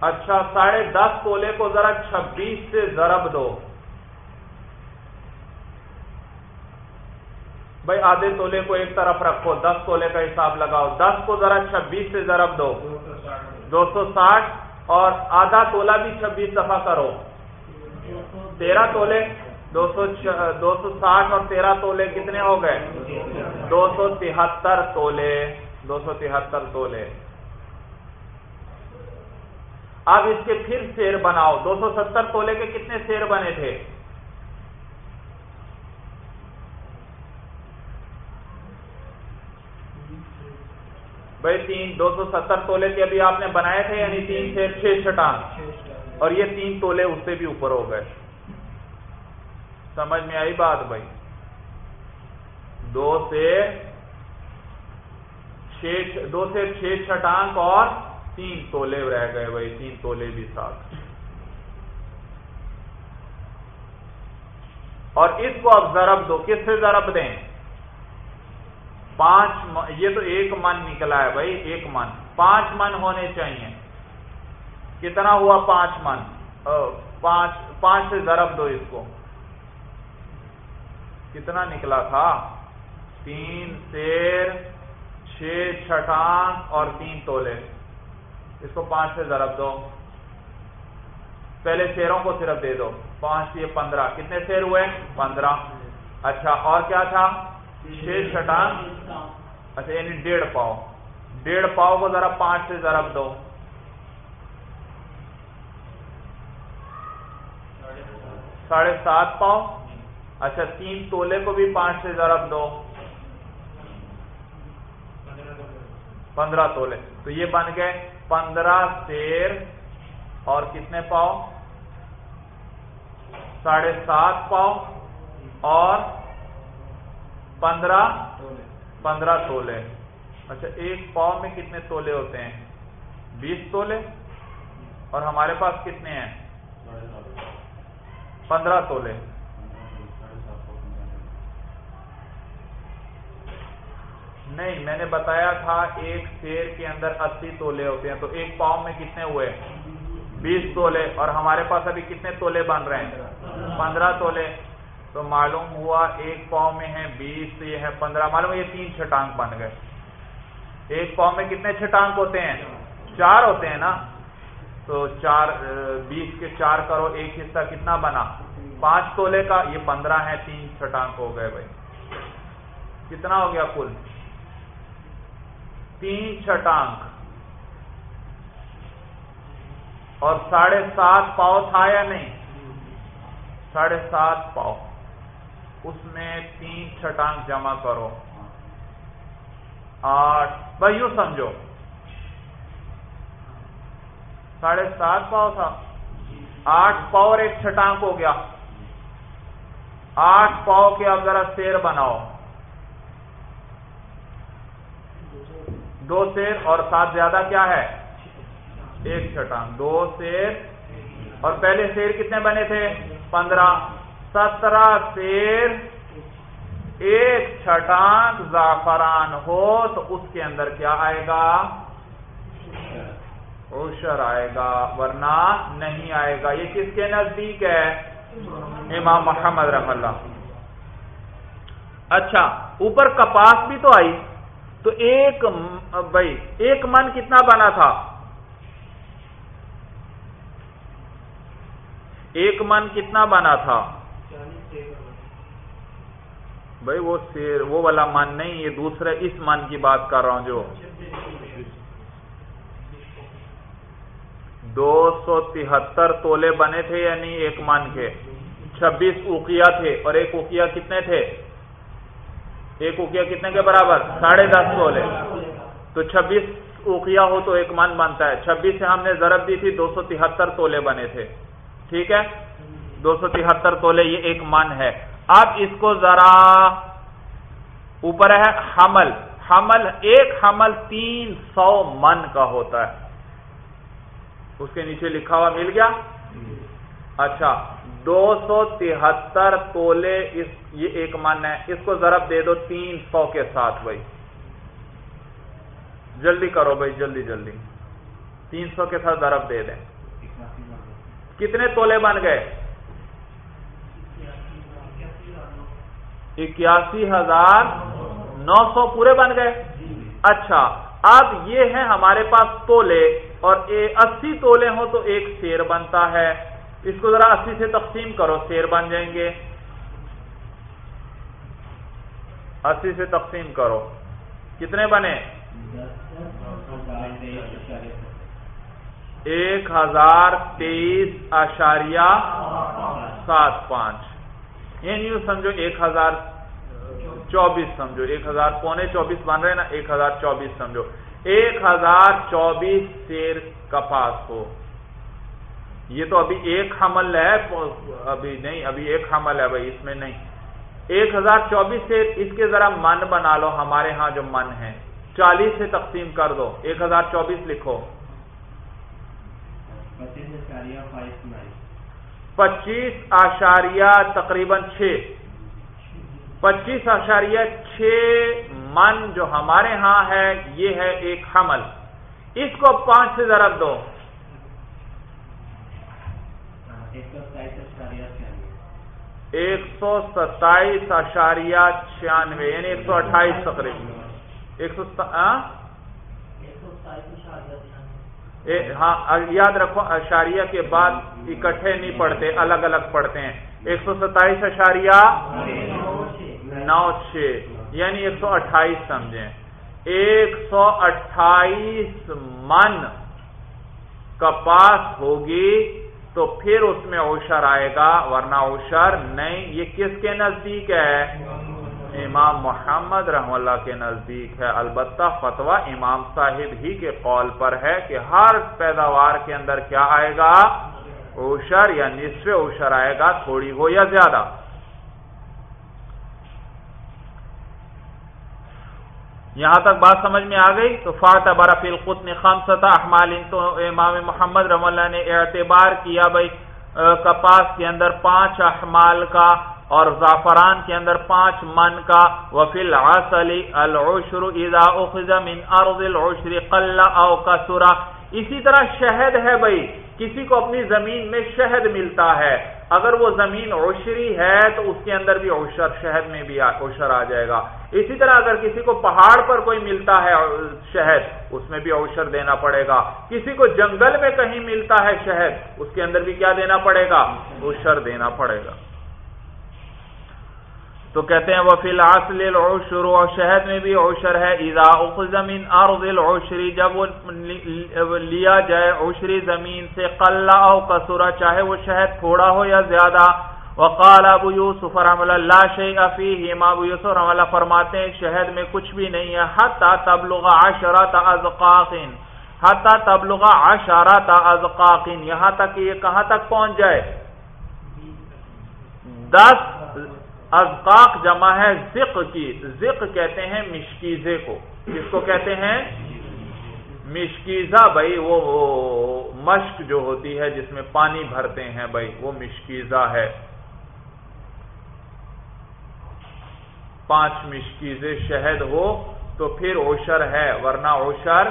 اچھا ساڑھے دس تولے کو ذرا چھبیس سے ضرب دو۔ بھائی آدھے تولے کو ایک طرف رکھو، دس تولے کا حساب لگاؤ۔ دس کو ذرا چھبیس سے ضرب دو۔ دو سو ساٹھ اور آدھا تولا بھی چھبیس دفعہ کرو۔ تیرہ تولے، دو سو دو سو ساٹھ اور تیرہ تولے کتنے ہو گئے؟ دو سو تہتر تولے، دو سو تہتر تولے۔ اب اس کے پھر سیر بناؤ۔ دو سو ستر تولے کے کتنے سیر بنے تھے؟ بھائی تین، دو سو ستر تولے کے ابھی آپ نے بنائے تھے یعنی تین سے چھ چھٹان اور یہ تین تولے اس سے بھی اوپر ہو گئے۔ سمجھ میں آئی بات بھائی؟ دو سے چھ، دو سے چھ چھٹانک اور تین تولے رہ گئے بھائی، تین تولے بھی ساتھ۔ اور اس کو اب ضرب دو، کس سے ضرب دیں؟ پانچ یہ تو ایک من نکلا ہے بھائی، ایک من۔ پانچ من ہونے چاہیے۔ کتنا ہوا پانچ من؟ پانچ پانچ سے ضرب دو اس کو۔ کتنا نکلا تھا؟ تین سیر چھ چھٹان اور تین تولے۔ اس کو پانچ سے ضرب دو۔ پہلے شیروں کو صرف دے دو۔ پانچ، یہ پندرہ۔ کتنے شیر ہوئے؟ پندرہ۔ اچھا اور کیا تھا؟ چھ چھٹان اچھا یعنی ڈیڑھ پاؤ۔ ڈیڑھ پاؤ کو ذرا پانچ سے ضرب دو۔ ساڑھے سات پاؤ۔ اچھا تین تولے کو بھی پانچ سے ضرب دو۔ پندرہ تولے۔ تو یہ بن گئے پندرہ سیر اور کتنے پاؤ؟ ساڑھے سات پاؤ۔ اور پندرہ پندرہ تولے۔ اچھا ایک پاؤ میں کتنے تولے ہوتے ہیں؟ بیس تولے؟ اور ہمارے پاس کتنے ہیں؟ پندرہ تولے۔ نہیں میں نے بتایا تھا ایک شیر کے اندر اسی تولے ہوتے ہیں تو ایک پاؤں میں کتنے ہوئے؟ بیس تولے۔ اور ہمارے پاس ابھی کتنے تولے بن رہے ہیں؟ پندرہ تولے۔ تو معلوم ہوا ایک پاؤں میں ہے بیس یہ ہے پندرہ۔ معلوم یہ تین چھٹانک بن گئے۔ ایک پاؤں میں کتنے چھٹانک ہوتے ہیں؟ چار ہوتے ہیں نا؟ تو چار، بیس کے چار کرو، ایک حصہ کتنا بنا؟ پانچ تولے کا، یہ پندرہ ہے تین چھٹانک ہو گئے بھائی۔ کتنا ہو گیا کل؟ تین چھٹانک اور ساڑھے سات پاؤ تھا یا نہیں؟ ساڑھے سات پاؤ۔ اس میں تین چھٹانک جمع کرو۔ آٹھ۔ بھائی یوں سمجھو۔ ساڑھے سات پاؤ تھا۔ آٹھ پاؤ اور ایک چھٹانک ہو گیا۔ آٹھ پاؤ کے اب ذرا سیر بناؤ۔ دو سیر اور سات زیادہ کیا ہے؟ ایک چھٹانک دو سیر۔ اور پہلے سیر کتنے بنے تھے؟ پندرہ۔ سترہ سیر ایک چھٹانک زعفران ہو تو اس کے اندر کیا آئے گا؟ اوشر آئے گا، ورنہ نہیں آئے گا۔ یہ کس کے نزدیک ہے؟ امام محمد رحم اللہ۔ اچھا اوپر کپاس بھی تو آئی۔ تو ایک بھائی، ایک من کتنا بنا تھا؟ ایک من کتنا بنا تھا؟ بھائی وہ سیر، وہ والا من نہیں، یہ دوسرے اس من کی بات کر رہا ہوں جو۔ دو سو تہتر تولے بنے تھے یا نہیں ایک من کے۔ چھبیس اوکیا تھے اور ایک اوکیا کتنے تھے؟ ایک اوکیا کتنے کے برابر؟ ساڑھے دس تولے۔ تو چھبیس اوکیا ہو تو ایک من بنتا ہے۔ چھبیس سے ہم نے ضرب دی تھی، دو سو تہتر تولے بنے تھے۔ ٹھیک ہے؟ دو سو تہتر تولے یہ ایک من ہے۔ اب اس کو ذرا اوپر ہے، حمل۔ حمل، ایک حمل تین سو من کا ہوتا ہے۔ اس کے نیچے لکھا ہوا مل گیا؟ اچھا دو سو تہتر تولے اس، یہ ایک من ہے۔ اس کو ضرب دے دو تین سو کے ساتھ بھائی۔ جلدی کرو بھائی، جلدی جلدی۔ تین سو کے ساتھ ضرب دے دیں۔ کتنے تولے بن گئے؟ اکیاسی ہزار نو سو پورے بن گئے۔ اچھا اب یہ ہے ہمارے پاس تولے، اور اسی تولے ہوں تو ایک شیر بنتا ہے۔ اس کو ذرا اسی سے تقسیم کرو شیر بن جائیں گے۔ اسی سے تقسیم کرو۔ کتنے بنے؟ ایک ہزار تیئیس اشاریہ سات پانچ۔ یعنی یوں سمجھو ایک ہزار چوبیس سمجھو، ایک ہزار پونے چوبیس بن رہے نا، ایک ہزار چوبیس سمجھو۔ ایک ہزار چوبیس سیر کپاس ہو۔ یہ تو ابھی ایک حمل ہے، ابھی نہیں، ابھی ایک حمل ہے بھائی، اس میں نہیں۔ ایک ہزار چوبیس سے اس کے ذرا من بنا لو، ہمارے ہاں جو من ہے۔ چالیس سے تقسیم کر دو، ایک ہزار چوبیس لکھو۔ پچیس آشاریہ تقریباً چھ۔ پچیس آشاریہ چھ من جو ہمارے ہاں ہے یہ ہے ایک حمل۔ اس کو پانچ سے ضرب دو۔ ایک سو ستائیس اشاریہ چھیانوے۔ یعنی ایک سو اٹھائیس تقریباً۔ ایک سو ہاں یاد رکھو، اشاریہ کے بعد اکٹھے نہیں پڑھتے، الگ الگ پڑھتے ہیں۔ ایک سو ستائیس اشاریہ، نو چھ۔ یعنی ایک سو اٹھائیس سمجھیں۔ ایک سو اٹھائیس من کپاس ہوگی تو پھر اس میں اوشر آئے گا، ورنہ اوشر نہیں۔ یہ کس کے نزدیک ہے؟ امام محمد رحم اللہ کے نزدیک ہے۔ البتہ فتویٰ امام صاحب ہی کے قول پر ہے کہ ہر پیداوار کے اندر کیا آئے گا؟ اوشر یا نصف اوشر آئے گا، تھوڑی ہو یا زیادہ۔ یہاں تک بات سمجھ میں آ گئی؟ تو فات برف القطن خمسطا احمال تو امام محمد رحم اللہ نے اعتبار کیا بھائی کپاس کے اندر پانچ احمال کا اور زعفران کے اندر پانچ من کا وفیل عسلی العشر اذا اخذ من ارض العشر قل او کسرا اسی طرح شہد ہے بھائی، کسی کو اپنی زمین میں شہد ملتا ہے۔ اگر وہ زمین عشری ہے تو اس کے اندر بھی عشر، شہد میں بھی عشر آ جائے گا۔ اسی طرح اگر کسی کو پہاڑ پر کوئی ملتا ہے شہد، اس میں بھی عشر دینا پڑے گا۔ کسی کو جنگل میں کہیں ملتا ہے شہد، اس کے اندر بھی کیا دینا پڑے گا؟ عشر دینا پڑے گا۔ تو کہتے ہیں وہ فی الحال اور شہد میں بھی عشر ہے، اذا اخذ من ارض العشری جب وہ لیا جائے عشری زمین سے قلع او قصورا چاہے وہ شہد تھوڑا ہو یا زیادہ، وقال ابو یوسف رحم اللہ، لا شیء فیہ ابو یوسف رحم اللہ فرماتے ہیں، شہد میں کچھ بھی نہیں ہے، حتی تبلغ عشرات ازقاق حتی تبلغ عشرات ازقاق یہاں تک یہ کہاں تک پہنچ جائے؟ دس ازقاق جمع ہے ذق کی، ذق کہتے ہیں مشکیزے کو۔ کس کو کہتے ہیں؟ مشکیزہ بھائی، وہ مشک جو ہوتی ہے جس میں پانی بھرتے ہیں بھائی، وہ مشکیزہ ہے۔ پانچ مشکیزے شہد ہو تو پھر اوشر ہے، ورنہ اوشر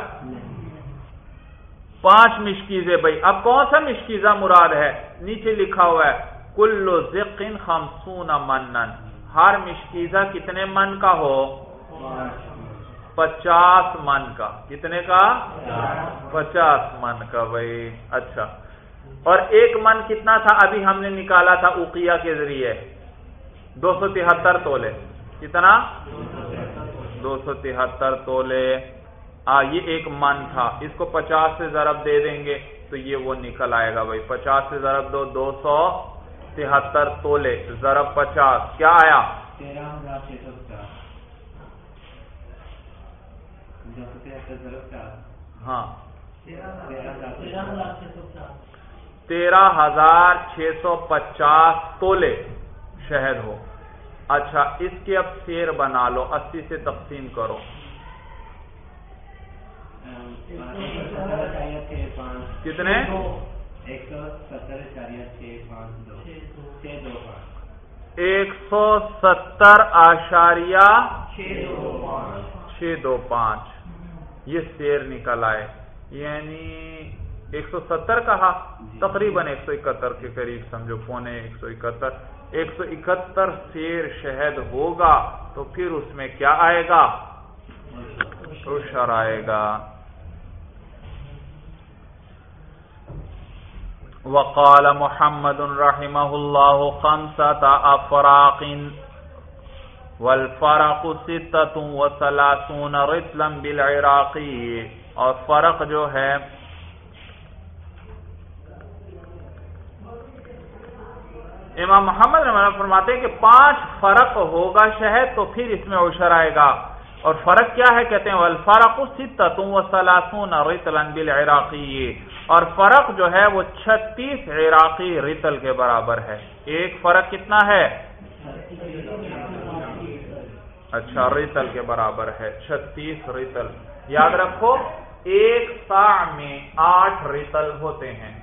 پانچ مشکیزے بھائی۔ اب کون سا مشکیزہ مراد ہے؟ نیچے لکھا ہوا ہے۔ کلو ذکن خمسون منن۔ ہر مشکیزہ کتنے من کا ہو؟ پچاس من کا۔ کتنے کا؟ پچاس من کا بھائی۔ اچھا۔ اور ایک من کتنا تھا؟ ابھی ہم نے نکالا تھا اوکیا کے ذریعے۔ دو سو تہتر تولے۔ کتنا؟ دو سو تہتر تولے۔ آ، یہ ایک من تھا۔ اس کو پچاس سے ضرب دے دیں گے تو یہ وہ نکل آئے گا بھائی۔ پچاس سے ضرب دو دو سو تہتر تولے ضرب پچاس کیا آیا؟ ہاں۔ تیرہ ہزار چھ سو پچاس۔ تولے شہد ہو۔ اچھا اس کے اب شیر بنا لو اسی سے تقسیم کرو۔ کتنے؟ ایک سو ستر آشاریہ چھ دو۔ پانچ۔ یہ شیر نکل آئے۔ یعنی ایک سو ستر کہا۔ جی۔ تقریباً ایک سو اکہتر کے قریب سمجھو پونے ایک سو اکہتر۔ ایک سو اکہتر شیر شہد ہوگا تو پھر اس میں کیا آئے گا؟ آئے گا۔ وقال محمد رحمه الله خمسة أفراق والفرق ستة وثلاثون رتلا بالعراقي اور فرق جو ہے، امام محمد رحمہ فرماتے ہیں کہ پانچ فرق ہوگا شہد تو پھر اس میں عشر آئے گا۔ اور فرق کیا ہے؟ کہتے ہیں، والفرق ستة وثلاثون رتلا بالعراقی. اور فرق جو ہے، وہ چھتیس عراقی ریتل کے برابر ہے. ایک فرق کتنا ہے؟ اچھا ریتل کے برابر ہے. چھتیس ریتل یاد رکھو، ایک سا میں آٹھ ریتل ہوتے ہیں.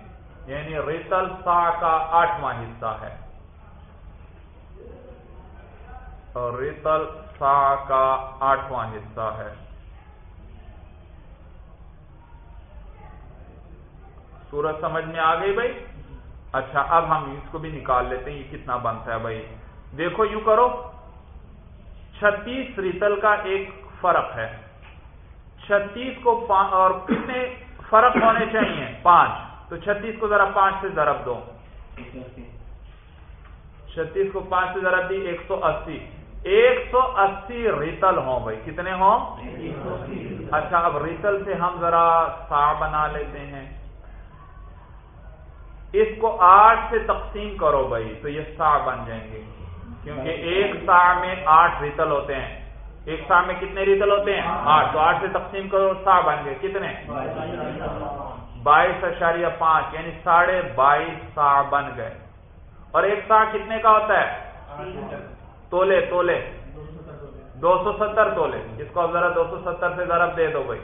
یعنی ریتل سا کا آٹھواں حصہ ہے. اور ریتل سا کا آٹھواں حصہ ہے۔ سورج سمجھ میں آ گئی بھائی؟ اچھا اب ہم اس کو بھی نکال لیتے ہیں، یہ کتنا بنتا ہے بھائی؟ دیکھو، یوں کرو۔ چھتیس ریتل کا ایک فرق ہے۔ چھتیس کو اور کتنے فرق ہونے چاہیے؟ پانچ۔ تو چھتیس کو ذرا پانچ سے ضرب دو۔ چھتیس کو پانچ سے ضرب دی، ایک سو اسی۔ ایک سو اسی ریتل ہوں بھائی۔ کتنے ہوں؟ اچھا اب ریتل سے ہم ذرا سا بنا لیتے ہیں۔ اس کو آٹھ سے تقسیم کرو بھائی، تو یہ سا بن جائیں گے۔ کیونکہ ایک سا میں آٹھ ریتل ہوتے ہیں۔ ایک سا میں کتنے ریتل ہوتے ہیں؟ آٹھ۔ تو آٹھ سے تقسیم کرو، سا بن گئے۔ کتنے؟ بائیس اشاریہ پانچ یعنی ساڑھے بائیس سا بن گئے۔ اور ایک سا کتنے کا ہوتا ہے؟ تولے تولے۔ دو سو ستر تولے۔ اس کو اب ذرا دو سو ستر سے ضرب دے دو بھائی۔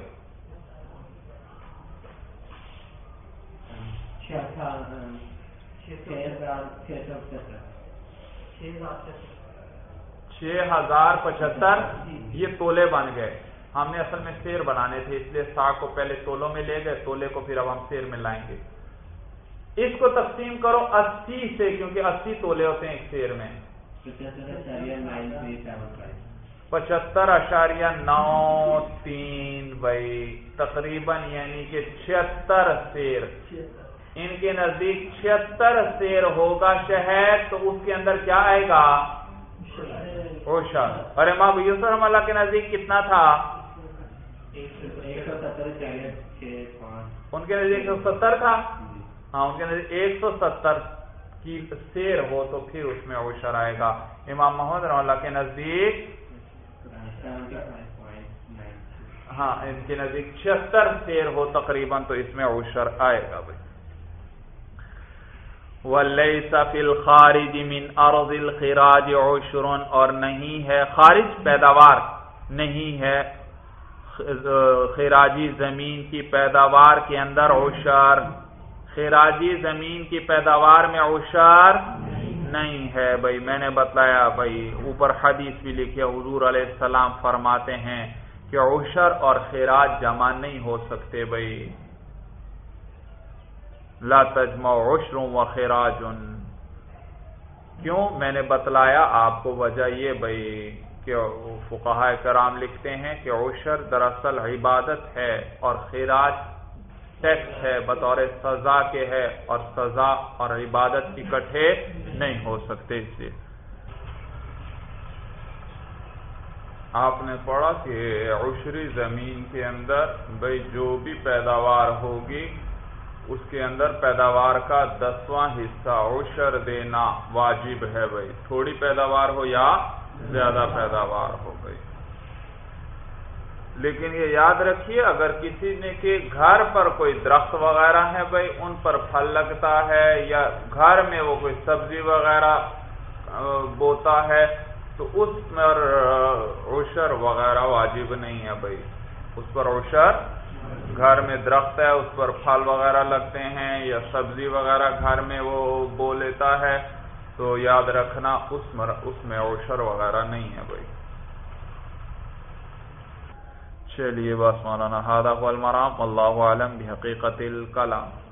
چھ ہزار پچہتر۔ یہ تولے بن گئے۔ ہم نے اصل میں سیر بنانے تھے اس لیے سا کو پہلے تولوں میں لے گئے تولے کو پھر اب ہم سیر میں لائیں گے۔ اس کو تقسیم کرو اسی سے کیونکہ اسی تولے ہوتے ہیں ایک سیر میں۔ پچہتر اشاریہ نو تین بھائی تقریباً یعنی کہ چھتر سیر۔ ان کے نزدیک چھتر سیر ہوگا شہر تو اس کے اندر کیا آئے گا؟ اوشر اور امام یوسف اللہ کے نزدیک کتنا تھا؟ ان کے نزدیک ایک سو ستر تھا؟ ہاں ان کے نزدیک ایک سو ستر۔ کی سیر ہو تو پھر اس میں اوشر آئے گا۔ امام محمد رحم اللہ کے نزدیک ہاں ان کے نزدیک چھتر سیر ہو تقریباً تو اس میں اوشر آئے گا بھائی۔ الْخَارِجِ مِنْ أَرْضِ الْخِرَاجِ عُشْرٌ، اور نہیں ہے خارج پیداوار، نہیں ہے خراجی زمین کی پیداوار کے اندر اوشار خراجی زمین کی پیداوار میں اوشار نہیں ہے۔ بھائی، میں نے بتلایا، بھائی، اوپر حدیث بھی لکھے حضور علیہ السلام فرماتے ہیں کہ اوشر اور خراج جمع نہیں ہو سکتے، بھائی۔ لا تجمع عشر و خراج۔ کیوں؟ میں نے بتلایا آپ کو وجہ یہ، بھائی، کہ فقہ کرام لکھتے ہیں کہ عشر دراصل عبادت ہے اور خراج ٹیکس ہے، بطور سزا کے ہے اور سزا اور عبادت اکٹھے نہیں ہو سکتے اس لیے۔ آپ نے پڑھا کہ عشری زمین کے اندر بھائی جو بھی پیداوار ہوگی، اس کے اندر پیداوار کا دسواں حصہ عشر دینا واجب ہے بھائی تھوڑی پیداوار ہو یا زیادہ پیداوار ہو گئی لیکن یہ یاد رکھیے، اگر کسی نے کہ گھر پر کوئی درخت وغیرہ ہے بھائی، ان پر پھل لگتا ہے یا گھر میں وہ کوئی سبزی وغیرہ بوتا ہے، تو اس پر عشر وغیرہ واجب نہیں ہے بھائی۔ اس پر عشر گھر میں درخت ہے، اس پر پھل وغیرہ لگتے ہیں یا سبزی وغیرہ گھر میں وہ بو لیتا ہے، تو یاد رکھنا اس میں اوشر وغیرہ نہیں ہے بھائی۔ چلیے بس مولانا ہادہ المرام اللہ عالم بھی حقیقت الکلام۔